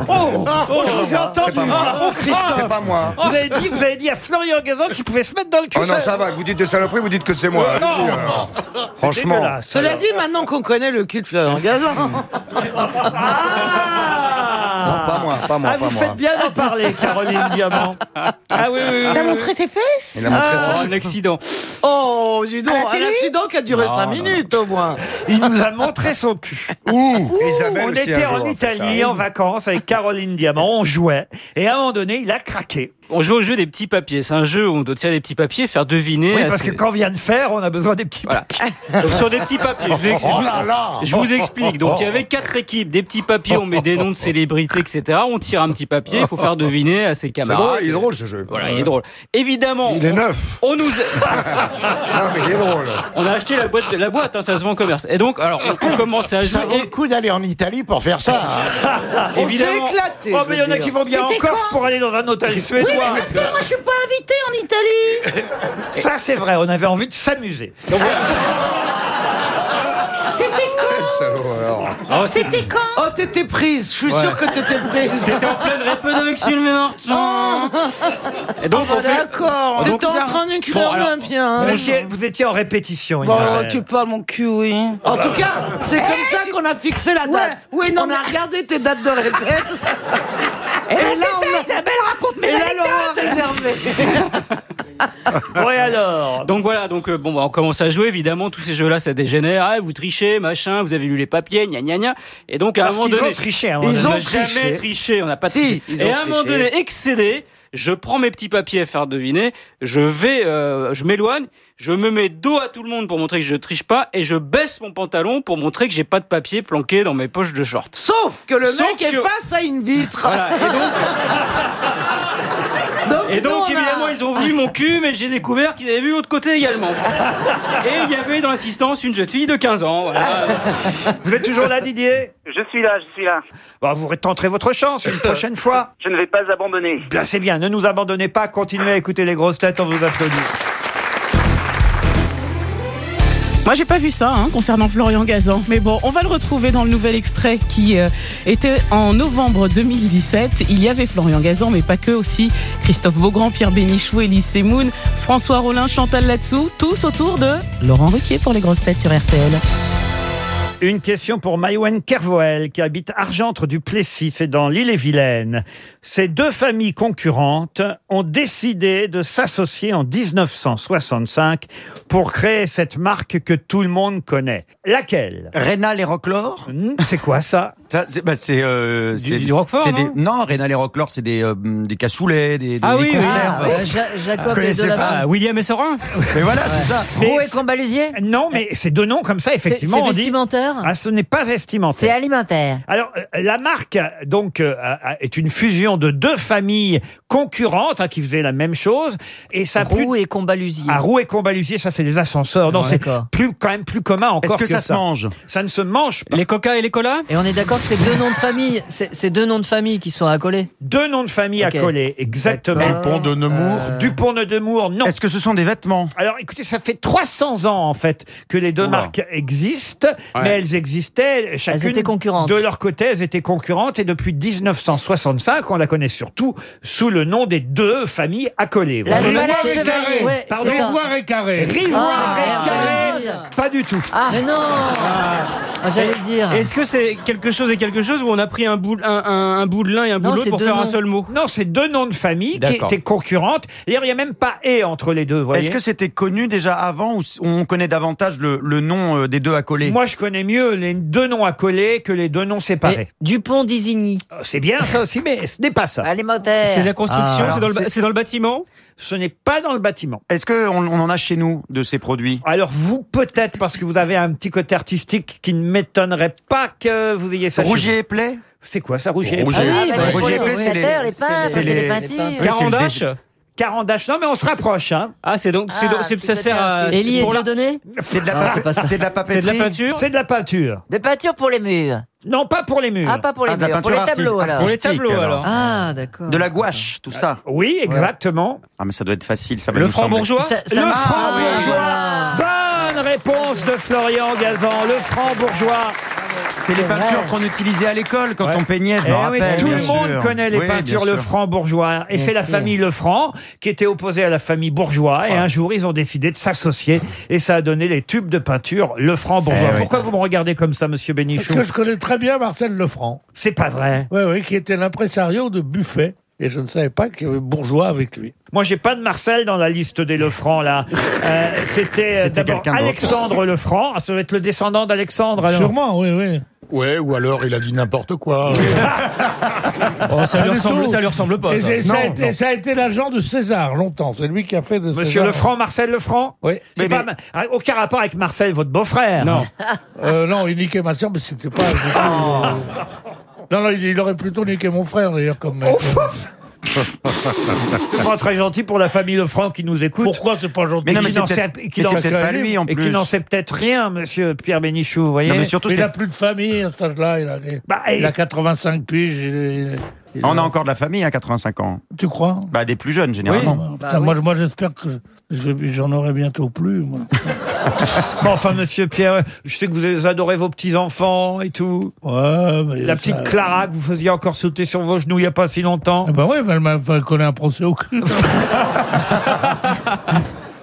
Oh, oh, je vous ai entendu. C'est pas moi. Oh, Christophe. C'est pas moi. Vous avez dit, vous avez dit à Florian Gazan qu'il pouvait se mettre dans le cul. Oh non, ça va, vous dites des saloperies, vous dites que c'est moi. Non. Allez-y, alors. Franchement. Cela dit, maintenant qu'on connaît le cul de Florian Gazan. Non, pas moi, pas moi, Ah, pas vous moi. faites bien d'en parler, Caroline Diamant. Ah oui, oui, oui. T'as montré tes fesses Il a montré son- Un accident. Oh, dis donc, un accident qui a duré Non, 5 non, minutes au moins. Il nous a montré son cul. Ouh, Isabelle On aussi, était un jour, en a fait ça. Italie en vacances avec Caroline Diamant, on jouait, et à un moment donné, il a craqué. On joue au jeu des petits papiers. C'est un jeu où on doit tirer des petits papiers, faire deviner. Oui, parce que quand on vient de faire, on a besoin des petits Voilà. papiers. Donc sur des petits papiers, je vous, ex- Oh là là je vous explique. Donc il y avait quatre équipes, des petits papiers, on met des noms de célébrités, etc. On tire un petit papier, il faut faire deviner à ses camarades. drôle, il est drôle ce jeu. Voilà, il est drôle. Évidemment, Il est neuf. on nous, Non, mais il est drôle. on a acheté la boîte, la boîte, hein, ça se vend en commerce. Et donc, alors, on, on commence à jouer. Ça vaut le coup d'aller en Italie pour faire ça. hein. On s'est évidemment, éclaté. Oh, mais il y en a qui vont bien en Corse pour aller dans un hôtel suédois. Parce que moi, je suis pas invitée en Italie. Ça, c'est vrai, on avait envie de s'amuser. C'était quand Quel salaud alors. Ah, c'est- C'était quand Oh, t'étais prise. Je suis sûr que t'étais prise. T'étais en pleine répète avec Sylvain Martin. Et donc, on fait. D'accord. Donc, T'étais en train d'écrire Bon, alors, même bien. vous, étiez, vous étiez en répétition, Bon, tu parles mon cul, oui. En tout cas, c'est comme ça qu'on a fixé la date. Ouais, non, on a regardé tes dates de répète. Et là, là, c'est on ça, a- Isabelle raconte mes Et anecdotes. Réservé. Oui, alors. Donc voilà, donc euh, bon, bah, on commence à jouer. Évidemment, tous ces jeux-là, ça dégénère. Ah, vous trichez, machin. Vous avez lu les papiers, gna gna gna. Et donc à Parce un moment donné, ont triché. à un moment ils donné. ont jamais triché. On n'a pas Si, triché. ils Et ont à un moment triché. donné, excédé, je prends mes petits papiers à faire deviner. Je vais, euh, je m'éloigne. Je me mets dos à tout le monde pour montrer que je triche pas et je baisse mon pantalon pour montrer que j'ai pas de papier planqué dans mes poches de short. Sauf que le Sauf mec est face à une vitre. Voilà. Et Donc, Et donc, a- évidemment, ils ont vu mon cul, mais j'ai découvert qu'ils avaient vu l'autre côté également. Et il y avait dans l'assistance une jeune fille de 15 ans. Voilà. Vous êtes toujours là, Didier Je suis là, je suis là. Bon, Vous tenterez votre chance une prochaine fois. Je ne vais pas abandonner. Bien, c'est bien. Ne nous abandonnez pas. Continuez à écouter les grosses têtes. On vous applaudit. Moi, j'ai pas vu ça hein, concernant Florian Gazan. Mais bon, on va le retrouver dans le nouvel extrait qui euh, était en novembre 2017. Il y avait Florian Gazan, mais pas que aussi. Christophe Beaugrand, Pierre Bénichou, Elie Semoun, François Rollin, Chantal Latsou, tous autour de Laurent Ruquier pour les grosses têtes sur RTL. Une question pour Maïwen Kervoel, qui habite Argentre du Plessis, c'est dans l'île-et-Vilaine. Ces deux familles concurrentes ont décidé de s'associer en 1965 pour créer cette marque que tout le monde connaît. Laquelle? Rénal et Roquelaure C'est quoi ça? Ça, c'est bah, c'est, euh, Du- du Roquefort, non des- Non, Rénal et Roquelaure, c'est des, euh, des cassoulets, des, des, Ah des oui, oui. conserves. Ah, Euh, Ja- Jacob et de la Ah, William et Sorin? Mais voilà, c'est ça. Mais Roux et c'est- Combalusier? Non, mais c'est deux noms comme ça, effectivement. c'est on Ah, ce n'est pas vestimentaire. C'est alimentaire. Alors, euh, la marque, donc, euh, a- est une fusion de deux familles concurrentes hein, qui faisaient la même chose. Et ça a plu- Roux et Combalusier. à Roux et Combalusier, ça c'est les ascenseurs. Non, Ah, c'est d'accord. plus quand même plus commun encore Est-ce que, ça, se mange? Ça ne se mange pas. Les coca et les colas? Et on est d'accord que c'est deux noms de famille. C'est c'est deux noms de famille qui sont accolés. Deux noms de famille Ok. accolés, exactement. D'accord. Dupont de Nemours. Euh, Dupont de Nemours, non. Est-ce que ce sont des vêtements? Alors, écoutez, ça fait 300 ans en fait que les deux Oula. marques existent, mais elles existaient chacune étaient concurrentes. de leur côté, elles étaient concurrentes et depuis 1965, on la connaît surtout sous le nom des deux familles accolées. La Valère c'est Chevalier. carré. Ouais, Pardon. Rivoire et carré. Rivoire Ah, et Carré, pas du tout. Mais non Ah, J'allais le dire. Est-ce que c'est quelque chose et quelque chose où on a pris un bout, un, un- un bout de l'un et un bout de l'autre pour faire un seul mot? Non, c'est deux noms de famille qui étaient concurrentes. D'ailleurs, il n'y a même pas et entre les deux. Est-ce que c'était connu déjà avant ou on connaît davantage le, le nom euh, des deux accolés? Moi, je connais mieux les deux noms accolés que les deux noms séparés. Mais Dupont d'Isigny. Euh, C'est bien ça aussi, mais ce n'est pas ça. Alimentaire. C'est la construction, Ah, c'est dans, le ba- c'est- c'est dans le bâtiment Ce n'est pas dans le bâtiment. Est-ce qu'on on en a chez nous de ces produits? Alors vous, peut-être, parce que vous avez un petit côté artistique qui ne m'étonnerait pas que vous ayez ça. chez Rougier et Play? Vous. C'est quoi ça, Rougier et Rougier. Ah oui, bah, bah, c'est pour les Play, c'est les- les peintres, c'est c'est les les- peintures. Carandache Carandache. Non, mais on se rapproche. Hein. Ah, c'est donc, c'est Ah, donc- c'est- ça sert à. Élie et pour la- Dieudonné C'est de la, c'est c'est de la C'est papeterie de la peinture C'est de la peinture. De peinture pour les murs. Non, pas pour les murs. Ah, pas pour les Ah, de la murs, pour les peinture tableaux alors. Pour les artistique, tableaux alors. Ah, d'accord. De la gouache, tout ça. Oui, exactement. Ah mais ça doit être facile, ça va Le nous franc sembler. bourgeois Ça- ça- le Ah, franc oui, bourgeois. voilà. Bonne réponse de Florian Gazan. Le franc bourgeois. C'est les peintures qu'on utilisait à l'école quand on peignait, je Eh me oui, rappelle. tout le monde sûr. connaît les peintures. Lefranc bourgeois. Et c'est la famille Lefranc qui était opposée à la famille bourgeois. Et un jour, ils ont décidé de s'associer. Et ça a donné les tubes de peinture Lefranc bourgeois. Eh oui. Pourquoi vous me regardez comme ça, monsieur Parce Bénichou que je connais très bien Marcel Lefranc. C'est pas vrai. Oui, oui, qui était l'impresario de Buffet. Et je ne savais pas qu'il y avait Bourgeois avec lui. Moi, j'ai pas de Marcel dans la liste des Lefranc, là. Euh, C'était euh, C'était d'abord quelqu'un d'autre. Alexandre Lefranc. Ah, Ça doit être le descendant d'Alexandre, alors. Sûrement, oui, oui. Ouais, ou alors il a dit n'importe quoi. Oh, ça, lui ressemble, tout. ça lui ressemble pas. Et ça. c'est- ça, a Non, été, non. ça a été l'agent de César longtemps. C'est lui qui a fait de Monsieur César. Lefranc, Marcel Lefranc Oui. C'est pas ma- ah, aucun rapport avec Marcel, votre beau-frère. Non. Euh, non, il niquait ma sœur, mais c'était pas. Non, non, il, il aurait plutôt niqué mon frère d'ailleurs comme mec. C'est pas très gentil pour la famille Lefranc qui nous écoute. Pourquoi c'est pas gentil Mais non, qui mais c'est n'en sait, peut-être- qui mais n'en c'est sait- peut-être pas lui, en et qui plus. n'en sait peut-être rien, monsieur Pierre Bénichou, vous voyez. Non, mais surtout, il c'est- a plus de famille à cet âge-là. Il, a, il- Bah, il a 85 piges. il- On a encore de la famille à 85 ans. Tu crois? Bah, des plus jeunes, généralement. Putain, moi, moi, j'espère que je- j'en aurai bientôt plus. Moi. Bon, enfin, monsieur Pierre, je sais que vous adorez vos petits-enfants et tout. Ouais, mais La ça- petite Clara que vous faisiez encore sauter sur vos genoux il n'y a pas si longtemps. Ah bah oui, mais elle m'a fait connaître un procès au cul.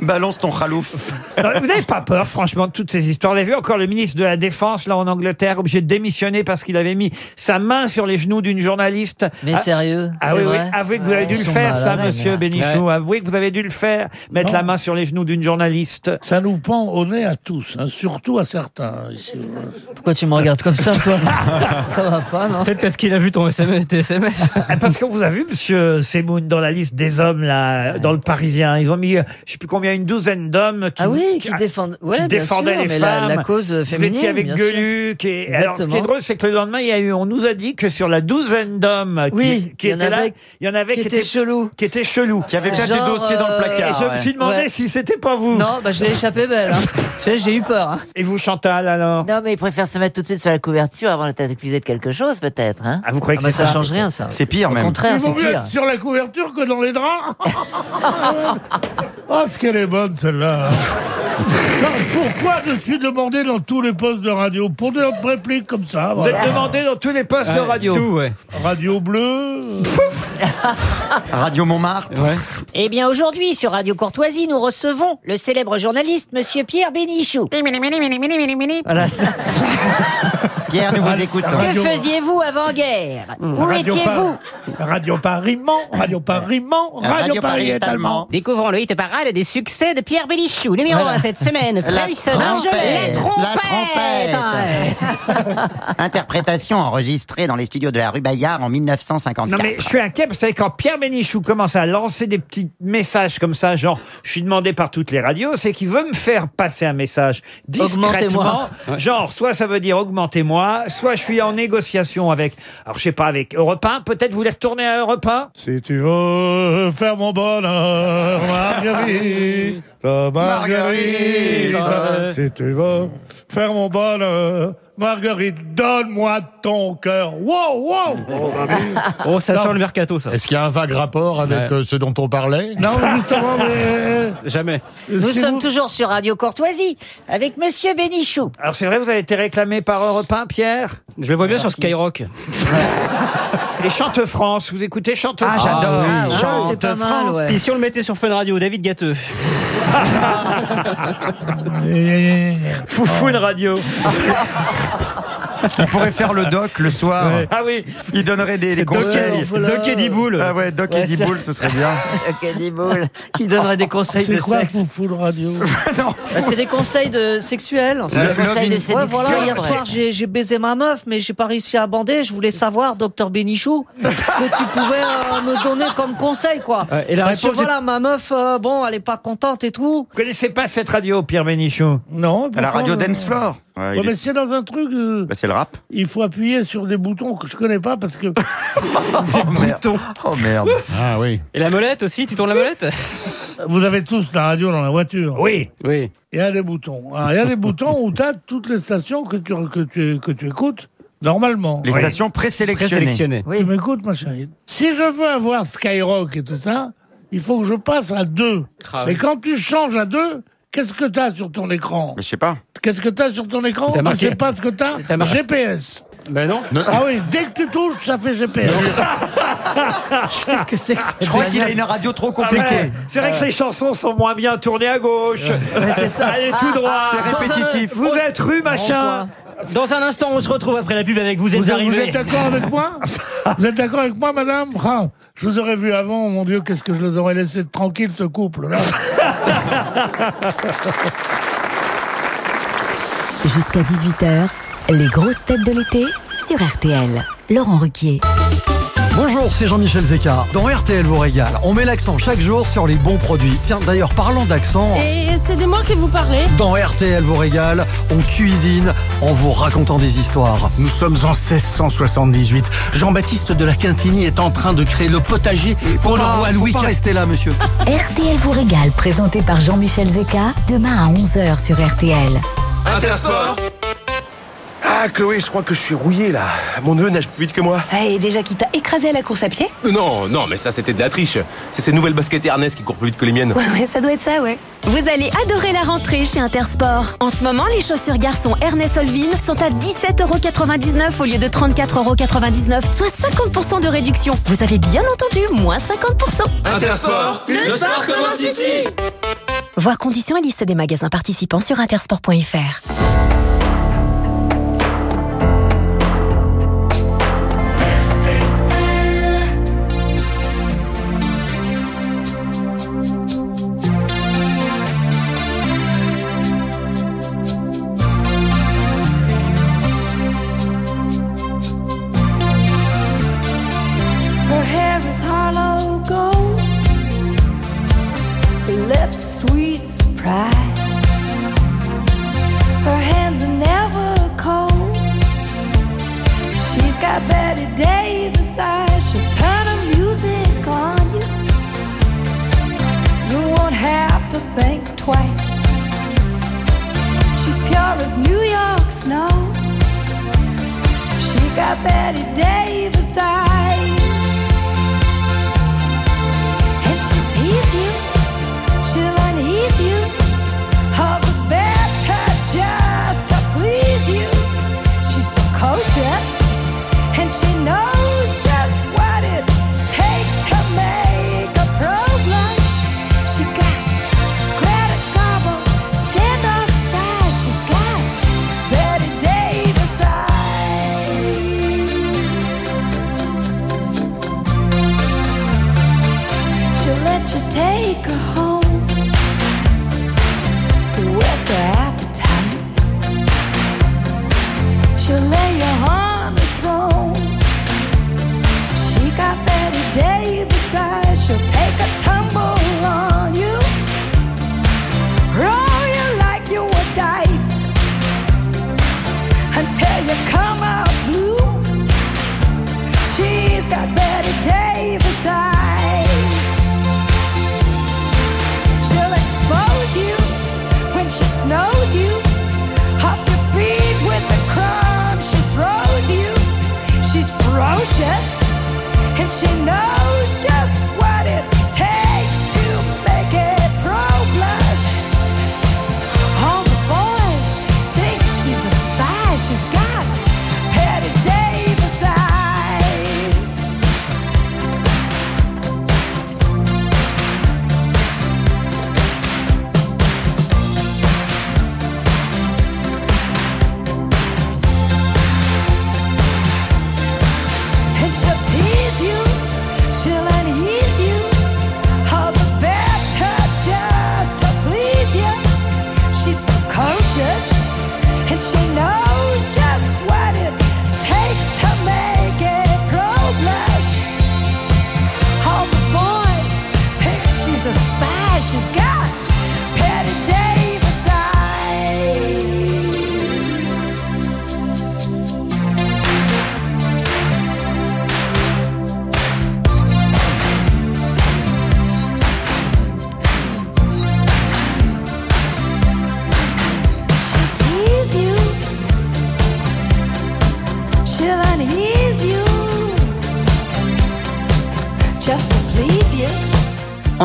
Balance ton khalouf. Non, Vous n'avez pas peur, franchement, de toutes ces histoires. Vous avez vu encore le ministre de la Défense, là, en Angleterre, obligé de démissionner parce qu'il avait mis sa main sur les genoux d'une journaliste. Mais Ah, sérieux Ah c'est oui, oui, vrai avouez que vous avez dû Ils le sont faire, ça, malades, monsieur merde. Bénichou. Avouez que vous avez dû le faire, mettre Non. la main sur les genoux d'une journaliste. Ça nous pend au nez à tous, hein, surtout à certains. ici. Pourquoi tu me regardes comme ça, toi Ça va pas, non Peut-être parce qu'il a vu ton SMS. tes SMS. Ah, Parce qu'on vous a vu, monsieur Semoun, dans la liste des hommes, là, dans le Parisien. Ils ont mis, euh, je sais plus combien, une douzaine d'hommes qui, Ah oui, qui défendent, ouais, qui défendaient sûr, les mais la- femmes. la cause Vous féminine, étiez avec. Gueluc. Et, alors, ce qui est drôle, c'est que le lendemain, il y a eu, on nous a dit que sur la douzaine d'hommes qui, Oui, étaient là, il y en avait qui étaient chelous. Qui étaient chelous. Qui avait peut-être des dossiers dans le euh, Et placard. je me suis demandé si c'était pas vous. Non, bah je l'ai échappé belle. Hein. J'ai eu peur. hein. Et vous, Chantal, alors? Non, mais il préfère se mettre tout de suite sur la couverture avant d'être accusé de quelque chose, peut-être. Hein Ah, vous croyez Ah que bah, ça ça? change rien, ça. C'est pire, Au même. contraire, Il c'est vaut mieux pire. être sur la couverture que dans les draps. Ah, ce qu'elle est bonne, celle-là. Non, pourquoi je suis demandé dans tous les postes de radio Pour des répliques comme ça. Vous voilà. êtes demandé dans tous les postes de radio. Tout, ouais. Radio bleue. Radio Montmartre. Ouais. Eh bien, aujourd'hui, sur Radio Courtoisie, nous recevons le célèbre journaliste, Monsieur Pierre Bénichou. Voilà, ça- Pierre, nous vous écoutons. Que Radio- faisiez-vous avant-guerre Où Radio étiez-vous Par- Radio Paris Mans, Radio Paris Mans, Radio, Paris Paris est est allemand. Découvrons le hit parade des succès de Pierre Bénichou. Numéro 1 cette semaine, Freddy la trompette. Interprétation enregistrée dans les studios de la rue Bayard en 1954. Non mais je suis inquiet, vous savez, quand Pierre Bénichou commence à lancer des petits messages comme ça, genre je suis demandé par toutes les radios, c'est qu'il veut me faire passer un message discrètement. Augmentez-moi. Genre, soit ça veut dire augmentez-moi, soit je suis en négociation avec, alors je sais pas, avec Europe 1, peut-être vous voulez retourner à Europe 1 Si tu veux faire mon bonheur, Marguerite, Marguerite, si tu veux faire mon bonheur, Marguerite, donne-moi ton cœur. Wow, wow. Oh, ça Non. sent le mercato, ça. Est-ce qu'il y a un vague rapport avec Ouais. euh, ce dont on parlait Non, justement, mais... Jamais. Nous si sommes vous- toujours sur Radio Courtoisie avec Monsieur Bénichou. Alors c'est vrai, vous avez été réclamé par Europe 1, Pierre Je le vois bien sur Skyrock. Et Chante France, vous écoutez Chante Ah, France j'adore. Ah, ouais, Chante c'est pas mal, France. ouais. Si, si on le mettait sur Fun Radio, David Gâteux. Foufoune Radio. Il pourrait faire le doc le soir. Ah oui, Il donnerait des, des Doc, conseils. Doc et Diboule. Ah ouais, Doc Ouais, et ce serait bien. Ok, dis boule. Qui donnerait des conseils C'est de quoi sexe Foufou radio Bah, C'est des conseils de sexuels. en fait. Le conseil de Ouais, séduction. Ouais, voilà, hier soir, j'ai j'ai baisé ma meuf, mais j'ai pas réussi à bander. Je voulais savoir, docteur Bénichou, ce que tu pouvais euh, me donner comme conseil, quoi. Et la Parce que réponse est- voilà, ma meuf, euh, bon, elle est pas contente et tout. vous connaissez pas cette radio, Pierre Bénichou? Non. À la radio euh, Dance Floor. Ouais, mais c'est dans un truc. euh, bah, c'est le rap. il faut appuyer sur des boutons que je connais pas parce que Oh merde. Oh merde. Ah oui. Et la molette aussi, tu tournes la molette? Vous avez tous la radio dans la voiture. Oui. Oui. Il y a des boutons. Alors, il y a des boutons où tu as toutes les stations que tu, que tu, que tu écoutes normalement. Les Oui. stations présélectionnées. Présélectionné. Tu m'écoutes, ma chérie? Si je veux avoir Skyrock et tout ça, il faut que je passe à deux. Ah Mais oui. quand tu changes à deux, qu'est-ce que tu as sur ton écran? Je sais pas. Qu'est-ce que t'as sur ton écran? T'as Je sais pas ce que t'as. T'as marqué. GPS. Ben non. Ah oui, dès que tu touches, ça fait GPS. Qu'est-ce que c'est que ça Je crois qu'il a une radio trop Ah ouais, compliquée. C'est vrai que les chansons sont moins bien tournées à gauche. c'est ça. Allez tout droit. C'est répétitif. Vous êtes rue machin. Dans un instant, on se retrouve après la pub avec vous êtes Vous, vous êtes d'accord avec moi Vous êtes d'accord avec moi, madame Ah, Je vous aurais vu avant, mon Dieu, qu'est-ce que je les aurais laissés tranquilles, ce couple-là. Jusqu'à 18h, les grosses têtes de l'été sur RTL. Laurent Ruquier. Bonjour, c'est Jean-Michel Zeka. Dans RTL vous régale, on met l'accent chaque jour sur les bons produits. Tiens, d'ailleurs, parlant d'accent, Et c'est de moi que vous parlez dans RTL vous régale, on cuisine en vous racontant des histoires. Nous sommes en 1678. Jean-Baptiste de la Quintigny est en train de créer le potager pour le pas- roi faut Louis pas XIV. rester là, monsieur. RTL vous régale, présenté par Jean-Michel Zeka, demain à 11h sur RTL. Intersport Ah, Chloé, je crois que je suis rouillé là. Mon neveu nage plus vite que moi. Et déjà qui t'a écrasé à la course à pied Euh, Non, non, mais ça c'était de la triche. C'est ces nouvelles baskets Ernest qui courent plus vite que les miennes. Ouais, ouais, ça doit être ça, ouais. Vous allez adorer la rentrée chez Intersport. En ce moment, les chaussures garçons Ernest Olvin sont à 17,99€ au lieu de 34,99€, soit 50% de réduction. Vous avez bien entendu, moins 50%. Intersport, le sport commence ici. Voir conditions et liste des magasins participants sur intersport.fr.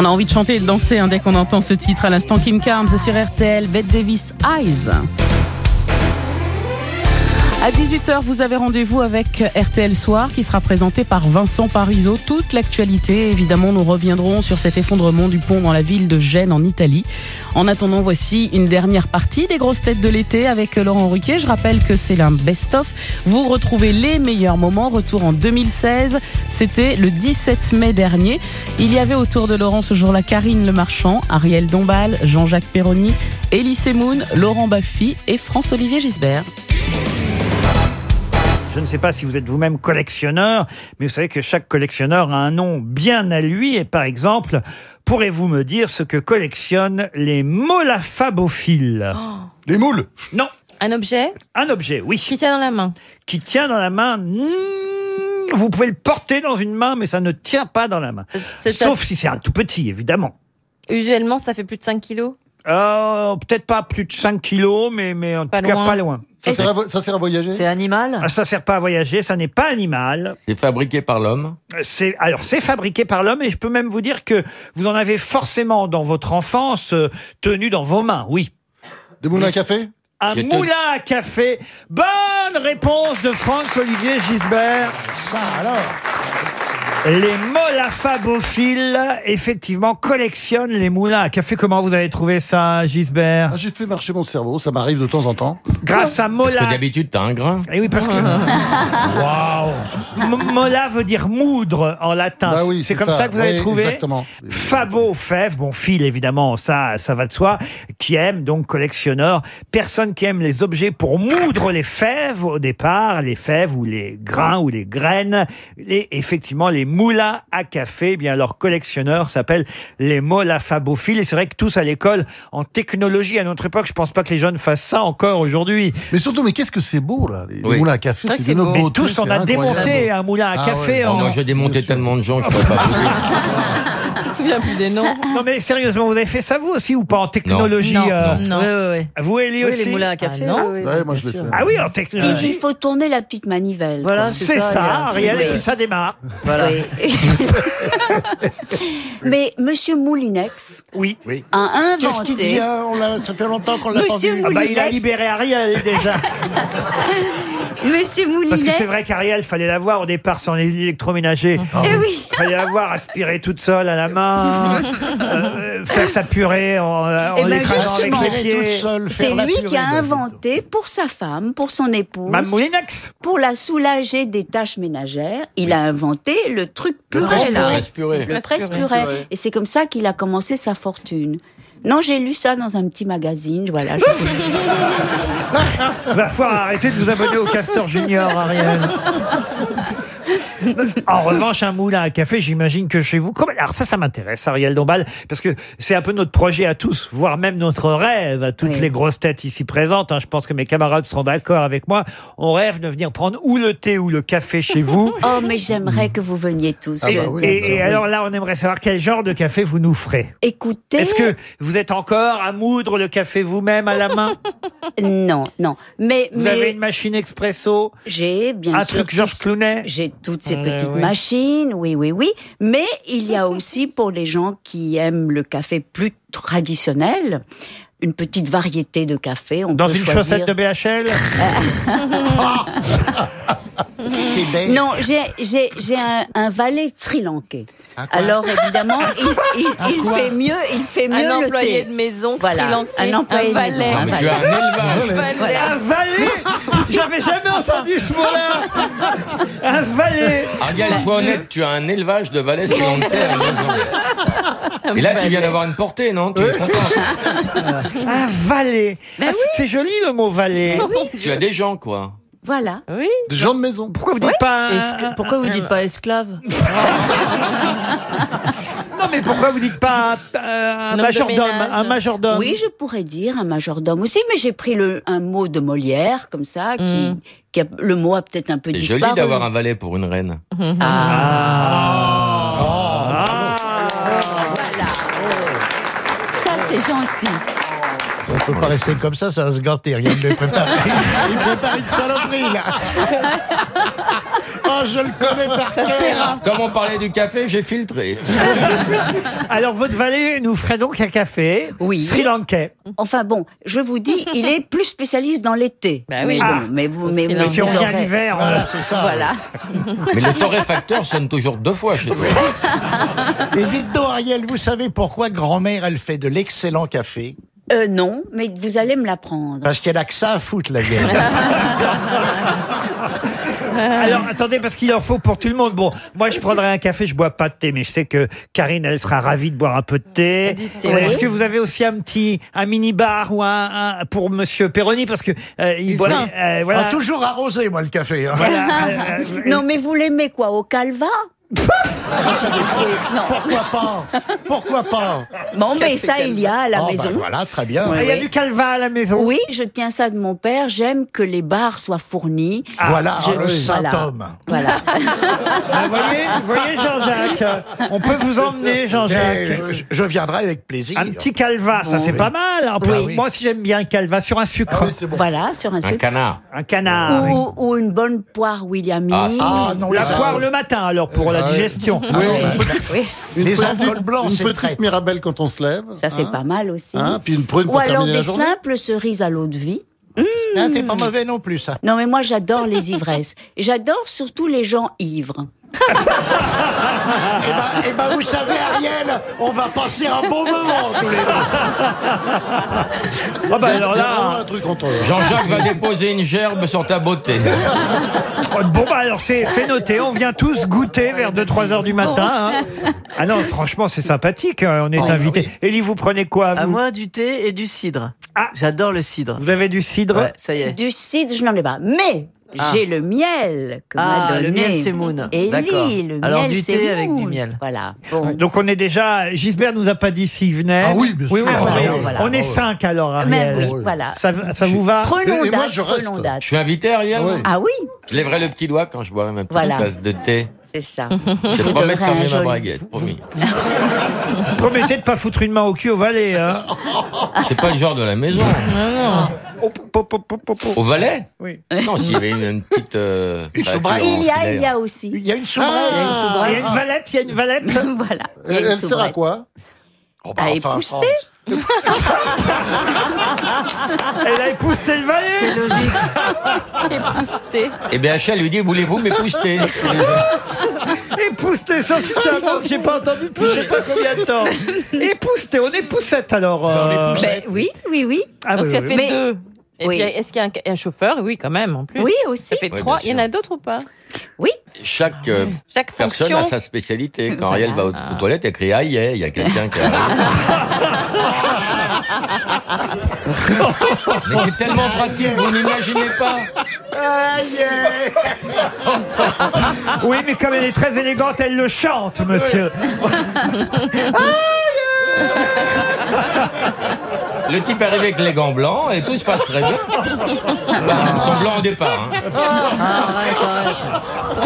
On a envie de chanter et de danser hein, dès qu'on entend ce titre à l'instant. Kim Carnes sur RTL, Bette Davis Eyes. À 18h, vous avez rendez-vous avec RTL Soir qui sera présenté par Vincent Parisot. Toute l'actualité, évidemment, nous reviendrons sur cet effondrement du pont dans la ville de Gênes en Italie. En attendant, voici une dernière partie des grosses têtes de l'été avec Laurent Ruquier. Je rappelle que c'est un best-of. Vous retrouvez les meilleurs moments. Retour en 2016. C'était le 17 mai dernier. Il y avait autour de Laurent ce jour-là Karine Le Marchand, Ariel Dombal, Jean-Jacques Perroni, Elie Semoun, Laurent Baffy et France-Olivier Gisbert. Je ne sais pas si vous êtes vous-même collectionneur, mais vous savez que chaque collectionneur a un nom bien à lui. Et par exemple, pourrez-vous me dire ce que collectionnent les molafabophiles? Les moules Non. Un objet? Un objet, oui. Qui tient dans la main? Qui tient dans la main? Vous pouvez le porter dans une main, mais ça ne tient pas dans la main. c'est Sauf un- si c'est un tout petit, évidemment. Usuellement, ça fait plus de 5 kilos. Euh, Peut-être pas plus de 5 kilos, mais, mais en Pas tout cas pas loin. Ça sert, à, vo- ça sert à voyager? C'est animal? Ah, Ça sert pas à voyager, ça n'est pas animal. C'est fabriqué par l'homme? C'est alors c'est fabriqué par l'homme et je peux même vous dire que vous en avez forcément dans votre enfance euh, tenu dans vos mains. Oui. Des moulins à café? Un moulin à café. Bonne réponse de Franck Olivier Gisbert. Ça alors Les molafabophiles, effectivement, collectionnent les moulins à café. Comment vous avez trouvé ça, Gisbert Ah, J'ai fait marcher mon cerveau, ça m'arrive de temps en temps. Grâce à Parce Mola. que d'habitude, t'as un grain. Eh oui, parce que Waouh M- Mola veut dire moudre en latin. Bah oui, c'est comme ça, ça. que vous avez Oui, trouvé. exactement. Fabo, fève, bon, fil évidemment, ça, ça va de soi. Qui aime donc collectionneur, personne qui aime les objets pour moudre les fèves au départ, les fèves ou les grains ou les graines. Et effectivement, les moulins à café, eh bien leur collectionneur s'appelle les molafabophiles. Et c'est vrai que tous à l'école en technologie à notre époque, je pense pas que les jeunes fassent ça encore aujourd'hui. Mais surtout, mais qu'est-ce que c'est beau là Les, moulins à café, vrai c'est d'une beau. tous, on a incroyable. démonté un moulin à Ah café ouais. Oh en, non, j'ai démonté tellement de gens, je peux pas te souviens plus des noms Non mais sérieusement, vous avez fait ça vous aussi ou pas en technologie Non, euh, non. Oui, oui, Vous Elie oui. aussi les moulins à café. Ah, non oui, oui, Ouais, moi, bien je l'ai sûr. fait. Ah oui, en Il, technologie. il faut tourner la petite manivelle. Voilà, quoi. c'est C'est ça, il Ariel, et oui. puis ça démarre. Voilà. Oui. Mais Monsieur Moulinex Oui. a Qu'est-ce qu'il dit inventé. hein On l'a- Ça fait longtemps qu'on l'a pas Monsieur vu. Ah bah, il a Moulinex. libéré Ariel déjà. Monsieur Parce que Moulinex. c'est vrai qu'Ariel, fallait la voir au départ sans l'électroménager. Eh oui. Fallait la voir aspirer toute seule à la main, euh, faire sa purée en, en Eh ben, l'écrasant avec les pieds. C'est lui qui a inventé pour sa femme, pour son épouse, Mme Moulinex pour la soulager des tâches ménagères, il a inventé le truc purée. Le presse-purée. Et c'est comme ça qu'il a commencé sa fortune. Non, j'ai lu ça dans un petit magazine, voilà. je- Va falloir arrêter de vous abonner au Castor Junior, Ariel. En revanche, un moulin à café, j'imagine que chez vous. Comme... Alors ça, ça m'intéresse, Ariel Dombal, parce que c'est un peu notre projet à tous, voire même notre rêve à toutes Oui. les grosses têtes ici présentes. hein. Je pense que mes camarades seront d'accord avec moi. On rêve de venir prendre ou le thé ou le café chez vous. Oh, mais j'aimerais que vous veniez tous. Ah Je- bah oui, Et, et alors là, on aimerait savoir quel genre de café vous nous ferez. Écoutez. Est-ce que vous êtes encore à moudre le café vous-même à la main Non, non. Mais, Vous mais avez une machine expresso? J'ai bien Un sûr. truc Georges Clounet J'ai toutes ces Ouais, petites machines, oui, oui, oui. Mais il y a aussi pour les gens qui aiment le café plus traditionnel, une petite variété de café. On Dans peut une choisir- chaussette de BHL bête. Non, j'ai j'ai j'ai un, un valet quoi Alors évidemment, il, fait mieux, il fait mieux Un le employé thé. de maison, Voilà, trilanqué, un employé un de valet. maison, Non, un valet. un. Valet. Un valet. J'avais jamais entendu ce mot-là. Un valet. Ariel, sois honnête, tu as un élevage de valets sédentaires à la maison. Et là, tu viens d'avoir une portée, non? Tu es content. Un valet. Ben Ah, C'est joli le mot valet. Tu as des gens, quoi. Voilà. Oui. Des gens de maison. Pourquoi vous dites pas Escla- Pourquoi vous dites pas esclave Non mais pourquoi vous dites pas un, un de majordome ménage. Un majordome Oui, je pourrais dire un majordome aussi, mais j'ai pris le, un mot de Molière comme ça, qui, Mm. qui a, le mot a peut-être un peu C'est disparu. joli d'avoir un valet pour une reine. Ah. Ah. Voilà. Ça, c'est gentil. Peut pas rester comme ça, ça va se gâter. Regarde, il prépare, il prépare une saloperie, là. Oh, je le connais par cœur. Comme on parlait du café, j'ai filtré. Alors, votre valet nous ferait donc un café Oui. Sri Lankais. Enfin bon, je vous dis, il est plus spécialiste dans l'été. Bah oui. Mais, Ah. mais vous, mais, Mais vous si on vient l'hiver, Voilà, c'est ça. Voilà. Mais le torréfacteur sonne toujours deux fois chez toi. Et dites donc, Ariel, vous savez pourquoi grand-mère, elle fait de l'excellent café? Euh, non, mais vous allez me l'apprendre. Parce qu'elle a que ça à foutre, la vieille. Alors, attendez, parce qu'il en faut pour tout le monde. Bon, moi, je prendrai un café, je bois pas de thé, mais je sais que Karine, elle sera ravie de boire un peu de thé. Du thé, Ouais, oui. Est-ce que vous avez aussi un petit, un mini bar ou un, un- pour Monsieur Perroni, parce que euh, il boit, euh, voilà. Ah, toujours arrosé, moi, le café. hein. Voilà, euh, euh, Non, mais vous l'aimez quoi Au calva? Non. Pourquoi pas? Pourquoi pas? Bon, mais ça, il y a à la Oh, bah, maison. Voilà, très bien. Ah, il y a du calva à la maison. Oui, je tiens ça de mon père. J'aime que les bars soient fournis. Voilà, Je- ah, le saint voilà. homme. Voilà. Ah, Vous voyez, vous voyez Jean-Jacques, on peut vous emmener, Jean-Jacques. Mais, je, je viendrai avec plaisir. Un petit calva, ça c'est oui. pas mal. En plus, Oui. moi aussi j'aime bien le calva sur un sucre. Ah oui, c'est bon. Voilà, sur un Un sucre. canard. Un canard. oui. Ou, ou une bonne poire Williamine. Ah, Ah, non, La les- poire le matin alors pour la Ah, digestion. Oui, oui. Les alcools blancs, une c'est petite mirabelle quand on se lève. Ça, c'est hein. pas mal aussi. Hein, puis une prune Ou pour alors terminer des simples cerises à l'eau de vie. Ah, c'est pas mauvais non plus, ça. Non, mais moi, j'adore les ivresses. J'adore surtout les gens ivres. Eh ben, eh ben, vous savez, Ariel, on va passer un bon moment tous les deux. Ah bah alors Il y a vraiment là, un truc entre eux. Jean-Jacques va déposer une gerbe sur ta beauté. oh, bon bah alors c'est c'est noté, on vient tous goûter vers 2-3 heures du matin. hein. Ah non, franchement c'est sympathique, hein, on est Oh, invité. Élie, vous prenez quoi À vous moi, du thé et du cidre. Ah. J'adore le cidre. Vous avez du cidre Ouais, ça y est. Du cidre, je n'en ai pas. Mais Ah. j'ai le miel que m'a Ah, donné. le miel, c'est Moon. Élie, D'accord. le Alors, miel, du thé avec du miel. Voilà. Bon. Donc on est déjà. Gisbert nous a pas dit s'il venait. Ah oui, bien oui, sûr. oui, Ah, on, est, alors, voilà. on est cinq alors, Mais Ariel. oui, voilà. Ça, ça vous va Prenons Et- et moi, date, je reste. date. Je suis invité, Ariel Oui. Ah oui, Je lèverai le petit doigt quand je boirai ma petite Voilà. tasse de thé. c'est ça. Je Vous promets de fermer ma joli- braguette, promis. Promettez de pas foutre une main au cul au valet. Hein. C'est pas le genre de la maison. Hop, hop, Au valet Oui. Non, s'il y avait une, une petite... euh, Il y a, il y a aussi. Il y a une soubrette. Il y a une soubrette. Il y a une valette, il y a une valette. voilà. Il y a Elle, une elle sert à soubrette. quoi Oh, bah, À enfin, épousseter. Elle a épousté le valet. Épousseté. Et BHL lui dit, voulez-vous m'épouster? Épousté, ça aussi c'est un mot que j'ai pas entendu depuis je sais pas combien de temps. Épousté, on est poussette alors. euh. Ben, oui, oui, oui. Ah, Donc oui, ça oui, fait. Mais- deux. Et Oui. puis, est-ce qu'il y a un, un chauffeur? Oui, quand même, en plus. Oui, aussi. Ça fait Oui, trois. bien Il y en a d'autres ou pas? Oui. Chaque euh, Chaque personne fonction. a sa spécialité. Quand Ariel va aux, Voilà. aux toilettes, elle crie aïe, aïe, il y a quelqu'un qui arrive. Mais c'est tellement pratique, vous n'imaginez pas. Oui, mais comme elle est très élégante, elle le chante, monsieur. Le type arrive avec les gants blancs et tout se passe très bien. Ils sont blancs au départ. hein. Arrête,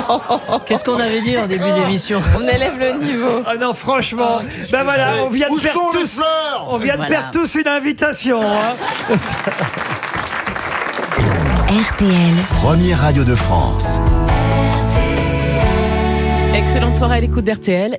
arrête. Qu'est-ce qu'on avait dit en début d'émission On élève le niveau. Ah non, franchement, ben voilà, on vient de Où perdre sont les tous, fleurs on vient de Voilà. perdre tous une invitation. hein. RTL. Première radio de France. Excellente soirée à l'écoute d'RTL.